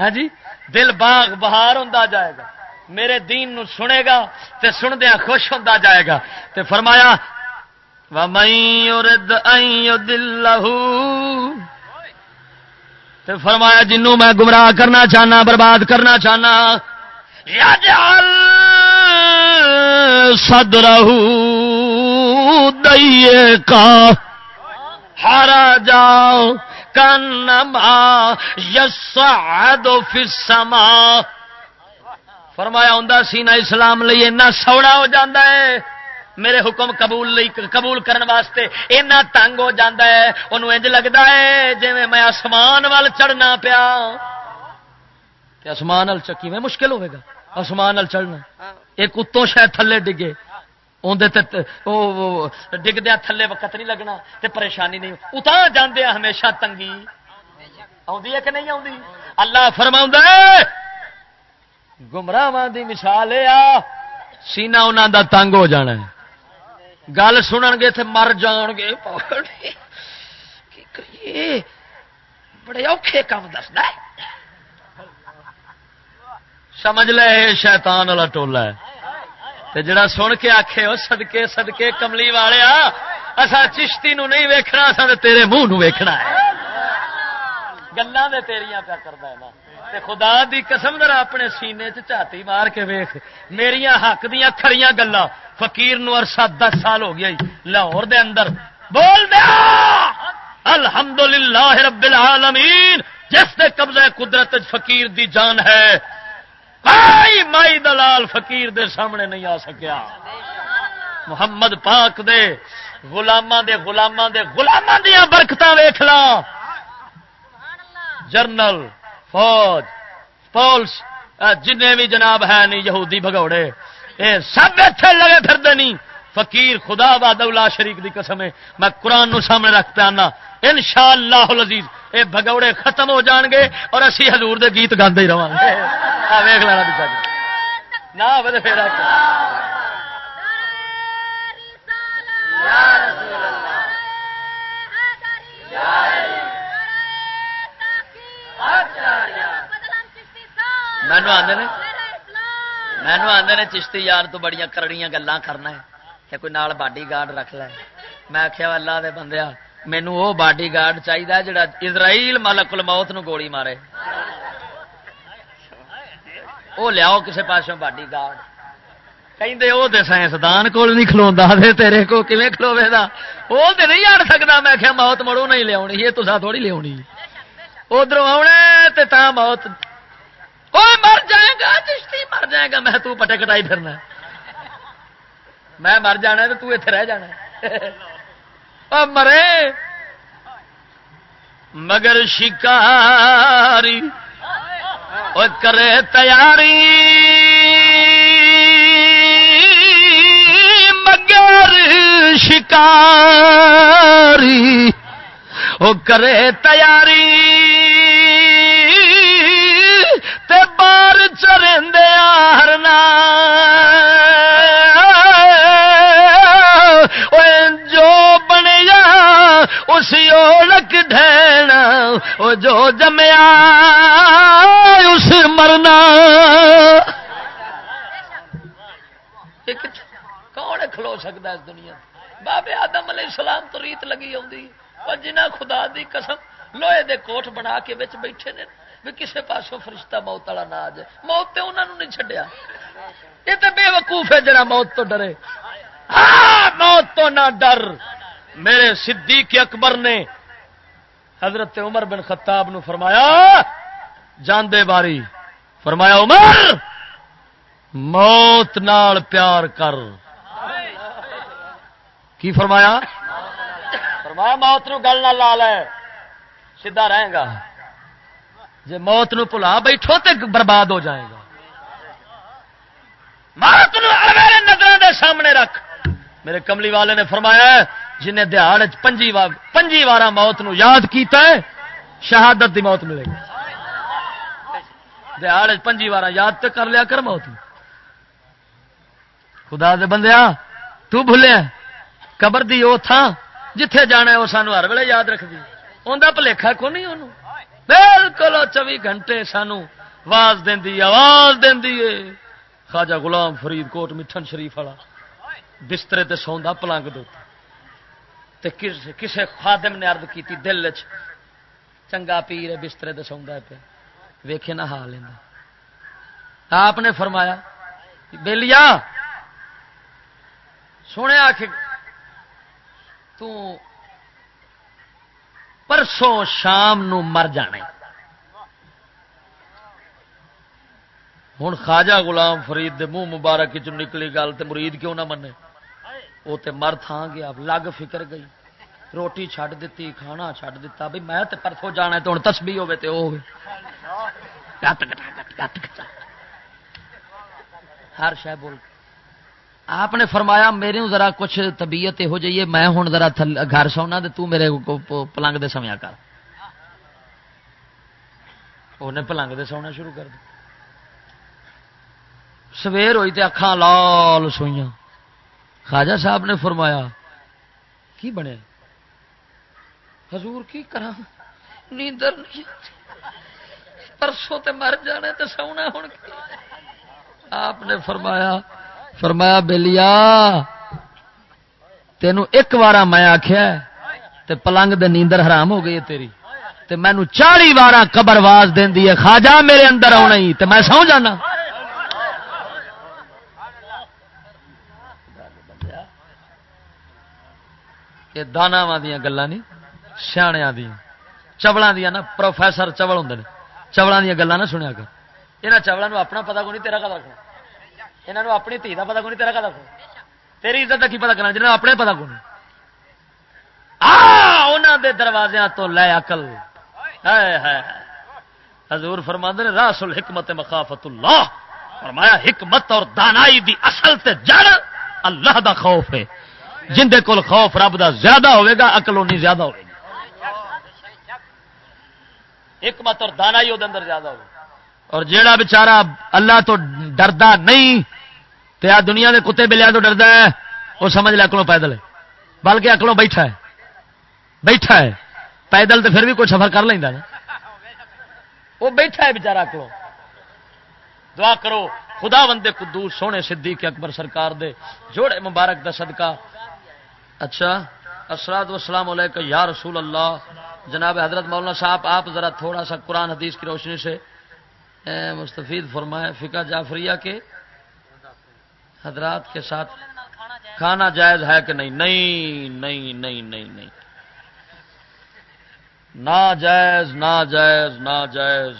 ہاں جی؟ دل باغ بہار ہوں جائے گا۔ میرے دین نو سنے گا تے سندیا خوش ہوں جائے گا۔ تے فرمایا دل فرمایا، جنوں میں گمراہ کرنا چاہنا، برباد کرنا چاہنا سد رہو دئیے کا ہارا جاؤ، کنما یس فسما فرمایا ہوں سینا اسلام لی اینا سوڑا ہو جاتا ہے۔ میرے حکم قبول لئی، قبول کرن واسطے اینا تنگ ہو جاتا ہے۔ انہوں انج لگتا ہے جی میں آسمان وال چڑھنا پیا۔ آسمان وال چکی، میں مشکل ہوئے گا۔ آسمان وال چڑھنا ایک اتوں شاید تھلے ڈگے۔ ڈگدیا تھلے وقت نہیں لگنا تے پریشانی نہیں۔ اتنا جانے ہمیشہ تنگی۔ ہے کہ نہیں آتی اللہ فرما گمراہ دی مثال آ سینا انہوں دا تنگ ہو جانا ہے۔ گل سنن گے تے مر جان گے۔ بڑے اوکھے کام دستا سمجھ لے شیطان والا ٹولا ہے۔ تے جڑا سن کے آخے وہ سدکے سدکے کملی والے اصا چشتی نو نہیں ویکھنا اصا تیرے منہ نو ویکھنا ہے۔ گلا تیریاں پیا کرتا ہے نا۔ تے خدا دی قسم در اپنے سینے چاتی مار کے ویخ میرا حق دیا کھڑی گلا فقیر نو عرصہ دس سال ہو گیا لاہور دے اندر۔ بول دیا! الحمدللہ رب العالمین، جس دے قبضہ قدرت فقیر دی جان ہے۔ مائی مائی دلال فقیر دے سامنے نہیں آ سکیا۔ محمد پاک دے غلاماں دے غلاماں دے غلاماں دیا برکت ویخ لا۔ جرنل، فوج پولس جن بھی جناب ہے نہیں، یہودی بگوڑے اے سب اتنے لگے پھر نہیں۔ فقیر خدا باد شریف کی قسم ہے میں قرآن نو سامنے رکھ پہ آنا ان شاء اللہ لذیذ یہ بگوڑے ختم ہو جان گے اور اسی حضور دے گیت گاندے ہی رہا ویخ لینا نہ پھر مینو آدھے مینو آدھے نے؟ چشتی یار تو بڑی کرڑیاں گلان کرنا ہے کہ کوئی نال باڈی گارڈ رکھ لے۔ میں آخیا اللہ دے بندیا مینو وہ باڈی گارڈ چاہیے جڑا اسرائیل ملک الموت نو گولی مارے وہ لیاؤ کسے پاسوں باڈی گارڈ کہیں وہ سائنسدان کول نہیں کھلوا تیرے کو کھے کھلوے دا وہ تو نہیں آڑ سکتا میں آخیا موت مڑو نہیں لیا یہ تو تھوڑی لیا ادھر آنے تا موت کوئی مر جائے گا چشتی مر جائے گا میں تو پٹے کٹائی پھرنا میں مر جانا تو اتنے رہ جانا مرے۔ مگر شکاری کرے تیاری۔ مگر شکاری وہ کرے تیاری۔ تے بار چرندیا ہرنا جو بنیا اسی اولک ڈھینا وہ جو جمیا اس مرنا۔ کون کھلو سکتا اس دنیا؟ بابے آدم علیہ السلام تو ریت لگی آ جنہ خدا دی قسم لوہے دے کوٹ بنا کے بچ بیٹھے نے بھی کسے پاسوں فرشتہ موت والا نہ آ جائے۔ موت تے انہوں نہیں چڈیا یہ تو بے وقوف ہے جڑا موت تو ڈرے۔ ہاں موت تو نہ ڈر۔ میرے صدیق اکبر نے حضرت عمر بن خطاب نو فرمایا جان دے باری فرمایا عمر موت نال پیار کر۔ کی فرمایا؟ فرمایا موت نو گل نہ لا لے سیدا رہے گا۔ جی موت نو بھلا بیٹھو تو برباد ہو جائے گا۔ موت نو نظر دے سامنے رکھ۔ میرے کملی والے نے فرمایا جنہیں دہاڑ پنجی وار پنجی وار موت نو یاد کیتا ہے، شہادت دی موت ملے گی۔ دہاڑ پنجی وار یاد تو کر لیا کر موت خدا دے بندیا تو بھولیا قبر دی وہ تھا جتھے جانا ہے وہ سانو ہر ویلے یاد رکھ دی۔ انہیں پلیکھا کو نہیں انہوں بالکل چوبی گھنٹے سانو آواز دینی آواز دینی ہے۔ خواجہ غلام فرید کوٹ مٹھن شریف والا، بسترے تے سوندا پلنگ دو تے کسے خادم نے عرض کیتی دل چ چنگا پیر بسترے تے سوندا پہ۔ ویکھے نہ حال لینا آپ نے فرمایا بےلیا سونے آخ پرسوں شام نو مر جانے ہوں خواجہ غلام فرید دے منہ مبارک چ نکلی گل تو مرید کیوں نہ منے؟ وہ تے مر تھان گیا لگ فکر گئی روٹی چھڈ دیتی کھانا چھڈ دیتا بھائی میں تے پرسوں جانا تو ہوں تسبی ہوے تے وہ ہر شہ بول آپ نے فرمایا میرے ذرا کچھ طبیعت ہو جائیے میں ہوں ذرا گھر سونا تو میرے پلنگ دے سمیا کر انہیں پلنگ دے سونا شروع کر دیا سویر ہوئی تے اکھان لال سوئیاں خواجہ صاحب نے فرمایا، کی بنے؟ حضور کی کرا نیندر نہیں پرسوں تے مر جانے تے سونا ہوں آپ نے فرمایا فرمایا، بلیا تینوں ایک بار میں آخیا تے پلنگ دے نیندر حرام ہو گئی ہے تیری۔ تے مینو چالی بار قبر واز دینی ہے۔ خواجہ میرے اندر آنا ہی، تے میں سو جانا۔ یہ دانا دیا گلا نہیں سیاح دیا۔ چبلوں دیا نا، پروفیسر چبل ہوں چبلوں دیا گلا نہ سنیا کر۔ یہاں چبلوں اپنا پتا کو نہیں تیرا کا رکھنا یہاں اپنی دھی کا پتا کو نہیں تیرا کا رکھنا تیری عزت کا کی پتا کرنا جنہیں اپنے پتا کو نہیں دے دروازے تو لے اکل حضور فرما نے، راسل حکمت مخافت اللہ۔ فرمایا، حکمت اور دانائی دی اصل تے جڑ اللہ دا خوف ہے۔ جن دے کول خوف رب دا زیادہ ہوئے گا اکل اونی زیادہ ہوئے گی۔ حکمت مطلب اور دانائی وہ اندر زیادہ ہوگی اور جیڑا بچارا اللہ تو ڈردا نہیں تو آ دنیا کے کتے بلیا تو ڈردا ہے وہ سمجھ لے اکلوں پیدل ہے۔ بلکہ اکلوں بیٹھا ہے۔ بیٹھا ہے۔ پیدل تو پھر بھی کوئی سفر کر لینا نا۔ وہ بیٹھا ہے بچارا اکلوں دعا کرو خدا بندے قدوس، سونے صدیق اکبر سرکار دے جوڑے مبارک دا صدقہ۔ اچھا اسراد وسلام علیکم یا رسول اللہ۔ جناب حضرت مولانا صاحب، آپ ذرا تھوڑا سا قرآن حدیث کی روشنی سے مستفید فرمائے فقہ جعفریہ کے حضرات کے ساتھ کھانا جائز ہے کہ نہیں؟ نہیں نہیں نہیں نہیں نہیں۔ ناجائز ناجائز ناجائز۔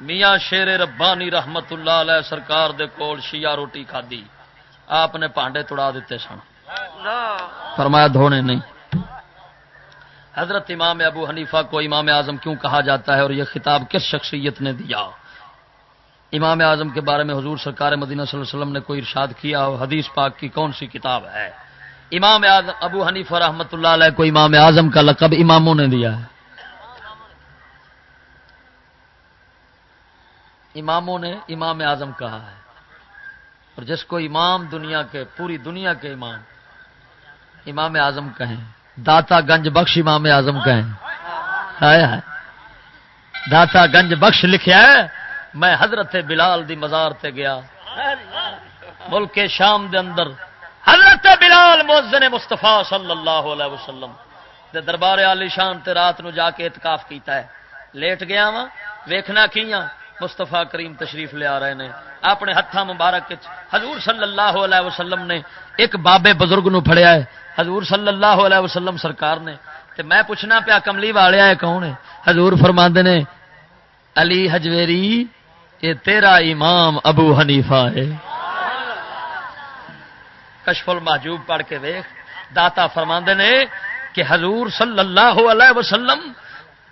میاں شیر ربانی رحمت اللہ علیہ سرکار دے کول شیعہ روٹی کھادی۔ آپ نے پانڈے توڑا دیتے سن۔ فرمایا دھونے نہیں۔ حضرت امام ابو حنیفہ کو امام اعظم کیوں کہا جاتا ہے اور یہ خطاب کس شخصیت نے دیا؟ امام اعظم کے بارے میں حضور سرکار مدینہ صلی اللہ علیہ وسلم نے کوئی ارشاد کیا اور حدیث پاک کی کون سی کتاب ہے؟ امام ابو حنیفہ رحمۃ اللہ علیہ کو امام اعظم کا لقب اماموں نے دیا ہے۔ اماموں نے امام اعظم کہا ہے۔ اور جس کو امام دنیا کے، پوری دنیا کے امام امام اعظم کہیں۔ داتا گنج بخش امام اعظم کہیں۔ داتا گنج بخش لکھا ہے۔ میں حضرت بلال دی مزار تے گیا۔ ملک شام دے اندر۔ حضرت بلال موزن مستفا صلی اللہ علیہ وسلم دے دربار علی شان تے رات نو جا کے اتکاف کیتا ہے۔ لیٹ گیا وا ویکھنا کیاں مستفا کریم تشریف لے آ رہے ہیں اپنے ہاتھوں مبارک حضور صلی اللہ علیہ وسلم نے ایک بابے بزرگ نو پھڑیا ہے۔ حضور صلی اللہ علیہ وسلم سرکار نے، تے میں پوچھنا پیا کملی والیا ہے کون ہے؟ حضور فرما نے، علی حجویری، یہ تیرا امام ابو حنیفہ ہے۔ کشف المحجوب پڑھ کے ویخ داتا فرما نے کہ حضور صلی اللہ علیہ وسلم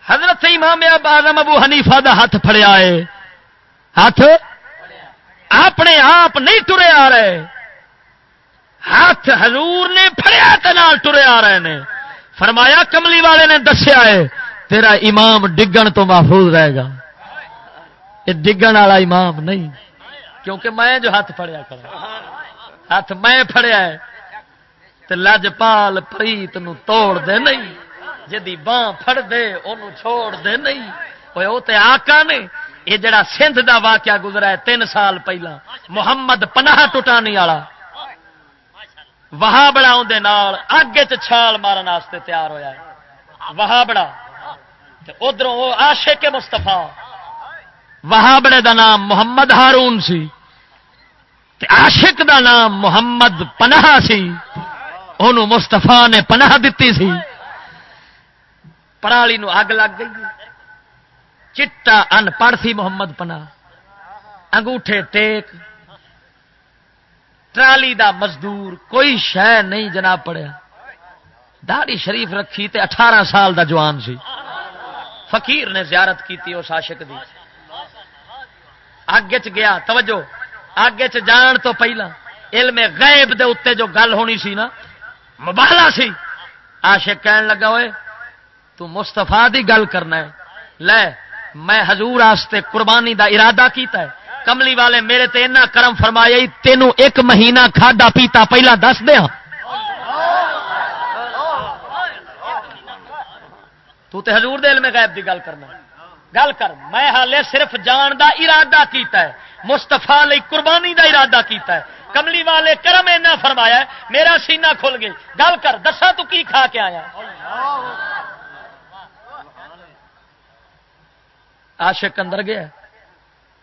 حضرت امام آزم ابو حنیفہ دا ہاتھ پھڑیا ہے۔ ہاتھ اپنے آپ نہیں ٹرے آ رہے۔ ہاتھ حضور نے فڑیا ٹرے آ رہے ہیں فرمایا، کملی والے نے دسیا ہے، تیرا امام ڈگن تو محفوظ رہے گا۔ یہ ڈگن والا امام نہیں، کیونکہ میں جو ہاتھ پڑیا کرا ہاتھ میں فڑیا لجپال پریت نو توڑ دے نہیں۔ جدی بان فڑ دے انہوں چھوڑ دے نہیں۔ وہ تے آقا نے، یہ جڑا سندھ دا واقعہ گزرا ہے تین سال پہلا، محمد پناہ ٹوٹانی والا۔ وہاں بڑا اندر اگ چھال مارن واسطے تیار ہویا ہے۔ وہاں بڑا۔ ادھر وہ آشے کے مستفا وہاں بڑے دا نام محمد ہارون سی۔ عاشق دا نام محمد پناہ سی۔ انہوں مستفا نے پناہ دیتی سی۔ پرالی نو اگ لگ گئی۔ چٹا ان پڑھ سی محمد پناہ۔ انگوٹھے ٹیک۔ ٹرالی دا مزدور کوئی شہ نہیں جناب پڑیا داڑی شریف رکھی تے اٹھارہ سال دا جوان سی۔ فقیر نے زیارت کی اس عاشق دی۔ اگ چ گیا، توجہ۔ اگ جان تو پہلا۔ علم غیب دے اتنے جو گل ہونی سی نا، مبالا سی۔ عاشق کہن لگا ہوئے تو مستفا دی گل کرنا ہے۔ لے، میں حضور آستے قربانی دا ارادہ کیتا ہے۔ کملی والے میرے تے کرم فرمایا تینوں ایک مہینہ کھادا پیتا، پہلا دس دیا ہاں۔ تو تے حضور دل میں غیب دی گل کرنا۔ گل کر، میں حالے صرف جان دا ارادہ کیتا ہے۔ مستفا لئی قربانی دا ارادہ کیتا ہے۔ کملی والے کرم اینا فرمایا ہے، میرا سینہ کھل گئی۔ گل کر، دسا تو کی کھا کے آیا۔ عاشق اندر گیا۔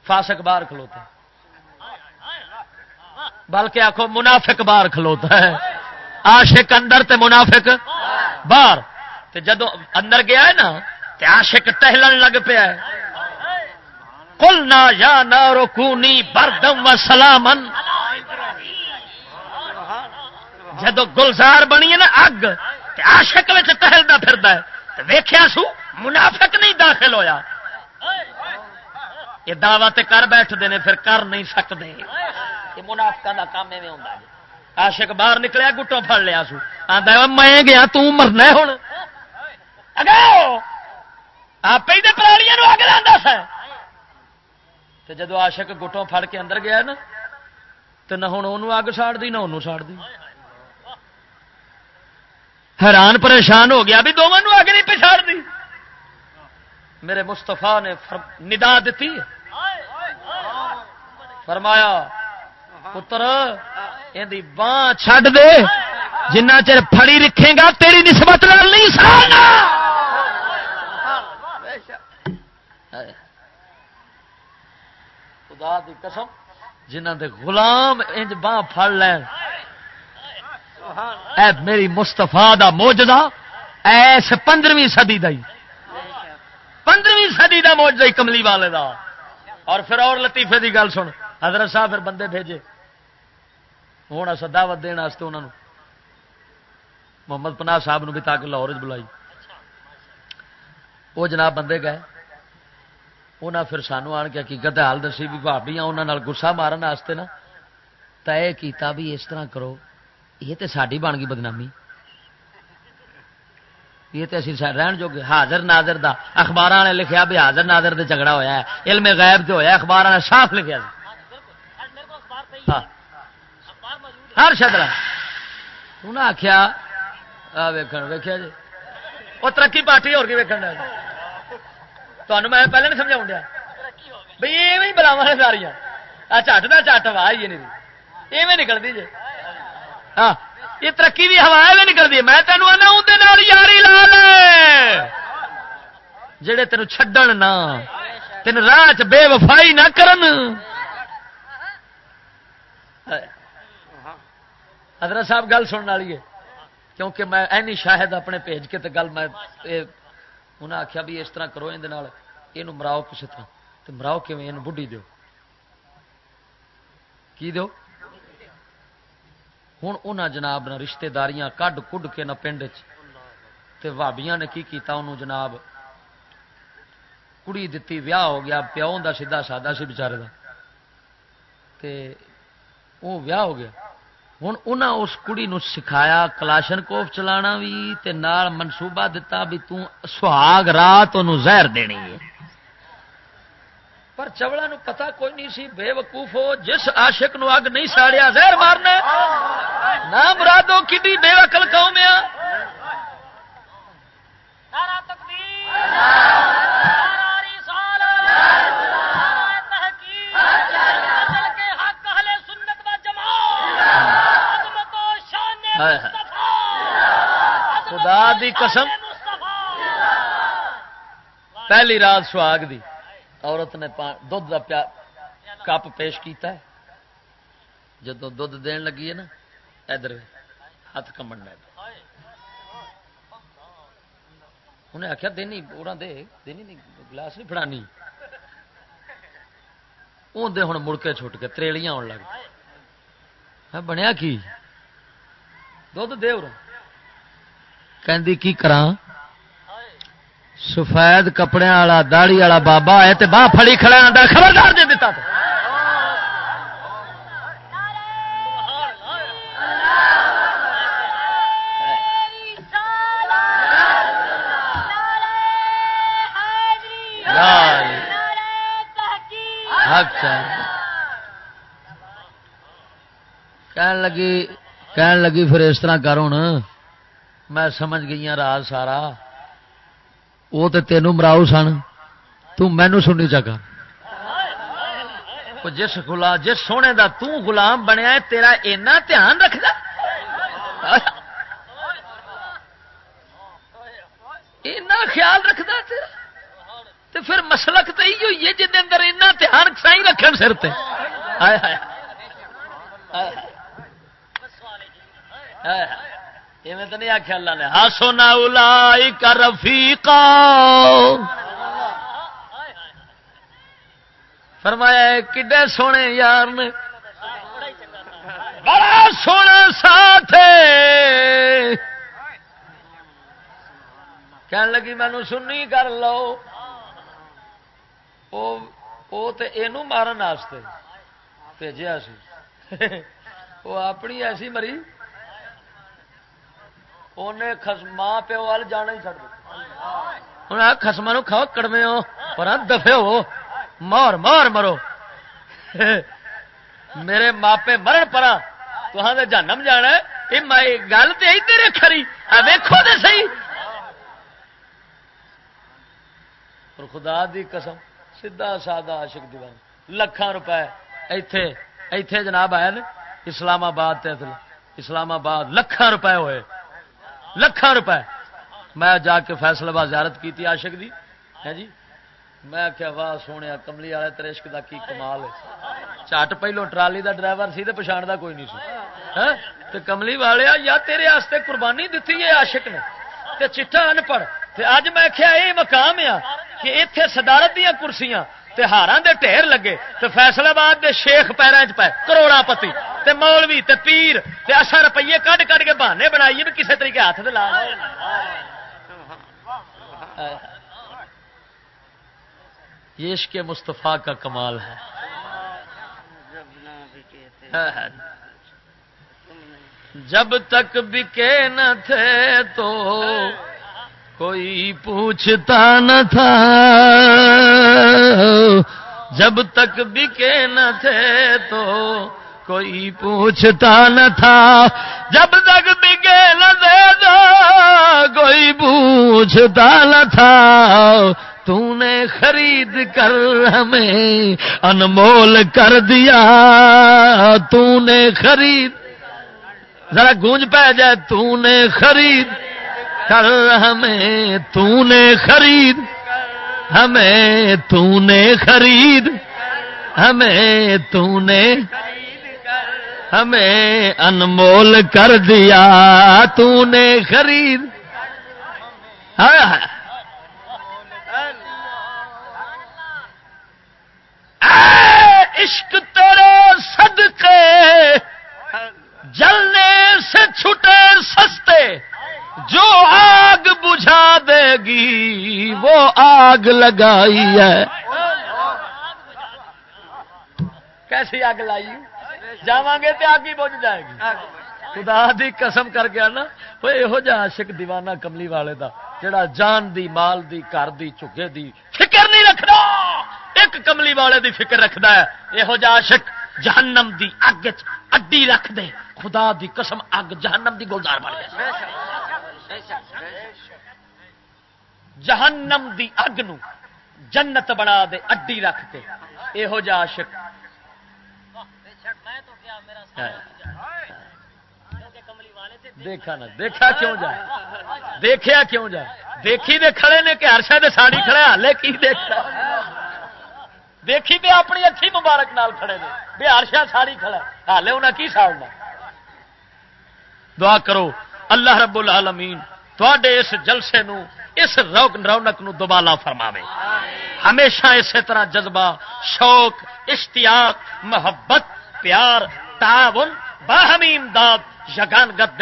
فاسق باہر کھلوتا بلکہ آخو منافق باہر کھلوتا ہے۔ عاشق اندر تے منافق باہر۔ تے جدو اندر گیا ہے نا، تے عاشق ٹہلن لگ پیا ہے۔ کلنا یا نہ رکونی بردم و سلامن جدو گلزار بنی ہے نا اگ آشک ٹہلتا پھر ویخیا سو، منافق نہیں داخل ہویا۔ یہ دعوت کر بیٹھتے ہیں پھر کر نہیں سکتے۔ یہ منافق کا کام ایویں ہوتا ہے۔ آشک باہر نکلیا گٹوں پڑ لیا سو۔ آتا میں گیا ترنا ہوں آپ ہی پرالیاں اگ لا سا۔ جدو آشک گٹوں پھڑ کے اندر گیا نا تو نہ ہوں اگ ساڑ دی نہ انہوں ساڑ دی حیران پریشان ہو گیا بھی دونوں اگ نہیں پچھاڑ دی میرے مستفا نے ندا دیتی فرمایا پتر یہ بان چڈ دے جنہ چر پڑی رکھے گا تیری نسبت نہیں سارنا خدا دی قسم جنہ دے غلام انج بان پھڑ لین۔ اے میری مستفا دا موجدہ ایس پندرہویں سدی دئی پندرہویں سدی دا موجدہ کملی والے دا۔ اور پھر اور لطیفے دی گل سن۔ حضرت صاحب پھر بندے بھیجے۔ ہوں اصا دعوت دن انہوں نے محمد پناہ صاحب نو بھی تاکہ لاہور بلائی۔ وہ جناب بندے گئے۔ انہیں پھر سانو آن کے حقیقت حال دسی بھی بھابیاں انہوں گسا مارن واسطے نا طے کیتا بھی اس طرح کرو، یہ تو ساری بن گئی بدنامی۔ یہ تو اسی رہن جو حاضر ناظر دا اخبار نے لکھیا بھی حاضر ناظر دے جھگڑا ہویا ہے۔ علم غیب جو ہویا اخبار نے صاف لکھیا ہاں۔ ہر شدرا انہیں آخیا ویکیا جی۔ وہ ترقی پارٹی اور ویکن تمہیں میں پہلے نہیں سمجھا دیا۔ بھائی ایویں بلاوا نے ساریاں۔ چٹ کا چٹ واہ ہی نہیں۔ ایویں نکلتی جی۔ ہاں یہ ترقی بھی ہوا بھی نکلتی میں تینوں آنا اندر یاری لا لے جڑے تین چڈن نہ تین راہ چ بے وفائی نہ کرن۔ حضرت صاحب گل سننے والی ہے۔ کیونکہ میں اینی شاہد اپنے بھیج کے گل میں انہیں آخیا بھی اس طرح کرو یہ مراؤ کسی طرح۔ تو مراؤ کیون بڑھی دو کی دو ہوں انہیں جناب نہ رشتے داریاں کڈ کڈ کے نہ پنڈ چابیاں نے کی کیتا انہوں جناب؟ کڑی دتی، ویاہ ہو گیا پیو کا سیدا سادہ سی بچارے کا وہ ویاہ ہو گیا۔ ہوں انہیں اس کڑی نو سکھایا کلاشن کوف چلانا بھی تے نال منصوبہ دتا بھی تاگ رات زہر دینی ہے پر چوڑا نو پتا کوئی نہیں سی بے وقوف ہو جس عاشق نو اگ نہیں ساڑیا زہر مارنا نہ مرادو کی بے وقل قوم آ خدا دی قسم۔ پہلی رات سہاگ دی، عورت نے دھد کا کپ پیش کیتا ہے۔ جدو دھد دین لگی ہے نا، ادھر ہاتھ کمن لگ انہیں آخیا دینی وہ دے، دینی نہیں، گلاس نہیں فڑانی اندر ہوں مڑ کے چھٹ کے تریلیاں آن لگ بنیا کی؟ دھد دے کی کرا سفید کپڑے والا داڑی والا بابا ہے تو باہ فڑی کھڑا آتا خبردار دے دیتا تو۔ کہن لگی کہن لگی پھر اس طرح کر ہوں میں سمجھ گئی ہوں راز سارا۔ وہ تو تینوں مراؤ سن۔ تینو سننی چکا۔ جس گلا جس سونے دا تو غلام بنیا ہے، تیرا اینا دھیان رکھتا اینا خیال رکھتا تیرا تو پھر مسلک تو یہ ہوئی ہے جن اندر اینا دھیان سائی رکھن سر تے۔ آئے۔ آئے آئے۔ ایویں تو نہیں آخیا اللہ نے۔ ہاسو نا کر رفیقا۔ فرمایا کڈے سونے یار نے؟ بڑا سونا ساتھ کہنے لگی مینو سننی کر لو۔ وہ تو یہ مارن واسطے بھیجا سی۔ [LAUGHS] وہ اپنی ایسی مری۔ انہیں ماں پیو وال جانا ہی چڑ دیا خسما نو کھاؤ کڑمے ہو پر دفے ہو مار مار مرو میرے ماپے مرن پرا تو ہاں جانم جانا ہے یہ گل تو ادھر کھری ویکو تو سی اور خدا دی قسم سیدا سادہ عاشق دیوان لکھان روپے ایتھے ایتھے جناب آئے اسلام آباد اسلام آباد لکھان روپے ہوئے لکھان روپے۔ میں جا کے فیصلہ باد زیارت کی عاشق دی۔ ہے جی؟ میں کیا واہ سونے، کملی والے ترشک کا کی کمال ہے۔ چٹ پہلو ٹرالی دا ڈرائیور سی پچھاڑ دا کوئی نہیں سی کملی والے یا تیرے آستے قربانی دیتی ہے عاشق نے تے چٹا ان پڑھ اج میں کیا یہ مقام آ کہ اتنے صدارت دیا کرسیاں تے ہاراں دے ٹھیر لگے تے فیصلہ باد دے شیخ پیروں چ پائے کروڑا پتی تے مولوی، تے پیر، تے اصا روپیے کٹ کٹ کے بہانے بنائیے بھی کسی طریقے ہاتھ دے لا یہ عشق مصطفیٰ کا کمال ہے۔ جب تک بکے نہ تھے تو کوئی پوچھتا نہ تھا۔ جب تک بکے نہ تھے تو کوئی پوچھتا نہ تھا۔ جب تک بکے نہ تھے تو کوئی پوچھتا نہ تھا۔ تو نے خرید کر ہمیں انمول کر دیا۔ تو نے خرید۔ ذرا گونج پہ جائے۔ تو نے خرید۔ کر ہمیں تو نے خرید، ہمیں تو نے خرید، ہمیں تو نے ہمیں انمول کر دیا تو نے خرید عشق تیرے صدقے، جلنے سے چھٹے سستے جو آگ بجھا دے گی، وہ آگ لگائی ہے۔ کیسی آگ لائی جا گے تو آگ ہی بجھ جائے گی۔ خدا دی قسم کر گیا نا وہ یہو جہ عاشق دیوانہ کملی والے دا، جڑا جان دی، مال دی کر دی، چگے دی فکر نہیں رکھنا ایک کملی والے دی فکر رکھتا ہے۔ یہو جا عاشق جہنم دی اگ اڈی رکھ دے۔ خدا دی قسم اگ جہنم دی گلزار بن گیا جہنم دی اگ نو جنت بنا دے، اڈی رکھ کے۔ یہو جا عاشق۔ دیکھا نا دیکھا کیوں جائے؟ دیکھا کیوں جائے؟ دیکھی دے کھڑے نے کہ ہر شاید ساڑی کھڑے ہالے کی دیکھا؟ دیکھی تے اپنی اچھی مبارک نال کھڑے نے بے ہر شاید ساڑی کھڑا ہالے انہیں کی ساڑنا دعا کرو۔ اللہ رب العالمین تھوڑے اس جلسے نو، اس روک رونق نو دوبالا فرماوے۔ ہمیشہ اسی طرح جذبہ، شوق، اشتیاق، محبت، پیار، تعاون باہمی امداد یگان گت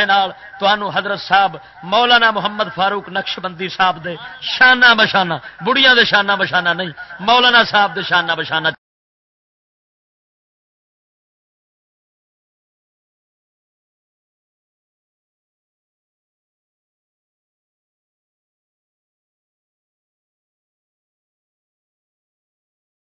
حضرت صاحب، مولانا محمد فاروق نقش بندی صاحب دے شانہ بشانہ بڑیاں دے شانہ بشانہ نہیں، مولانا صاحب دے شانہ بشانہ